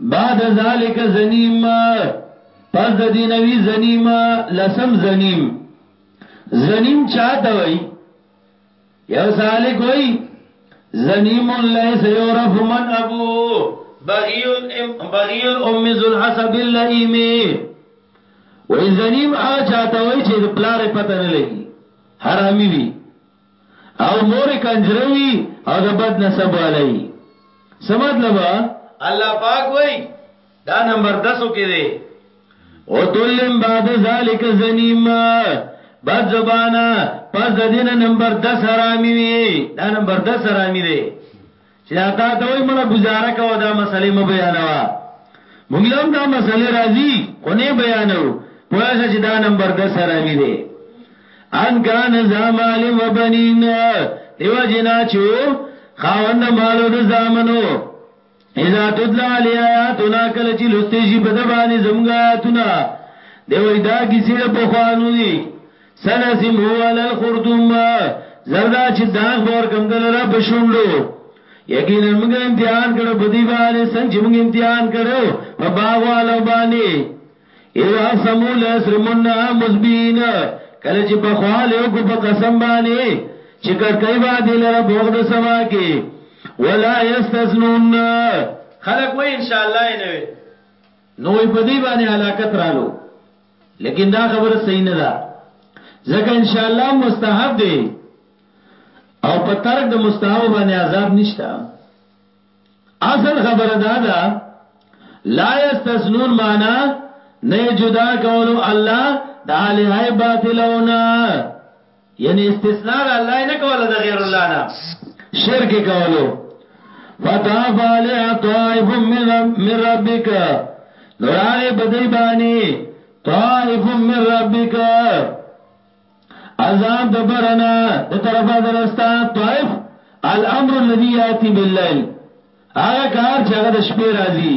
Speaker 1: بعد ذالک زنیم پس د دې نوی زنیم لسم زنیم زنیم چاته وای یو سالک وای زنیم لیس یعرف من ابو بغی الام بغی الام ذو الحسب اللئیم وای زنیم هغه چاته وای چې د پلار پته نه لګي حرامي وي او مور کنجروی او د بد نسب والی سمطلب الله پاک وای دا نمبر 10 کې دی او تلم بعد ذالک زنیم بد زبانا پس د دینه نمبر 10 حرامي وی دا نمبر 10 حرامي دی چې دا تا ته وایي مړه ګوزاره کوه دا مسئلې مه بیانوه موږ له هم دا مسئلې راځي خو نه بیانوو پوه شه چې دا نمبر د سراوي دی ان کان زمال و بنین دیو جنا چو خاوند مالو د زامنو اذا تدلا علی آیاتنا کل چی لستی شی بدبانی زمگا آیاتنا دیو ایدا کسی دا پخوانو دی سنسم هو علی الخردوم زردا چې داغ بور کم دلرا بشوندو یقینا موږ امتحان کړو په دی باندې څنګه چې موږ امتحان کړو په باغ والو باندې اذا سمو لسرمنا مزبین کله چې په خواله او په قسم باندې چې کټ کای باندې لره بوغ د سما کې ولا یستسنون خلق وای ان شاء الله نه نو په دی باندې هلاکت رالو لیکن دا خبره صحیح نه ده ځکه ان شاء الله مستحب دی او په ترک د مستحب باندې عذاب نشته اصل خبره دا ده لا یستسنون معنا نه جدا کولو الله د الہی باطلونه یعنی استثناء د الله نه کوله د غیر الله نه شرک کولو فتاف علی طائف من رب من ربک نوراغه بدی بانی طائف من ربک عذاب دبرنا د طرفه درستا طائف الامر الذي ياتي بالليل هغه کار چې هغه د شپې راځي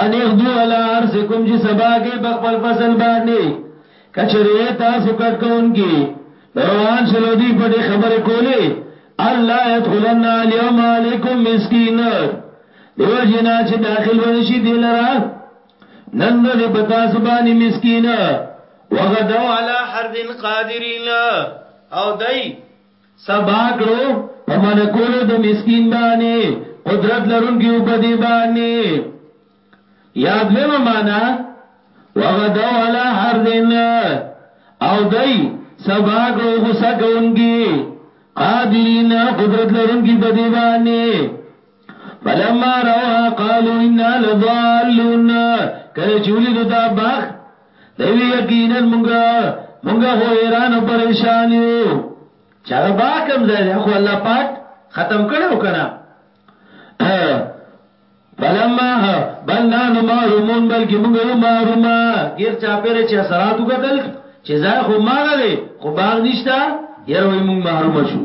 Speaker 1: ان اغدو علی ارسکم چې سبا کې په خپل فصل باندې کچره تاسو کټ کوونکی روان شلو دی په دې خبره کوله الله يدخلن اليوم عليكم مسكين دیو جنا چې داخل ونشي دی لرا نن دې پتا سبانی مسکین وغدو علی حرد قادرین او دای سبا کړو په منع کولو د مسکین باندې قدرت لرونکي په دې باندې یاد ویمه معنا وغدوا على حرزن او دای سبا کړو غوسه کوونکی قادرین قدرت لرونکي په دې باندې فلما روها قالوا انا لضالون کله چولی دا باغ دوی یقینا مونږه مونږه هو ایران او پریشان یو چاغه با کم ځای دی خو الله پاک ختم کړو کنه فلما بل نان محرومون بلکې موږ یو محرومه غیر چا پرې چې اثرات وکتل چې ځای خو ماغه دی خو باغ نشتا یره موږ محروم شو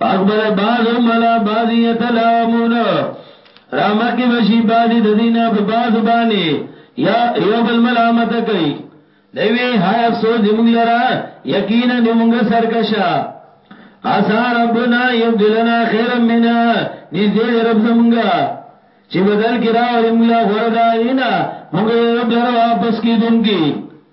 Speaker 1: اقبل بعض ملا بعض یتلامون رامکی بشی بعض د دینه په بعض باندې یا یو بل ملامت کوي دوی هاي افسوس دې موږ لرا یقینا دې موږ سرکشا اسا ربنا یبدلنا خیرا منا نږدې دې رب زمونږه چې بدل کرا او موږ غره دا غینا موږ رب لره واپس کیدونکي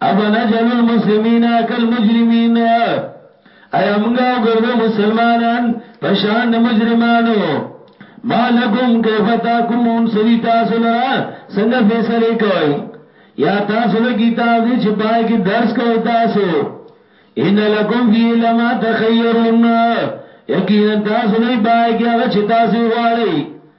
Speaker 1: ابا نجعل المسلمین کل مجرمین ایا منگا گردو مسلمانان پشان دا مجرمانو ما لکم کیف تاکمون سری تاسو لرا سنگ فیصلی کوئی یا تاسو دا کتاب دی چپای کی درس کوئی تاسو ان لکم فی لما تخیرون یقینا تاسو دی پای کی اغا چی تاسو غواری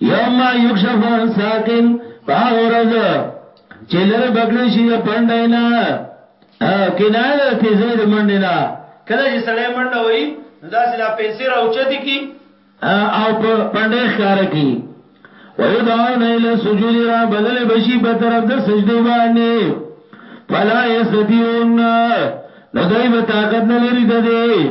Speaker 1: یوم یکشف عن ساقین پاغ ورځ چې لره بکړې شي د پندای نه کنایه د تیزې د منډې نه
Speaker 2: کله چې سړی منډه وای نو داسې دا پنسر او چتی کی
Speaker 1: او پندای ښکار کی ويدعون الى سجود را بلل بشي په طرف د سجدي باندې فلا يستطيعون نو دوی به طاقت نه لري د دې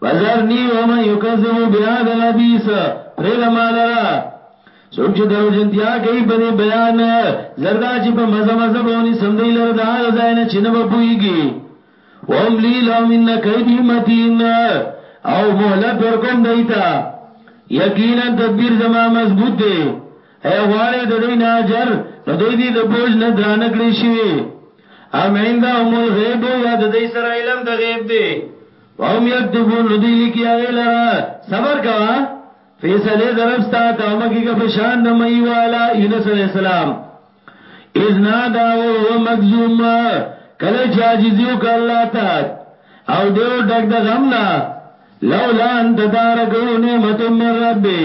Speaker 1: فذرنی ومن یکذب بهذا الحدیث پرېږده ما لره څوک چې دروژنتیا کوي په دې بیان زردا چې په مزه مزه به ونی سم دی لره د هغه ځای نه چې نه به پوهېږي وهم لی لهم ان کیدی متین او مهلت ورکوم دی ته یقینا تدبیر زما مضبوط دی ای غواړې د دې نه اجر نو دوی دې د بوج نه درانه کړی شي ام عندهم الغیب یا د دې سره علم د غیب دی وهم یکتبون نو دی لکی هغه لرا صبر کوا فیصله دربستا تامکی کا پشان د مئی والا یونس علی السلام اذ نادا وهو مکذوم کله چې عاجزیو ک الله تا او دیو ډک د غم نه لولا ان تدارکو نعمت من ربی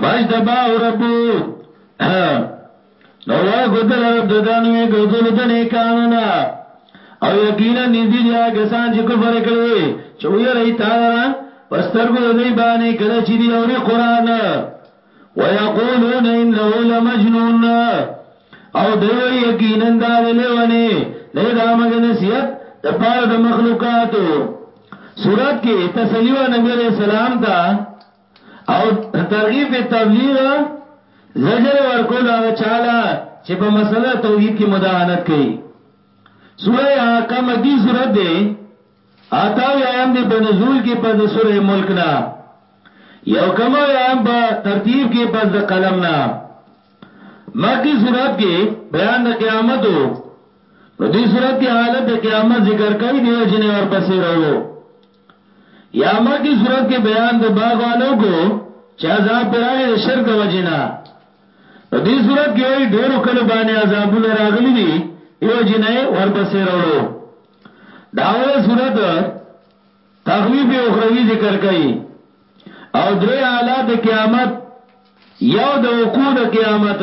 Speaker 1: فاجتبا ربو نو وای خود رب ددانو می ګرځول د نیکانو نه او یقینا نږدې دي هغه سان چې کفر کړي چې وی رہی تارا پسترګو دې باندې کله چې دی اوري قران ويقولون انه لمجنون او دوی یقینا دا لیونه نه دا مګ نصیحت د پاره د مخلوقاتو صورت کې تسلیو نبی رسول الله ته او ترغیب په تبلیغ زجر ورکول هغه چاله چې په مسله توحید کې مداهنت کوي سوره احکام کی صورت ده آتا یایم دی په نزول کې پس د سوره ملک نه یو کما یایم په ترتیب کې پس د قلم نه مکی صورت کې بیان د قیامت او دې صورت کې حالت د قیامت ذکر کوي دیو جنې ورپسې راوړو یا مخکې صورت کې بیان د باغ والو کو چې عذاب پراغه د شرک د وجنا په دې صورت کې وایي ډېر کلو باندې عذابونه راغلي دي یو جنې ورپسې وروړو داوله صورت تخویف اخروی ذکر کړي او درې حالات قیامت یو د وقوع د قیامت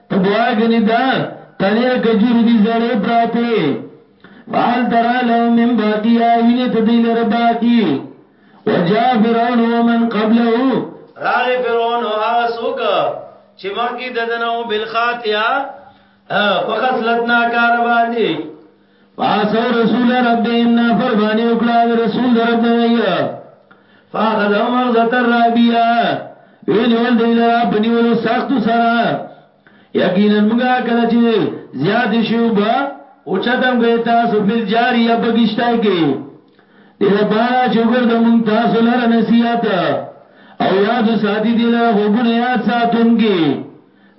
Speaker 1: ته دعا غنی دا تنی د کجورو دی زړې پراته فال ترا له من باقیا ویني ته دی لره باقی وجا فرعون ومن قبله
Speaker 2: راغ فرعون او هغه سوک چې مخکې ددنو بالخاتیا په خصلتنا کار باندې
Speaker 1: فاسو رسول ربهم نا فرمانی وکړه رسول درب دی فاخذو مغزت الرابیا ویلی ول دی لرا پنیولو سخت سرا یقینا مگا کلا چی زیاد شیو با او چتم گئی تاسو فل جاری یا بگشتای گئی دیده پارا چگر دا منگ تاسو لرا نصیحت او یاد ساتی دی لرا خوبون یاد ساتون گئی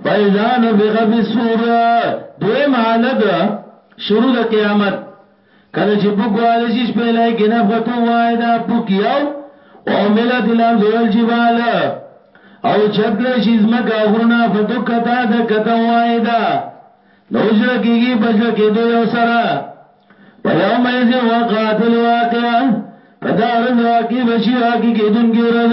Speaker 1: فاذا نفخ فی الصور دویم حالت شروع د قیامت کله چې بوګواله شي په لای کې نفخه وای دا بوکیاو او ملت الارض والجبال او چتل شي زمکه غرونه فدکتا د کته وای دا نو جړ کېږي بجړ کې دوی او سره په یوم یذ وقات الواقع پدا ورځ واقع بشي واقع کېدونکې ورځ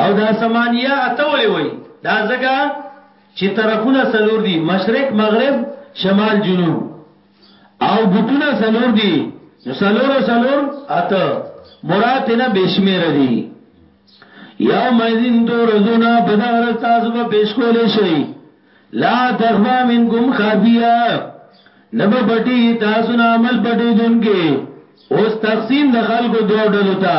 Speaker 1: او دا ثمانیه اته ولې
Speaker 2: وایي؟ دا ځکه چې طرفونه څلور دي، مشرق، مغرب،
Speaker 1: شمال، جنوب او ګوټونه څلور دي، نو څلور او څلور اته، مراد ترنه بې شمېره دي. یومئذ تعرضون په دغه ورځ تاسو به پېښ کولی شئ، لا تخفی منکم خافیه، نه به پټېږي تاسو نه عمل پټېدونکی. اوس تقسیم د خلکو دوو ډلو ته.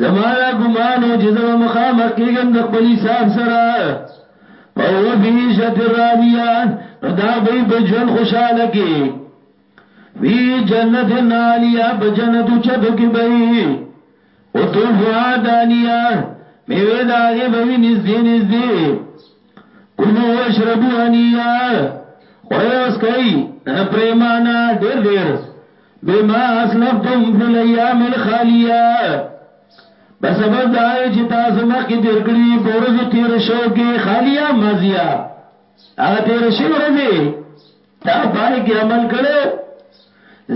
Speaker 1: زما دا ګمان و چې زه به مخامخ کېږم د خپل حساب سره فهو فی عیشة راضیه نو دا به په ژوند خوشاله کې فی جنت عالیه په جنت چتو کې به او توفها دانیه میوه دا هغه به نږدې نږدې کلو واشربو هنیه خورې اوس کوي پریمانه ډېر ډېر بما اسلفتم فی الايام الخالیه په سبب دا چې تاسو مخکې تیر کړی په ورځو تیر شو کې خالیا مازیا هغه تیر شي ورځې تا پای کې عمل کړو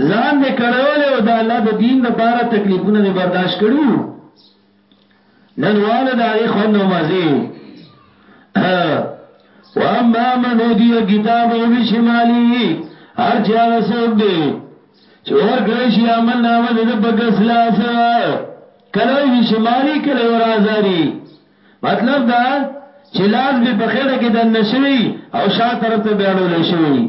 Speaker 1: ځان دې کړول او دا الله د دین لپاره تکلیفونه دې برداشت کړو نن والا دا غي خوند او مزي واما من ودي کتاب او بشمالي هر چا غسوب دي چې اور کړی شي عمل نامه د بغس لاس کله وی شمالي کله ور ازاري مطلب دا چې لاس به په خېړه کې د نشوي او شا طرف ته بیاړول شوی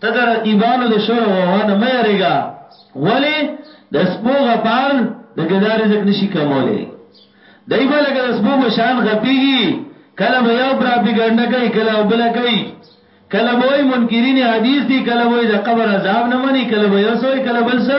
Speaker 1: ته د رقیبانو د شور او
Speaker 2: هوا نه مه یریږه، ولې
Speaker 1: د سپو غپار د ګدا رزق نشي کمولی، دی به لکه د سپو په شان غپیږي، کله به یو پراپیګنډه کوي، کله او بله کوي، کله به وایي منکرین حدیث دي، کله به وایي د قبر عذاب نه مني، کله به یو څه وایي، کله بل څه،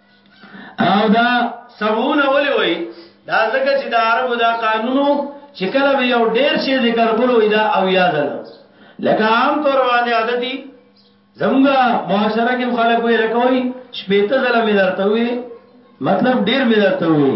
Speaker 1: او دا
Speaker 2: سبعون ولې وای دا ځکه چې د عربو دا قانونو چې کله به یو ډیر شي ذکر کولو دا او یا ځل لکه عام طور باندې عادتي زمونږه معاشره کې خلک وي لکه وي شپېته ځله مې درته وي مطلب ډیر مې درته وي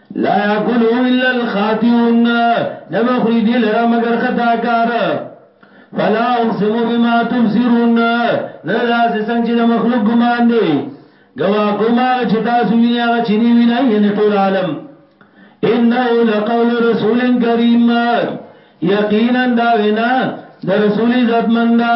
Speaker 2: لا یاکلو الا الخاطئون نبخری دی لرا مگر خطا کار فلا اقسم بما تبصرون نه داسې څنګه چې د مخلوق ګمان دی گوا کومه چې تاسو ویني هغه چې نه ویني یعنی ټول عالم انه لقول رسول کریم یقینا دا وینا د رسول عزت منده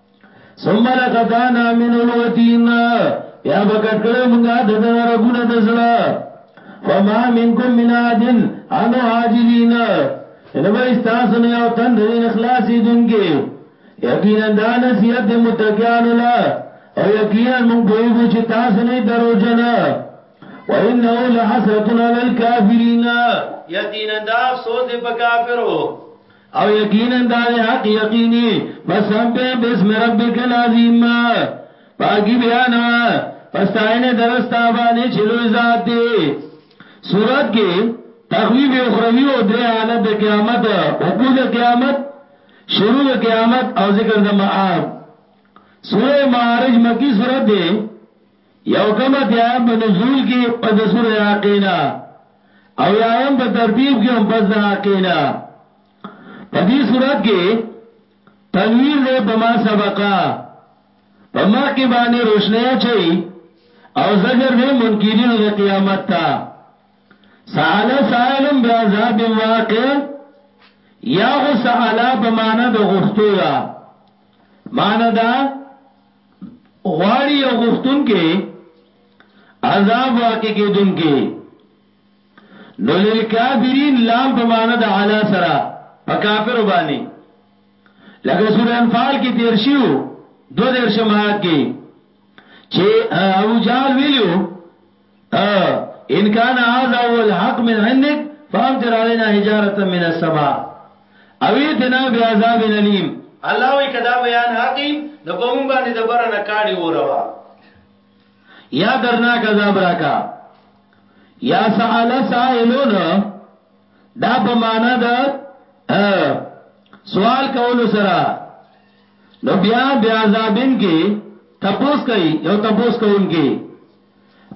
Speaker 2: ثم لقطعنا من الوتين بیا بکټ کړو مونږه د دې رګونه د زړه فما منکم من احد انو عاجزین ان به استاسو نه یو تن د اخلاصي دونکي یقینا دا نصیحت متقیان لا او یقینا مونږ پوهیږو چې تاسو نه دروژن و انه لحسرتنا للکافرین یقینا دا افسوس دی په کافرو
Speaker 1: او یقینا دا حق یقینی فسبح بسم ربک العظیم پاکی بیان وا پستاینه درستا باندې چلو ذات دی صورت کې تخویب اخروی او درې حالت د قیامت حقوق د قیامت شروع د قیامت او ذکر د معاد سوره معارج مکی صورت دی یو کم اتیا هم په نزول کې پس د سورة عاقینا او یا هم په ترتیب کې هم پس د عاقینا په دې صورت کې تنویر دې په ما سبقا په مخ کې باندې روشنه چي او زجر دې منکرین د قیامت تا سال سالم بعذاب واقع یا غو سالا په معنا د غختو دا معنا دا غواړي یو غوښتونکي عذاب واقع کېدونکي نو للکافرین لام په معنا د علا سره په کافر باندې لکه سورہ انفال کې تیر شیو دو دیر شمایات کې چې ابو جال ویلو ان کان هذا هو الحق من عندك فامطر علينا حجاره من السماء او اتنا بعذاب الیم
Speaker 2: الله وی کدا بیان حقی نو په مونږ باندې د برنه کاړي وروا
Speaker 1: یا درنا کذا براکا یا سال سائلون دا په معنا د سوال کول سره نو بیا بیا عذابین کې تپوس کوي یو تپوس کوونکی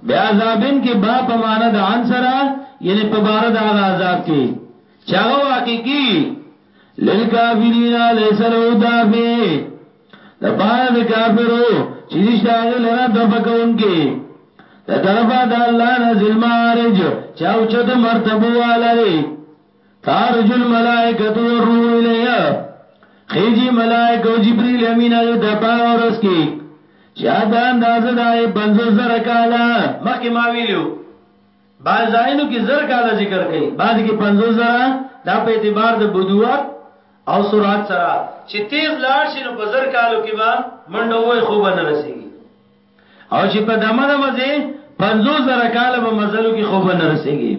Speaker 1: بیا عذابن کې با په معنا د عن سره یعنی په بار د هغه عذاب کې چې هغه واقع کی للکافرین لیس له دافع د پاره د کافرو چې نشته هغه لره د فکون کې د طرفه د الله نه ظلم عارج چاو چت مرتبه والي تعرج الملائکه والروح الیه خیجی ملائکه او جبرئیل امین هغه د پاره ورس کی چې دا اندازه د 50 زره کاله
Speaker 2: مخکې ما ویلو
Speaker 1: بعض ځایونو کې زر کاله ذکر کړي بعض کې 50 زره دا په اعتبار د بدوات
Speaker 2: او سرعت سره چې تیز لاړ شي نو په زر کالو کې به منډه وای خو به نه رسیږي
Speaker 1: او چې په دمه دمه زه پنځو زره کاله به مزلو کې خوب نه رسېږي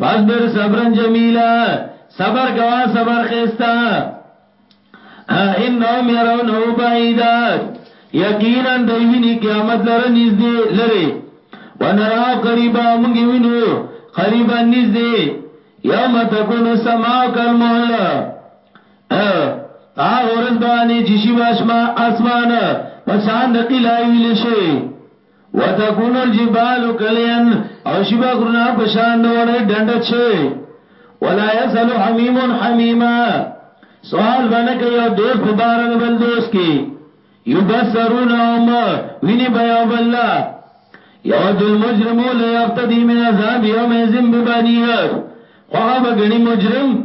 Speaker 1: فاصبر صبرا جمیلا صبر کوا صبر خستا انهم يرونه بعيدا یقینا دوینی قیامت لره نږدې لره ونرا قریبا موږ وینو قریبا نږدې یوم تکون السماء کالمهل په هغه ورځ باندې چې شي واسما اسمان په شان د قلای ویل شي وتكون الجبال كليا او شي بغرنا په شان د وړې ډنډ شي ولا يسل حميم حميما سوال باندې کوي او دوست په بار د بل دوست کې يبصرون هم ویني بیا بل یود المجرم لا يفتدي من عذاب يوم ذنب بنيه خو هغه غني مجرم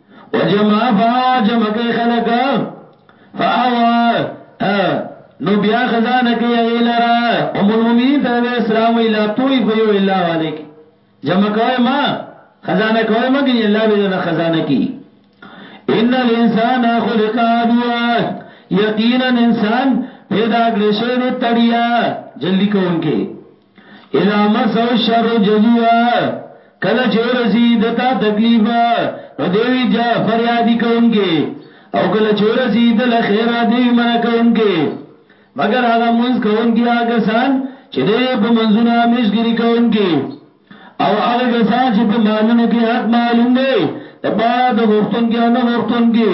Speaker 1: وجمع فا جمع کئی خلق فاوا نو بیا خزانه کئی اغیل را ام المومنین تنبی اسلام ویلا توی فیو اللہ علیک جمع کوئی ما خزانه کوئی ما گنی اللہ بیدن خزانه کی ان الانسان خلق عدوا یقینا انسان پیدا کړی شوی دی تړیا جلدی کوونکې اذا مسو الشر جزيا کله چې ورسی دتا تکلیف نو دیوی جا فریادی کوونکې او کله چې ورسی د خیر دیوی منع کوونکې مگر هغه منځ کوونکې هغه سان چې دې په منځونه مشګری کوونکې او هغه کسان چې په مالونو کې حق معلوم دی د بار د غختون کې او نه غختون کې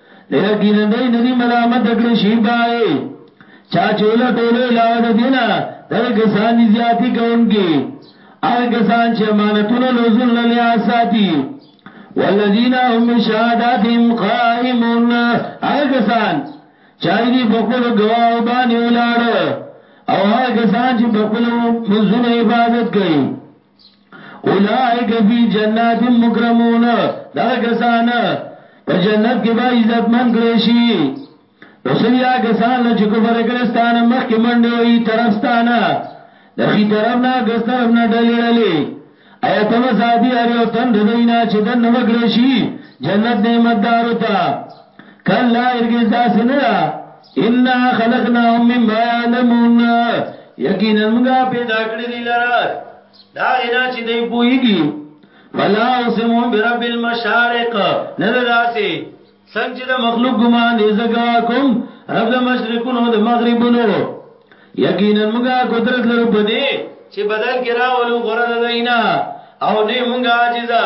Speaker 1: لیکن دای ندی ملامت کړی شی پای چا چول ټوله علاوه د دینه دغه کسان دي زیاتی کوونکي هغه کسان چې امانتونه لوزل نه لیا ساتي والذین هم شهاداتهم قائمون هغه کسان چای دی په خپل گواو باندې ولاړ او هغه کسان چې په خپل منځونو حفاظت کوي اولائک فی جنات مکرمون دغه کسان په جنت کې به عزت من کړی شي اوسیا کسان له چې کفر کړي ستانه مخ کې منډه وي طرف ستانه د خي طرف نه ګس طرف نه ډلې ډلې ایا تم سادي هر یو تن ردینا چې د نو کړی شي جنت نعمت دار وتا کله ارګز داس نه انا خلقناهم مما يعلمون یقینا موږ پیدا کړی دی لرا دا غنا چې دی پويږي فلا اسم برب المشارق نه داسي څنګه د مخلوق ګمان دې زګا کوم رب د مشرقونو د مغربونو یقینا موږ قدرت لرو په دې چې بدل کې راولو غره نه دینا او نه موږ عاجزه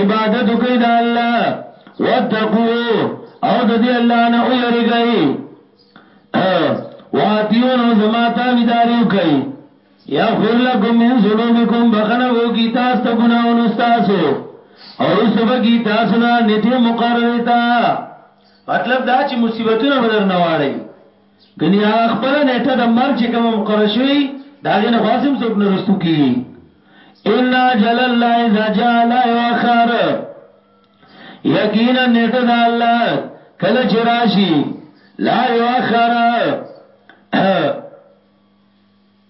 Speaker 1: عبادت وکړئ د الله واتقوه او د دې الله نه ویریږئ واتیون او زما تابعداري وکړئ یغفر لكم من ذنوبكم بخنه وو کی تاسو ته ګناونه تاسو او رسوب کی تاسو نه نته مقرره تا مطلب دا چې مصیبتونه بدر نه واړی ګني هغه خپله نېټه د مرګ چې کومه مقرره شوې د هغې نه خو هسې هم څوک نه رستو کېږي ان اجل الله اذا جاء لا یؤخر یقینا نېټه د الله کله چې راشي لا یؤخر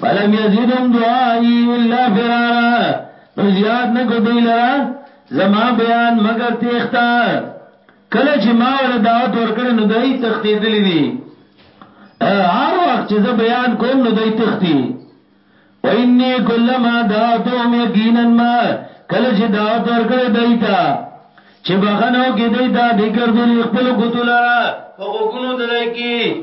Speaker 1: فلم یزیدهم دعائی الا فرارا نو زیاد نکو دی لرا زما بیان مگر تیختا کله چې ما ول دعوت ورکړ نو دای تختی دلی دی هر وخت چې زه بیان کوم نو دای تختی و انی کلما دعوتهم یقینا ما کله چې دعوت ورکړ دای تا چې بغنو کې دای تا ذکر دې خپل ګوتو لرا په وګونو دلای کې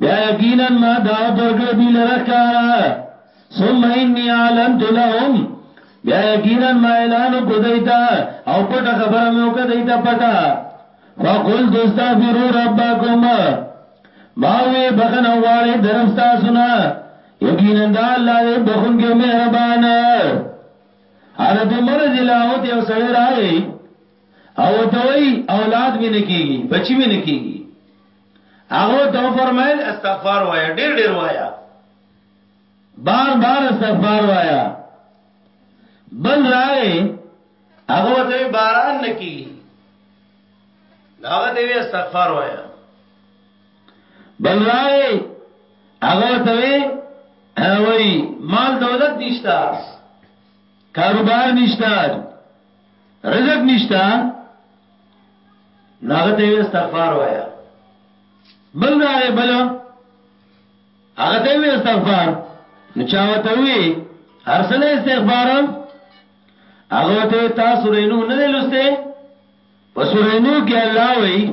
Speaker 1: بیا یقینا ما دا درګړ دی لره کارا ثم انی اعلنت لهم بیا یقینا ما اعلان کو دیتا او پټه خبره مې وکړه دیتا پټه فقل تستغفروا ربکم ما وی بخنه غواړي درف تاسو نه یقینا دا الله دې بخون کې مهربان حضرت عمر رضی الله عنه یو سره راغی او دوی اولاد مې نکېږي بچی مې نکېږي هغه ته فرمایل استغفار وایا ډیر ډیر وایا بار بار استغفار وایا بل راغې
Speaker 2: هغه ته باران نکی هغه ته استغفار وایا
Speaker 1: بل راغې هغه ته وی مال دولت نشتا کاروبار نشتا رزق نشتا ناغه ته استغفار وایا بل راغه بل هغه ته استغفار نو چا وته وی ارسل استغفار هغه ته تاسو رینو نه لسته پسورینو کې الله وی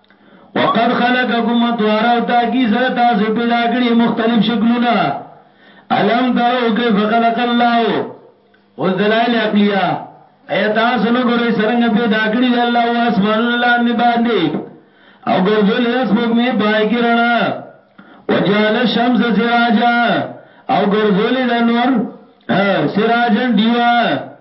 Speaker 1: وقد خلقکم اتوارا او تاکی سره تاسو پیدا کړی مختلف شکلونه الم ترو کیف خلق الله اوس دلایل عقلیه ایا تاسو نو ګورئ سرنګ پیدا کړی دی الله او اسمانونه لاندې باندې او ګرځول یې سپوږمې پای کې رڼا وجعل الشمس سراجا او ګرځول د نور سراجن دیوا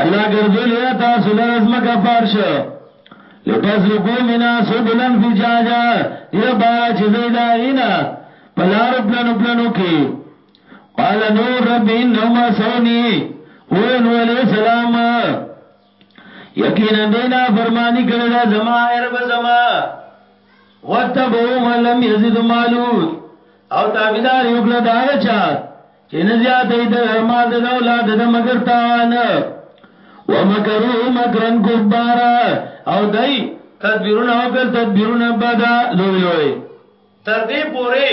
Speaker 1: الله ګرځولې ده تاسو لره ځمکه فرشه لتسلکو منا سبلا فجاجا دې بارا چې زیدا غینا پلارو پلانو پلانو کې قال نو رب انما سوني او نو علی السلام یقینا دینا فرمانی کړی دا زما رب زما وتبو ملم یزید مالو او تابعدار یو کړه دا چا چې نه زیاتې د مال د اولاد د مگر تاوان ومکرو مکرن کبارا او دای تدبیرونه او کل تدبیرونه بدا لوی لوی
Speaker 2: تر دې پورې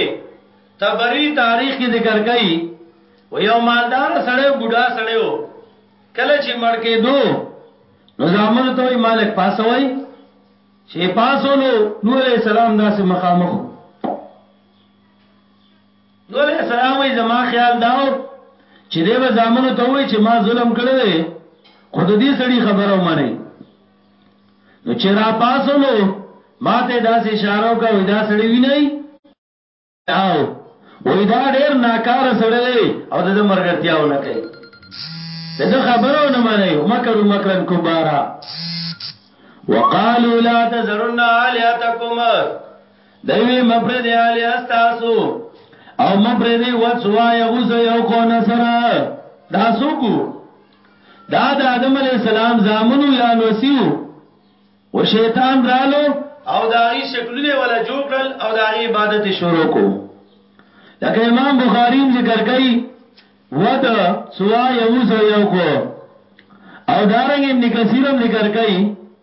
Speaker 2: تبری تاریخ کې ذکر کړي و یو مالدار سړی بوډا سړی و کله چې مړ کېدو
Speaker 1: نو زامن ته یې مالک پاسوي چې پاسولو نو عليه السلام داسې مخامخ
Speaker 2: نو علیہ السلام
Speaker 1: وی زما خیال داو چې دی به زامنو ته وی چې ما ظلم کړی دی خود دې سړي خبره ومني نو چې را پاسلو ما ته داسې اشاره وکړه وی دا سړي ویني او وی دا ډېر ناکار سړی دی او د مرګرتیاونه کوي دغه خبره نه مني مکر مکرن کبارا
Speaker 2: وقالوا لا تزرن الهاتكم
Speaker 1: دوی مپر دی علی استاسو او مپر دی وڅوا یغوس یو کو نصر دا سوکو دا د آدم علی السلام زامنو یا نوسیو و شیطان رالو
Speaker 2: او داغي شکلونه ولا جوړل او داغي عبادت
Speaker 1: شروع کو لکه امام بخاری ذکر کوي ود سوا یوز یو کو او دارنګ ابن کثیرم ذکر کوي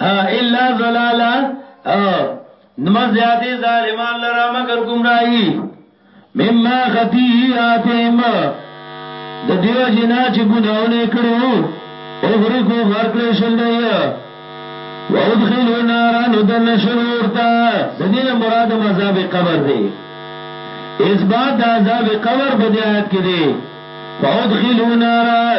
Speaker 1: الا ضلالا
Speaker 2: نما زیادی ظالمان لرا مگر گمراهی
Speaker 1: مما خطیاتهم د دیو جنا چې ګناونه کړو او غری کو غر کړی شل دی و ادخلوا النار ندن
Speaker 2: شرور تا د
Speaker 1: دې مراد عذاب قبر دی اثبات عذاب قبر په دې آیت کې دی فادخلوا النار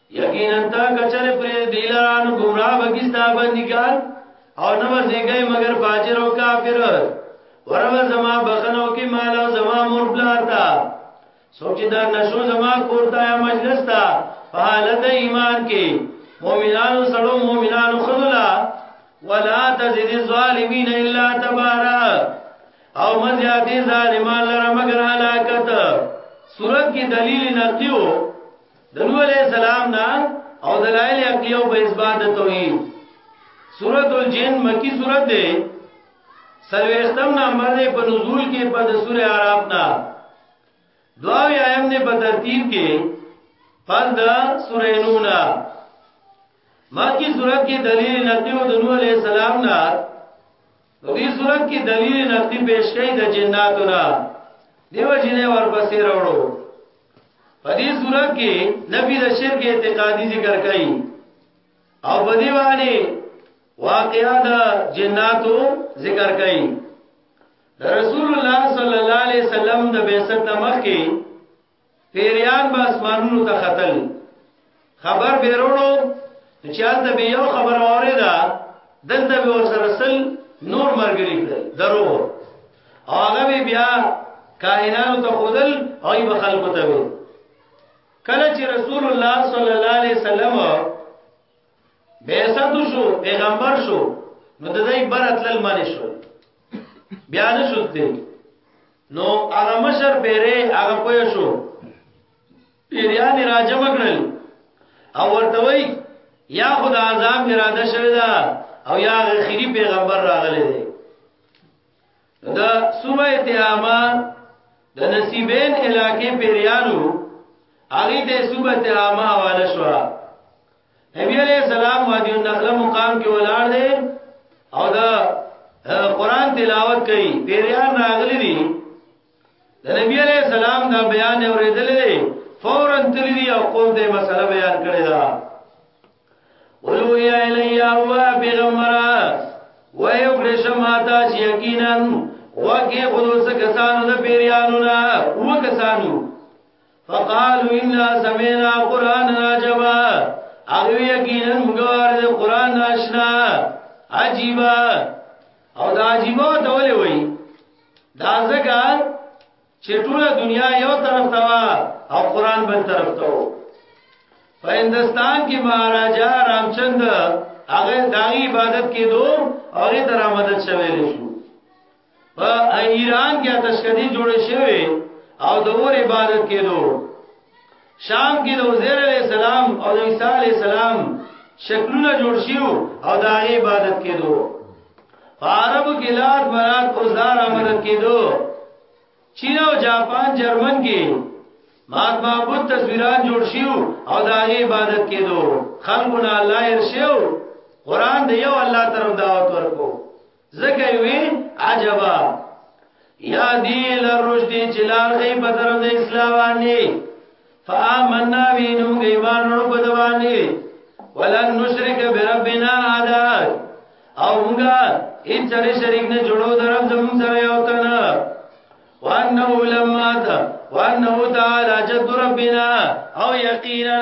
Speaker 1: یقینا تا کچر پر دیلان گمراه بکی ستا بندگان او نه وزیږی مگر فاجر او کافر ورو زما بخنو کی مال او زما مور بلارتا سوچ دا نشو زما کورتا یا مجلس تا په حالت ایمان کې مؤمنانو سره مؤمنانو خذلا ولا تزيد الظالمين الا تبارا او مزیاتی ظالمان لره مگر هلاکت صورت کی دلیل نقیو د نوح علیہ السلام نه او دلائل عقلی او په اثبات د توحید سورۃ الجن مکی سورۃ ده سلویختم نمبر ده په نزول کې په د سورې اعراف نه دواوی آیم نه په ترتیب کې پس د سورې نوح نه مکی سورۃ کې دلیل نقلی او د نوح علیہ السلام نه نو دې صورت کې دلیل نقلی پیش کړي د جناتو نه دیو جنې ورپسې راوړو په دې صورت کې نبی د شرک اعتقادي ذکر کړي او په دې باندې واقعا د جناتو ذکر کړي رسول الله صلی الله علیه وسلم د بعثت مخکې پیریان به اسمانونو ته خطل خبر بیرونو چې هلته به یو خبر اورې ده دلته به ور سره سل نور مرګري کړل درو هغه به بیا کاهنانو ته خودل او به خلکو ته وي کله چې رسول الله صلی الله علیه وسلم بیساتو شو پیغمبر شو نو د دې برتل منی شو بیا نه شو دې نو هغه مشر پیری هغه پوه شو پیریان راجم کړل او ورته وای یا خدا عذاب اراده شوی دا او یا اخیری پیغمبر راغلی دی دا صوبه تهامه د نصیبین علاقې پیریانو هغه د صوبه تهامه حواله شو نبی علیہ السلام وادی النخله مقام کې ولاړ دی او دا قران تلاوت کوي پیریان راغلي دي د نبی علیہ السلام دا بیان اوریدل دي فورا تللی دی او قوم ته مسله بیان کړی دا ولویا الیا هو پیغمبر وای او کرشم ماتا چې یقینا وکه خلوص کسانو د پیریانو نه و کسانو فقالوا انا سمعنا قرانا عجبا هغه یقینا موږ د قران ناشنا عجيبا او دا عجيبا ته ولې وای دا ځکه چې ټوله دنیا یو طرف ته او قران بل طرف ته و په هندستان کې مہاراجا رامچند هغه داغي عبادت کېدو او یې درآمدت شوی شو په ایران کې تشکدي جوړ شوی او د اور عبادت کېدو شام کې د عزیر علی السلام او د عیسی علی السلام شکلونه جوړ شیو او د هغه عبادت کېدو عربو کې لات مراد او زار عبادت کېدو چین او جاپان جرمن کې مات معبود تصویران جوړ شیو او د هغه عبادت کېدو خلقنا الله ارشیو قران دی یو الله طرف دعوت ورکو زکه وی عجبا یا دی لرشدی چلار غی په طرف د اسلام باندې فآمنا وینو ایمان ورو په دوانی ولن نشرک بربنا ادا او موږ هیڅ سره شریک نه جوړو درم زموږ سره یو تنه وانه لما تا وانه تعالی جد ربنا او یقینا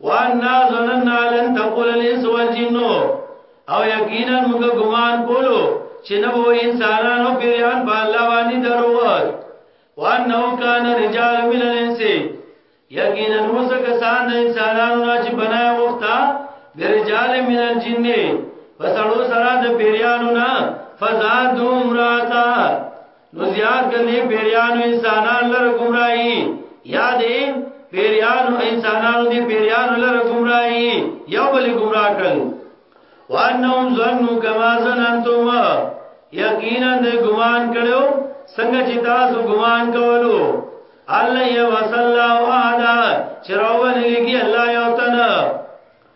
Speaker 1: وانا ظننا لن تقول الانس والجن او یقینا موږ ګمان کولو چې نه وو انسانانو پیران په الله باندې دروغ وانه کان رجال من الانس یقینا موږ کسان د انسانانو نه چې بنا وخته برجال من الجن فسړو سره د پیرانو نه فزادو امراتا نو زیاد کړي پیریانو انسانان لره ګمراهي یاد یې پیریانو انسانانو دي پیریانو لره ګمراهي یو بل ګمراه کړل وانهم ظنوا كما ظننتم یقینا د ګمان کړو څنګه چې تاسو ګمان کولو الله یو صلی الله علیه چرونه لګي الله یو تن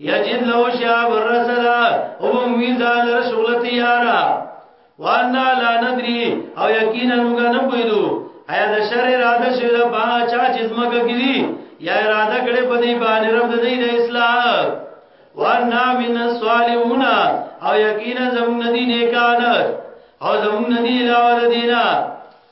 Speaker 1: یجد لو شاب الرسل او میزان رسولت یارا وانا لا ندری او یقینا موږ نه پویدو ایا د شر اراده شوی دا با چا چې زمګه کړي یا اراده کړي په دې باندې رب د دې د اسلام وانا من الصالحون او یقینا زمون ندی نیکان او زمون ندی علاوه دینا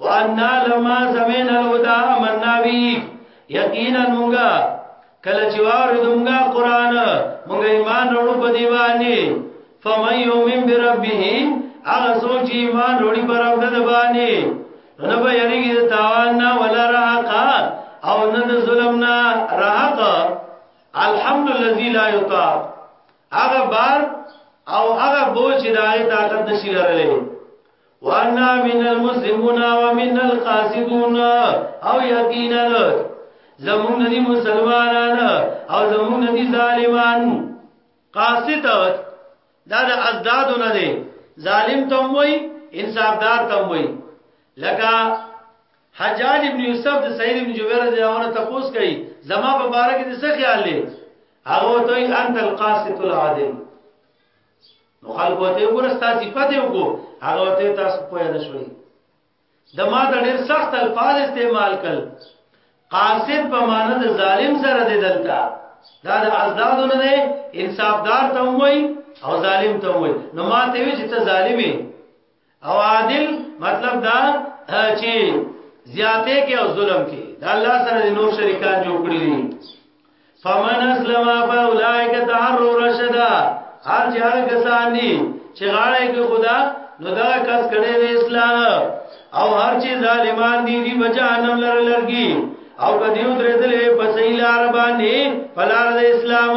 Speaker 1: وانا لما زمین الهدى آمنا بی یقینا مونږه کله چې واره دونګه قران مونږه ایمان وروړو په دی باندې فمن یومن بربه هغه سوچ ایمان وروړي پر رب د باندې نو به یریږي د تاوان نه ولا راقا او نه د ظلم نه راقا الحمد الذی لا یطاع هغه بار او هغه بوج دای طاقت نشي لرلې وانا من المسلمون ومن القاسدون او یقینا زمون ندی مسلمانان او زمون ندی ظالمان قاسد دا د ازداد نه دی ظالم تم وای انصافدار تم وای لکه حجاج ابن یوسف د سعید ابن جبیر رضی الله عنه تپوس کوي زما په باره کې څه خیال لې هغه ته انت القاسط العادل نو خلق وته وګوره ستاسو صفات یو کو هغه ته تاسو پوهه نه شوي د ما د ډېر سخت الفاظ استعمال کړ قاصد په معنی د ظالم سره دی دلته دا د ازدادو نه دی انصافدار ته وای او ظالم ته وای نو ما ته وی چې ته ظالمې او عادل مطلب دا چې زیاته کې او ظلم کې دا الله سره نور شریکان جوړ کړی دي فمن اسلم فاولائک تعروا رشدا هر جهان کسان دي چې غاړه کې خدا نو دا کس کړي د اسلام او هر چې ظالمان دي دی بجانم لر لرګي او کدیو درې دلې پسې لار باندې فلار د اسلام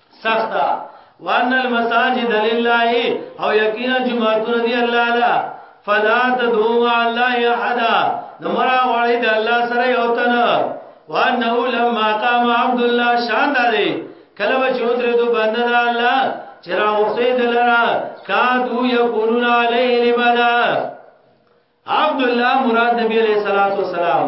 Speaker 1: سخته وان المساجد لله او یقینا جماعتون دی الله لا فلا تدعو مع الله احد نمرا وړي د الله سره یو تن وانه لما قام عبد الله شاندار کله و چې ودرې دو بنده د الله چې را وخته دلرا کادو یکونون علیه لبدا عبد الله مراد نبی علیہ الصلوۃ والسلام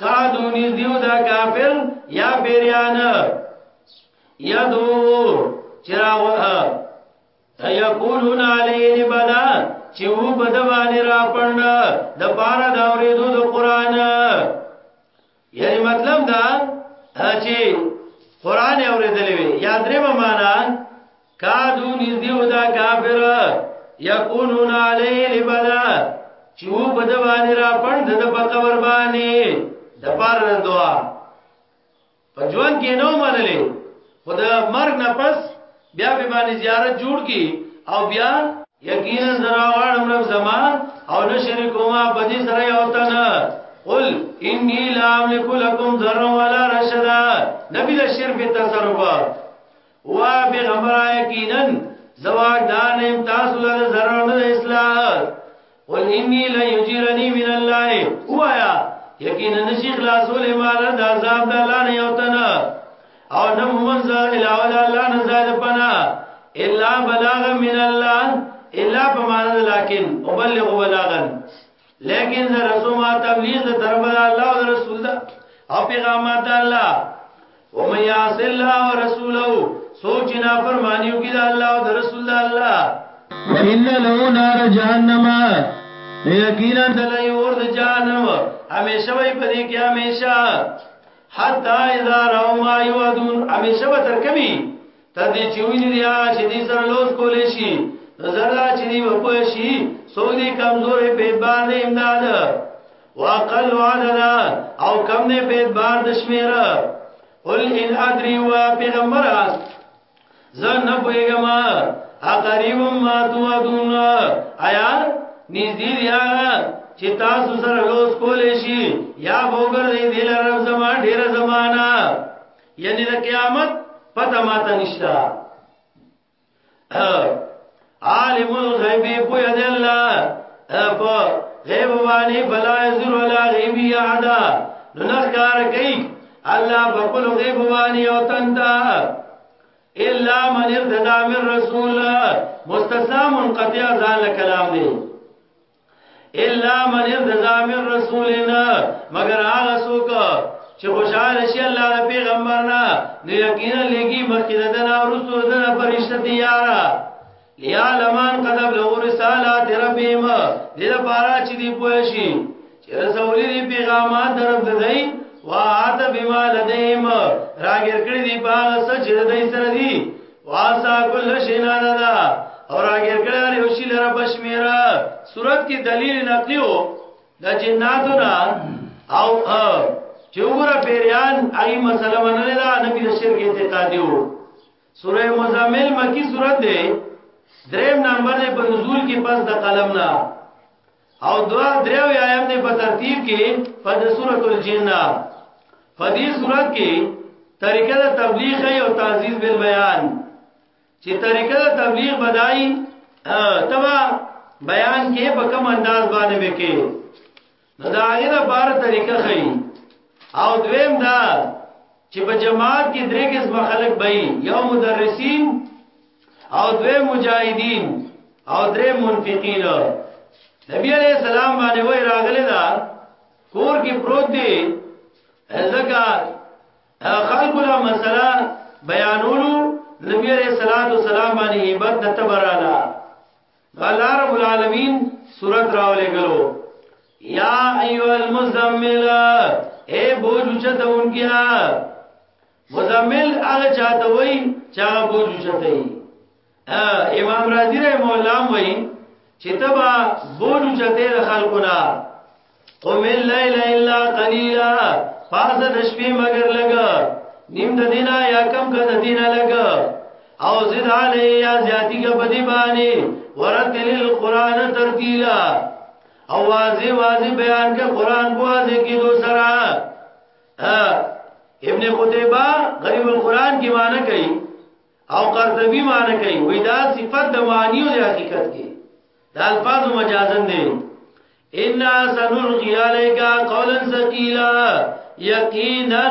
Speaker 1: کادو نزدیو دا کافر یا پیریان یا دو چراو یقولون علی لبدا چې و بدوانی را پړن د پارا دا اوریدو د قران یعنی مطلب دا چې قران اوریدلې یا درېمه معنا کادو نزدیو دا کافر یکونون علی لبدا چو بدوانی را پند دا پا قبر بانی دا پار دعا پا جوان کی نو منلی خدا مرگ نپس بیا بی بانی زیارت جوړ کی او بیا یقینا زراوانم رب زمان او نشرکو ما بدی سره یو تنه قل انی لا املک لکم ذرا ولا رشدا نبی له شرف تصرف وا پیغمبر یقینا زواک دان ام تاسو له zarar نه اصلاح قل انی لا یجرنی من الله وایا یقینا نشی خلاصول مال د عذاب د الله نه یوتنا او نه منزه الا ولا الله نه زاد پنا الا بلاغ من الله الا بمعنى لكن ابلغ بلاغا لیکن زه رسول ما تبلیغ د طرف الله او رسول دا او پیغامات د الله و من یعص الله ورسوله سوچ نه فرمانیو کې د الله او د رسول د الله
Speaker 5: ان لو نار جهنم یقینا
Speaker 1: دلای اور د جهنم همیشه وي پدې کې همیشه حتا اذا راو ما یودون همیشه به تر کمی تر دې چې ویني دی چې دې سره لوز کولې شي زردا چې دې په شي سودي کمزورې په بار نه امداد واقل وعدنا او کم نه په بار د شمیر قل ان ادري وا پیغمبر زه نه پوهیږم اقریب ما توعدون آیا نږدې دی چې تاسو سره لوز کولې شي یا وګرځي دلاره زما ډیره زمانہ یعنی د قیامت پته ماته نشتا عالم الغیب پوی دی الله په غیب باندې فلا یذر ولا غیب یعد نو نخکار کوي الله په خپل غیب باندې او تنتا الا من ارتضى من رسول مستثنى منقطع ځان کلام دی الا من ارتضى من رسولنا مگر هغه څوک چې خوشاله شي الله د پیغمبر نه نو یقینا لګي مخکې د دنا ورسو د دنا فرشتہ تیارا لیا لمن قد بلغ رسالات ربهم دې لپاره چې دی پوه شي چې رسولي دی پیغامات درب دی وات بما لدیم راګر کړی دی باغ سچ د دې سره دی واسا کل شینا دا اور اگر کړه له وشي لره بشمیرا صورت کې دلیل نقلی وو د جناتو نه او چې وګوره پیریان ای مسله منل دا نبی د شرک اعتقاد یو سوره مزمل مکی سورته ده دریم نمبر په نزول کې پس د قلم نه او دوا دریو آیات په ترتیب کې په سورۃ الجن په دې سورۃ کې طریقه د تبلیغ او تعزیز بل بیان چې طریقه د تبلیغ بدای تبا بیان کې په کوم انداز باندې وکي نو دا غیره بار طریقه خي او دویم دا چې په جماعت کې درې قسم خلک بې یو مدرسین او دوی مجاهدین او درې منفقین نبی علیہ السلام باندې وای راغلی دا کور کې پروت دی ځکه خلق له مسله بیانولو نبی علیہ الصلوۃ والسلام باندې عبادت د تبرالا الله رب العالمین سورۃ راولې غلو یا ایو المزمل اے بوج چتونکیا مزمل هغه چاته وای چې هغه بوج چته امام رازی رحم الله وای چې تبا بوج چته د خلکو نه قم الليل الا قليلا فاز د شپې مگر لګ نیم د دینه یا کم کا د دینه لګ او زد علی یا زیاتی کا بدی باندې ورتل القران ترتیلا او واضح واضح بیان کا قران کو واضح کی دو سره ابن قتیبه غریب القرآن کی معنی کئی او قرطبی معنی کئی وی دا صفت دا معنی و دا حقیقت کی دا الفاظ مجازن دے انا سنلقی علیکا قولا سکیلا یقینا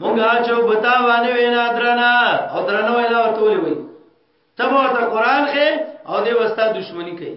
Speaker 1: مونږه چې بتا باندې وینا درنا او درنه وینا ورته وی ته ورته قران کې او دې وستا دښمنی کوي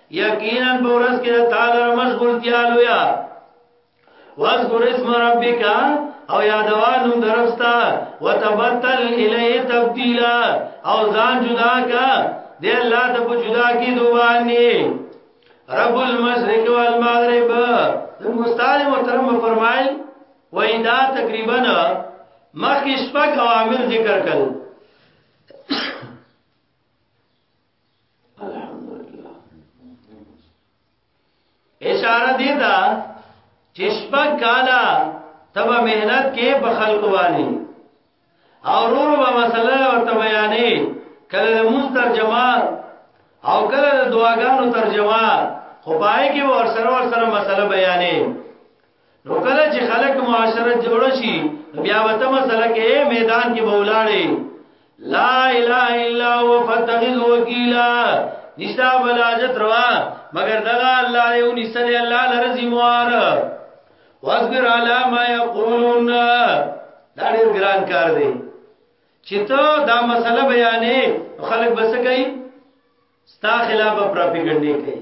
Speaker 1: یقینا په ورځ کې تعالی مشغولتیا لویا واذکر اسم ربک او یادوا نوم درستا وتبتل الیه تبدیلا او ځان جدا کا د الله ته په جدا کې دوبانی رب المشرق والمغرب د مستعار محترم فرمایل وای دا تقریبا مخکې شپږ اوامر ذکر کړل الحمدلله اشاره دی دا چې شپږ کالا تبا مهنت کې په خلق باندې او رور به مسله ورته بیانې کله د موږ ترجمه او کله د دعاګانو ترجمه خو پای کې ور سره ور سره مسله بیانې نو کله چې خلک معاشره جوړ شي بیا وته مسله کې میدان کې بولاړي لا اله الا هو فتغذ وکیلا نشتا بلاجت روا مگر دغه الله یو نسل الله لرزي موار واصبر علی ما یقولون دا ډیر ګران کار دی چې ته دا مسله بیانې خلک بس کوي ستا خلاف پراپګنډي کوي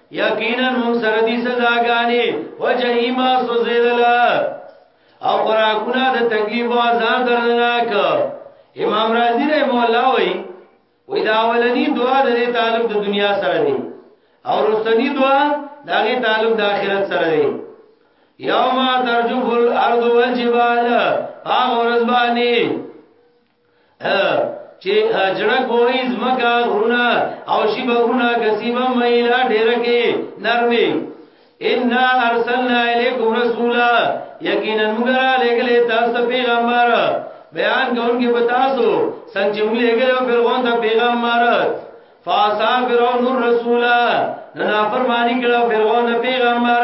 Speaker 1: یقینا موږ سره دي سزاګانې او جهیما سوزیدلا او قراکونه د تکلیف او عذاب درناک امام رازی رحم الله وی وی دا اولنی دعا د تعلق د دنیا سره دی او رستنی دعا داغه تعلق د آخرت سره دی یوم ترجف الارض والجبال هغه ورځ باندې چې اجړه کوي زمکا غرونه او شی بغرونه کسیبه مېلا ډېر کې نرمي ان ارسلنا الیکم رسولا یقینا موږ را لګلې تاسو پیغمبر بیان کوونکی به تاسو څنګه موږ لګلو فرعون ته پیغمبر فاصا فرعون الرسول نه فرمانی کړه فرعون پیغمبر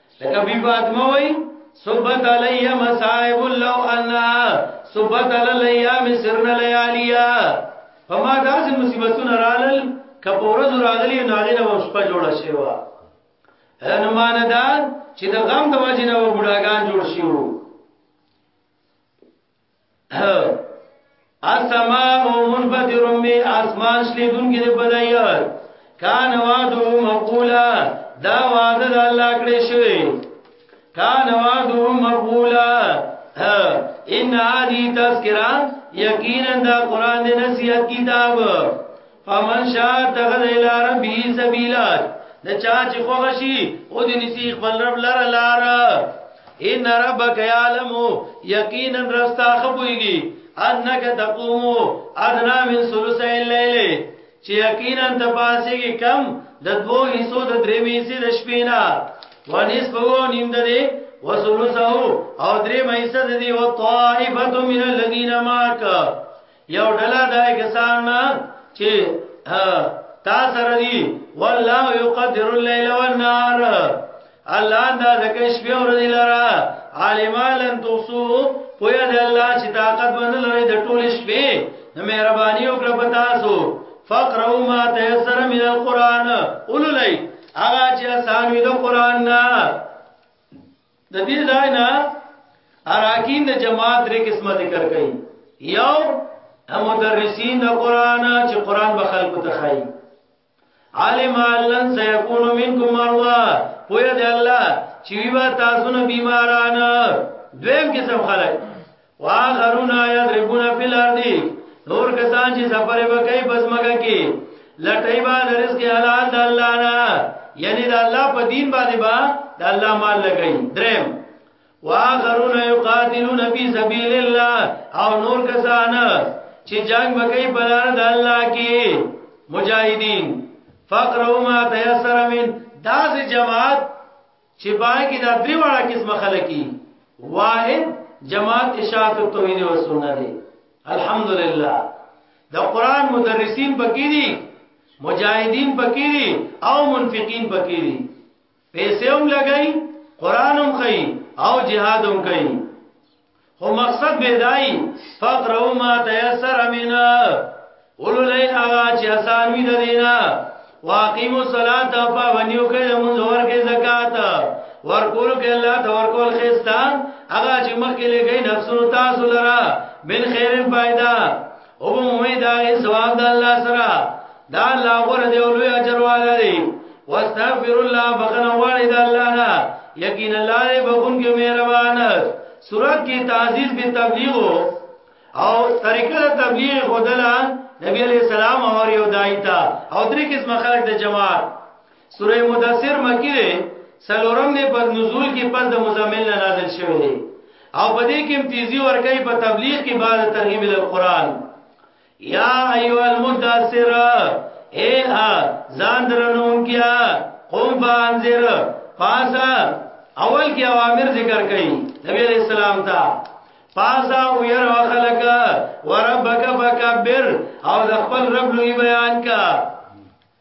Speaker 1: لکه بی فاطمه وای صبت علی مصائب لو انا صبت علی الايام سرن لياليا فما داس مصیبتونه رالل کپورز راغلی نو هغه نو شپه جوړه شي وا ان مان دا چې د غم د وجې نو بډاګان جوړ شي وو السماء منفطر می اسمان شلیدون کې په دایات کان وعده مقولا دا وعده د الله کړی شوی کان وعده مقولا ان هذه تذکرہ یقینا دا قران دې نصیحت کتاب فمن شاء اتخذ الى ربه سبيلا د چا چې خوغشي او د نسی خپل رب لره لار ان ربک یعلم یقینا رستا خبويږي انک تقوم ادنا من ثلث الليل چې یقینا د پاسه کې کم د دوه حصو د درې میسي د شپې نه ونس په نیم ده وسلسه او درې مېسه د دې او طائفه من الذين معك یو ډلا دای کسان چې تا سره دی والله یقدر الليل والنهار الله دا د کشفي اور دی لرا عالم لن توسو پویا د الله چې طاقت باندې لري د ټول شپې مهرباني وکړه پتا سو فقرو ما تيسر من القران اوللی هغه چې آسان وي د قران نه د دې ځای نه اراکین د جماعت درې قسمه ذکر کړي یو مدرسین د قران چې قران به خلکو ته خایي عالم علن سيكون منكم مرضى پوهه دی الله چې وی با تاسو نه بیماران دویم قسم خلک واخرون یضربون فی الارض نور کسان چې سفر وکړي پس مګه کې لټي با رزق حلال د الله نه یعنی د الله په دین باندې با د الله مال لګي درم واخرون یقاتلون فی سبیل الله او نور کسان چې جنگ وکړي په لار د الله کې مجاهدین فقروا ما تيسر من داس جماعت چې پای کې دا درې واړه قسم خلکې واحد جماعت اشاعت التوحید و سنت دی الحمدلله دا قران مدرسین پکې دي مجاهدین پکې دي او منفقین پکې دي پیسې هم لګای قران هم کوي او جهاد هم کوي خو مقصد به دای فقرو ما تیسر منا قولو لئی آغا چه آسان وی دا دینا واقیم و صلاة پا ونیو که منز ورکی زکاة ورکول که اللہ تا ورکول خیستا آغا چه مخی لگئی نفسو تاسو لرا من خیرن فائدہ او به موی دا غي ثواب د الله سره دا الله غره دی او لوی اجر والا دی واستغفر الله بخنه واړی د الله نه یقینا الله دې بخون کې مهربان سورۃ کی تعزیز به تبلیغ او طریقه تبلیغ خدلا نبی علیہ السلام اور یو دایتا او درې قسم خلق د جماعت سوره مدثر مکی ده سلورم نه پر نزول کې پس د مزمل نه نازل شوی دی او په دې کې تیزی ورکړي په تبلیغ کې بعد ترغیب ال قران یا ایو المدثر اے ا ځان درنون کیا قوم فانذر پاسا اول کې اوامر ذکر کړي نبی علیہ السلام ته پاسا او ير وخلق وربک فکبر او د خپل رب لوی بیان کا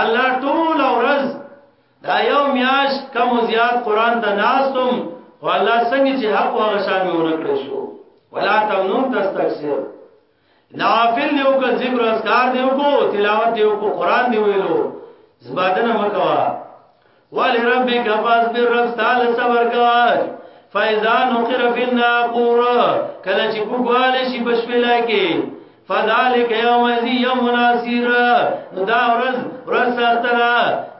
Speaker 1: الله ټول ورځ دا یو میاش کم زیات قران ته ناستم خو الله څنګه چې حق او غشان مې ورکړې شو ولا تمنون تستكثر نوافل دیو کو ذکر اذکار دیو کو تلاوت دیو کو قران دی ویلو زبادنه مکوا ولی ربک فاصبر رب تعالی صبر کاج فاذا نقر فی الناقور کله چې کوګوال شي بشپلا کې فذلک یوم ذی یوم ناصر دا ورځ ورځ سختره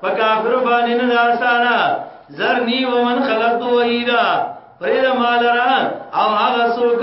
Speaker 1: په کافر باندې نه آسانه زرنی ومن خلقت وحیدا پرې مال را او هغه څوک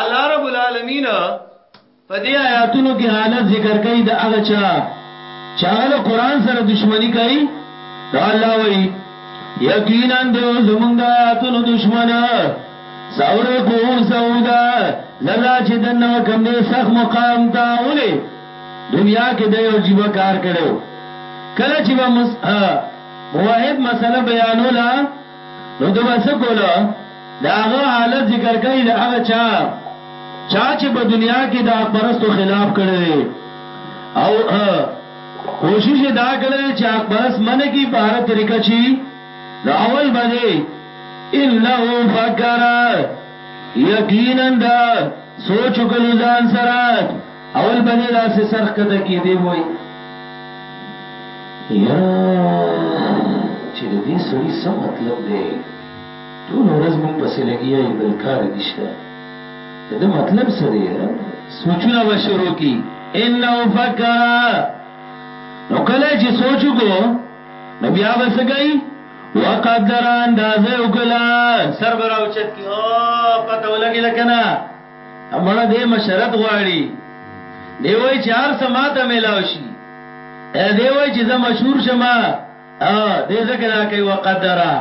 Speaker 1: الله رب العالمین په دې آیاتونو کې حالت ذکر کوي د هغه چا چې هغه قرآن سره دښمنی کوي دا الله وایي یقینا د زمونږ د آیاتونو دښمنه سور کو سودا للا چې دنه کوم دې سخت مقام تا ولې دنیا کې د یو جیب کار کړو کله چې موحد مسله بیانولا نو د وسه کوله دا هغه حالت ذکر کوي دا هغه چا چا چې په دنیا کې د حق پرستو خلاف کړی او کوشش دا کړی چې حق پرست من کی په هر طریقه چی دا اول باندې انه فکر یقینا دا سوچ کولو ځان سره اول به دې داسې سر ښکته کېدی به وایي یاره چې د دې سړي څه مطلب دی ټوله ورځ مونږ پسې لګیا یې بل کار نشته د ده مطلب څه دی یاره سوچونه به شروع کړي انه فکر نو کله چې سوچ وکړو نو بیا به څه کوي وقدر اندازه وکړه سر به راوچت کړي او پته ولګېده که نه مړه دې مشرت غواړي دی وای چې هر څه ماته ملاو شي دی وای چې زه مشهور شم دې ځکه دا کوي وقدره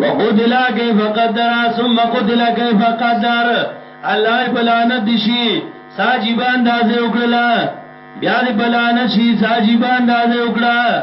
Speaker 1: وقدلا کیف قدر ثم قدلا کیف قدر الله په لعنت دي شي ساجيبان دازه وکړه بیا دې بلانه شي ساجيبان دازه وکړه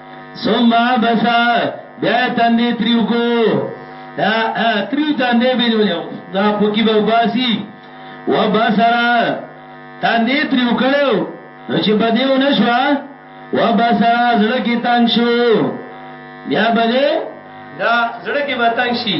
Speaker 1: ثم عبس بیا تندې تریو کو دا تریو تندې به نیولې دا پوکی به وباسي وبصر تندې تریو کړو نو چې بدیو نشوا وبصر زړه کې تنگ شو بیا بده دا زړه کې به تنگ شي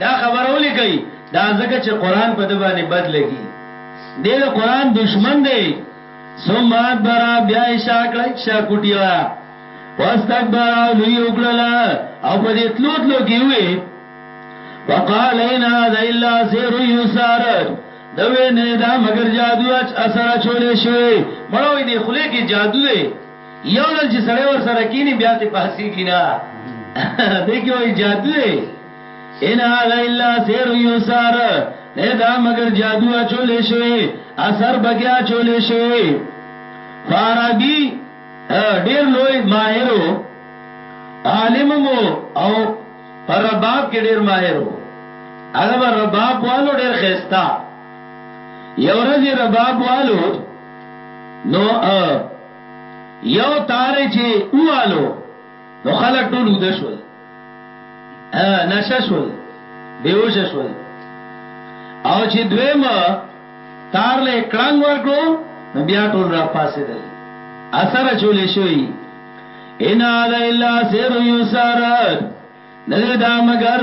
Speaker 1: دا خبره ولي کوي دا ځکه چې قران په د باندې بد لګي دې د قران دشمن دی ثم ادبر بیا شاکړه شاکوټیا واستكبر او لوی وکړلا او په دې تلوت لو کې وي وقال ان هذا الا سحر يسار دوی نه دا مگر جادو اچ اثر چولې شوی مړو دې خله کې جادو دی یو ځل چې سره ور سره کینی بیا ته پاسي کینا دې کې وای جادو دی ان هذا الا سحر یوسار نه دا مگر جادو اچولې شوی اثر بګیا اچولې شوی فارابي ډیر لوی ماهرو عالم مو او پر رباب کې ډیر ماهرو هغه پر رباب والو ډیر خيستا یو ورځ رباب والو نو یو تارې چې اوالو نو خلک ټول ودشول نشه شول بیوش شول او چې دویم تار له کړنګ ورکړو نو بیا ټول را پاسېدل اثر چولې شوی ان علی الا سر یسار نه دا مگر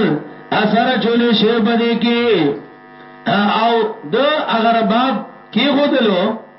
Speaker 1: اثر چولې شی بده کې او د اگر باب کې خودلو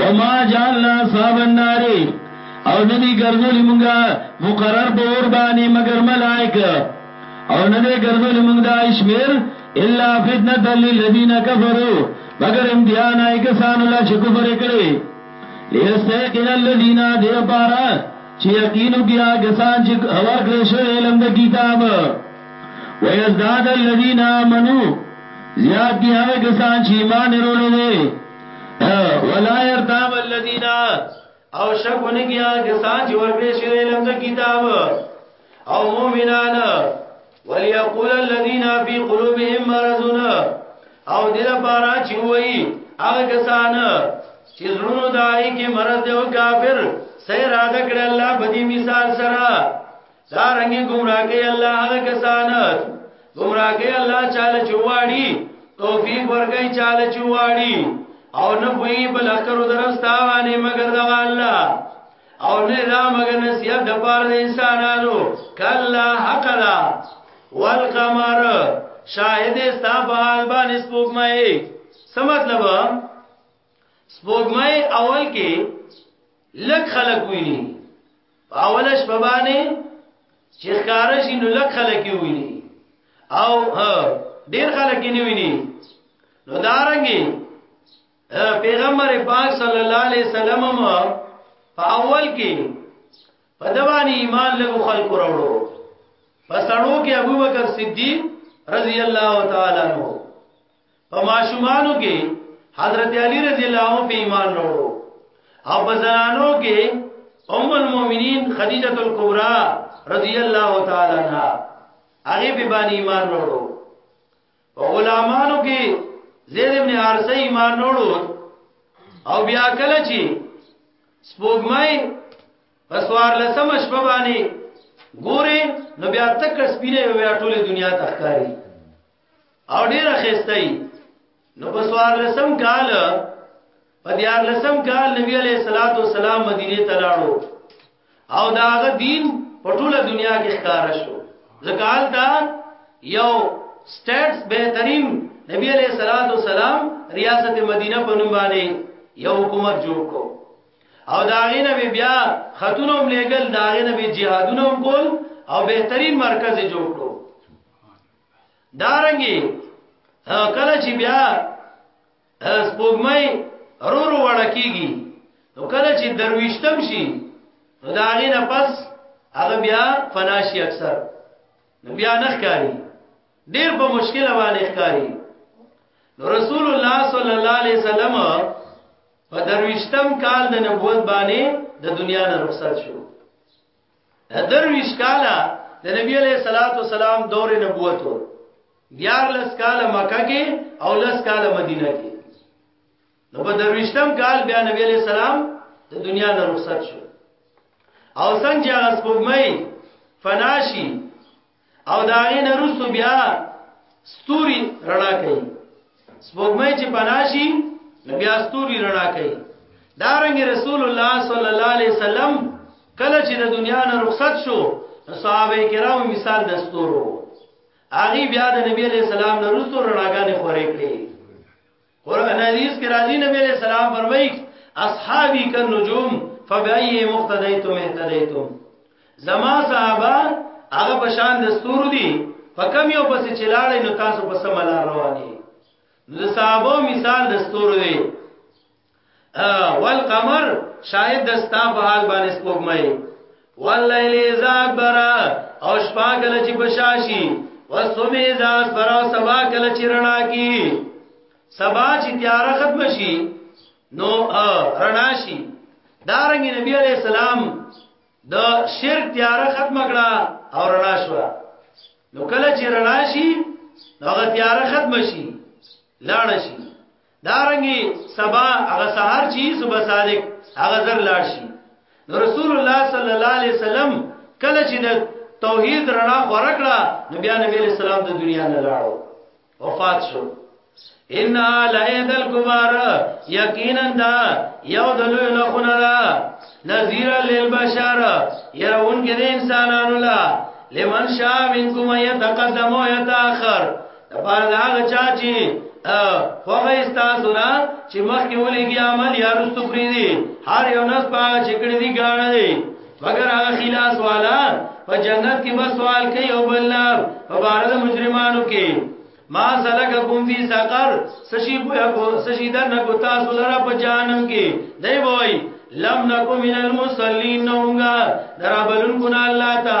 Speaker 1: وما جعلنا اصحاب النار او ندی ګرځولې مونږه مقرر په اور باندې مگر ملائک او ندی ګرځولې مونږ د اشمیر الا فتنه للذین کفروا مگر امتحان ای کسان الله چې کفر کړي لیستیقن الذین دی پارا چې یقینو کیا کسان چې اور کړی شو علم د کتاب ویزداد الذین آمنو زیاد کی هغه کسان چې ایمان وروړي ولا يرتاب الذين او شک ونګیا کسان چې ورکړي شي علم د کتاب او مؤمنان وليقول الذين في قلوبهم مرض او دې لپاره چې وایي هغه کسان چې زړونو دای کې مرض دی او کافر سیر ادا کړ الله په دې مثال سره سارنګي گمراه کوي الله هغه کسان گمراه کوي الله چاله چواړي توفیق ورګي چاله چواړي او نه وی بل اکر درستا باندې مگر دا الله او نه دا مگر نصیحت د پاره د انسانانو کلا حق لا والقمر شاهد استا په حال باندې سپوږمۍ څه مطلب سپوږمۍ اول کې لک خلق ویني پاولش په باندې چې خارجي نو لک خلق ویني او ډیر خلق یې ویني نو دارنګي پیغمبر پاک صلی الله علیه وسلم په اول کې په دواني ایمان له خلق وروړو پسړو کې ابوبکر صدیق رضی الله تعالی عنہ په ماشومانو کې حضرت علی رضی الله عنه په ایمان وروړو او په زنانو کې ام المؤمنین خدیجه الکبرى رضی الله تعالی عنها هغه به باندې ایمان وروړو په غلامانو کې زید ابن حارثه ایمان وروړو او بیا کله چې سپوږمۍ په سوار لسم شپه باندې ګوري نو بیا تک سپینه بیا ټوله دنیا تخکاری او ډیر خستای نو په سوار لسم کال په دیار لسم کال نبی علیہ الصلوۃ والسلام مدینه ته لاړو او داغه دین په ټوله دنیا کې ښکار شو ځکهال دا یو سټیټس بهترین نبی علیہ الصلوۃ والسلام ریاست مدینه په نوم باندې یو حکومت جوړ کو او داغه نبی بیا خاتون هم لګل داغه نبی جهادونه هم کول او بهترین مرکز جوړ کو دارنګي کله چې بیا سپوږمۍ رو رو وړه کیږي نو کله چې درويشتم شي نو دا غي نه پس هغه بیا فناشي اکثر نو بیا نه ښکاری ډیر په مشکل باندې ښکاری نو رسول الله صلی الله علیه وسلم په درويشتم کال د نبوت باندې د دنیا نه رخصت شو درویش کالا د نبی علیہ الصلوۃ والسلام دور نبوت و دیار لس کالا مکه کې او لس کالا مدینه کې نو په درویشتم کال بیا نبی علیہ السلام د دنیا نه رخصت شو او څنګه هغه سپوږمۍ فناشي او دا غي نه رسو بیا ستوري رڼا کوي سپوږمۍ چې پناشي بیا ستوري رڼا کوي دا رنګ رسول الله صلی الله علیه وسلم کله چې د دنیا نه رخصت شو صحابه کرام مثال د ستورو هغه بیا د نبی علیہ السلام نه رسو رڼاګانې خورې کړې قران حدیث کې راځي نبی علیہ السلام فرمایي اصحابي کن نجوم فبأي مقتديتم اهتديتم زما صحابه هغه بشان د ستورو دي فکم یو پس چلاړې نو تاسو په سم لار رواني نو صحابه مثال د ستورو دی والقمر شاید دستا په حال باندې سپوږمۍ واللیل اذا ادبر او شپه کله چې بشاشي والصبح اذا اسفر او سبا کله چې رڼا کی سبا چې تیار ختم شي نو رڼا شي دارنګ نبی علی السلام د شرک تیار ختم کړه او رڼا شو نو کله چې رڼا شي هغه تیار ختم شي لاړ شي دارنګي سبا هغه سحر چی صبح صادق هغه زر لاړ شي نو رسول الله صلی الله علیه وسلم کله چې د توحید رڼا خورکړه نو بیا نبی علیہ السلام د دنیا نه لاړو وفات شو ان لئید الکبار یقینا دا یو دلو نه خونه دا نذیر للبشر يرون کې د انسانانو لا لمن شاء منکم يتقدم ويتاخر کبار دا هغه چا چې خوغه استا سره چې مخ کې ولېږي عمل یا رستو پری دي هر یو نس پاغه چې کړی دي ګاڼه دي مگر هغه خلاص والا په جنت کې بس سوال کوي او بل نه په بار د مجرمانو کې ما سلک کوم فی سقر سشی بویا کو سشی در نه کو تاسو لرا په جانم کې دی وای لم نکو من المصلین نونګا درابلن کنا الله تا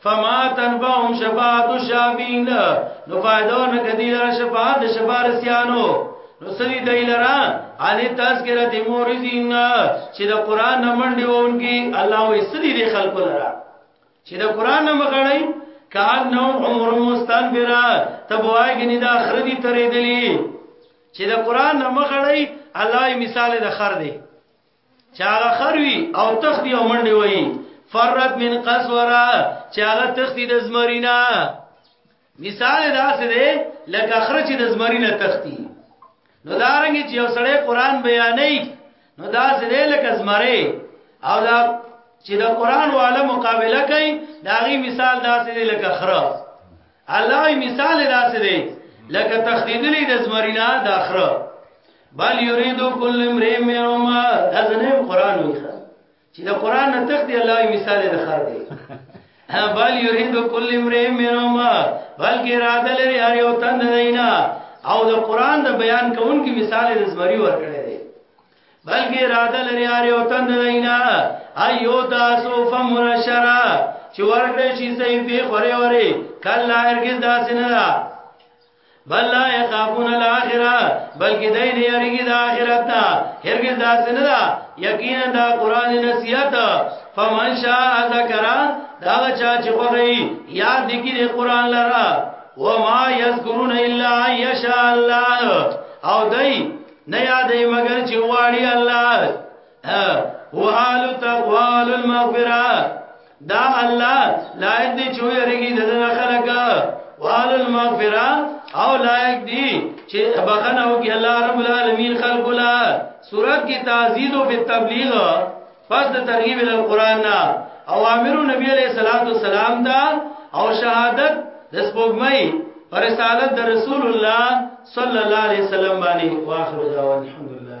Speaker 1: فما تنفعهم شفاعت الشافعين نو فائدو نه کدی لره شفاعت شفارسیانو نو سری دی لره علی تذکرہ دی مورزین چې د قران نه منډي وونکي الله وې سری دی خلق لره چې د قران نه مخړی کان نو عمر مستان برا تبوای غنی دا خردی ترې دلی چې د قران نه مخړی الله مثال د خر دی چاغه خروي او تختی او منډي وای فرت من قصورا چاغه تختی د زمرینا مثال دا څه دی لکه خرچ د زمرینا تختی نو دا رنګ چې یو سړی قران بیانې نو دا څه دی لکه زمره او دا چې د قران والا مقابله کوي دا غي مثال دا څه دی لکه خره الله مثال دا څه دی لکه تخدیدلی د زمرینا د اخره بل یرید کل امرئ منهم دا زنه قران وی چې دا قران نه تخت دی الله مثال د خر دی بل یرید کل امرئ منهم بلکې اراده لري هر یو تند دینا او د قران د بیان کوونکی مثال د زمری ورکړي دی بلکې اراده لري هر یو تند دینا ایو تاسو فمرشرا چې ورکړي شي سې په خوره وره کله هرګز داسې نه بل لا يخافون الاخره بلکې دای نه یریږي د اخرت نه هرګز داس نه دا یقینا دا قران نصیحت فمن شاء ذکر دا چا چې خوږی یاد دي کې قران لرا وما یذکرون الا یشاء الله او دای نه یادې مگر چې واړی الله هو حال تقوال المغفرات دا الله لایق دی چې یریږي د دنیا خلک وال المغفرہ او لایق دی چې بخنه وکي الله رب العالمین خلق لا سورۃ کی تعزید او تبلیغ پس د ترغیب ال قران نا اوامر نبی علیہ الصلوۃ والسلام دا او شهادت د سپوږمۍ پر رسالت د رسول الله صلی الله علیه وسلم باندې واخر دعوان الحمدلله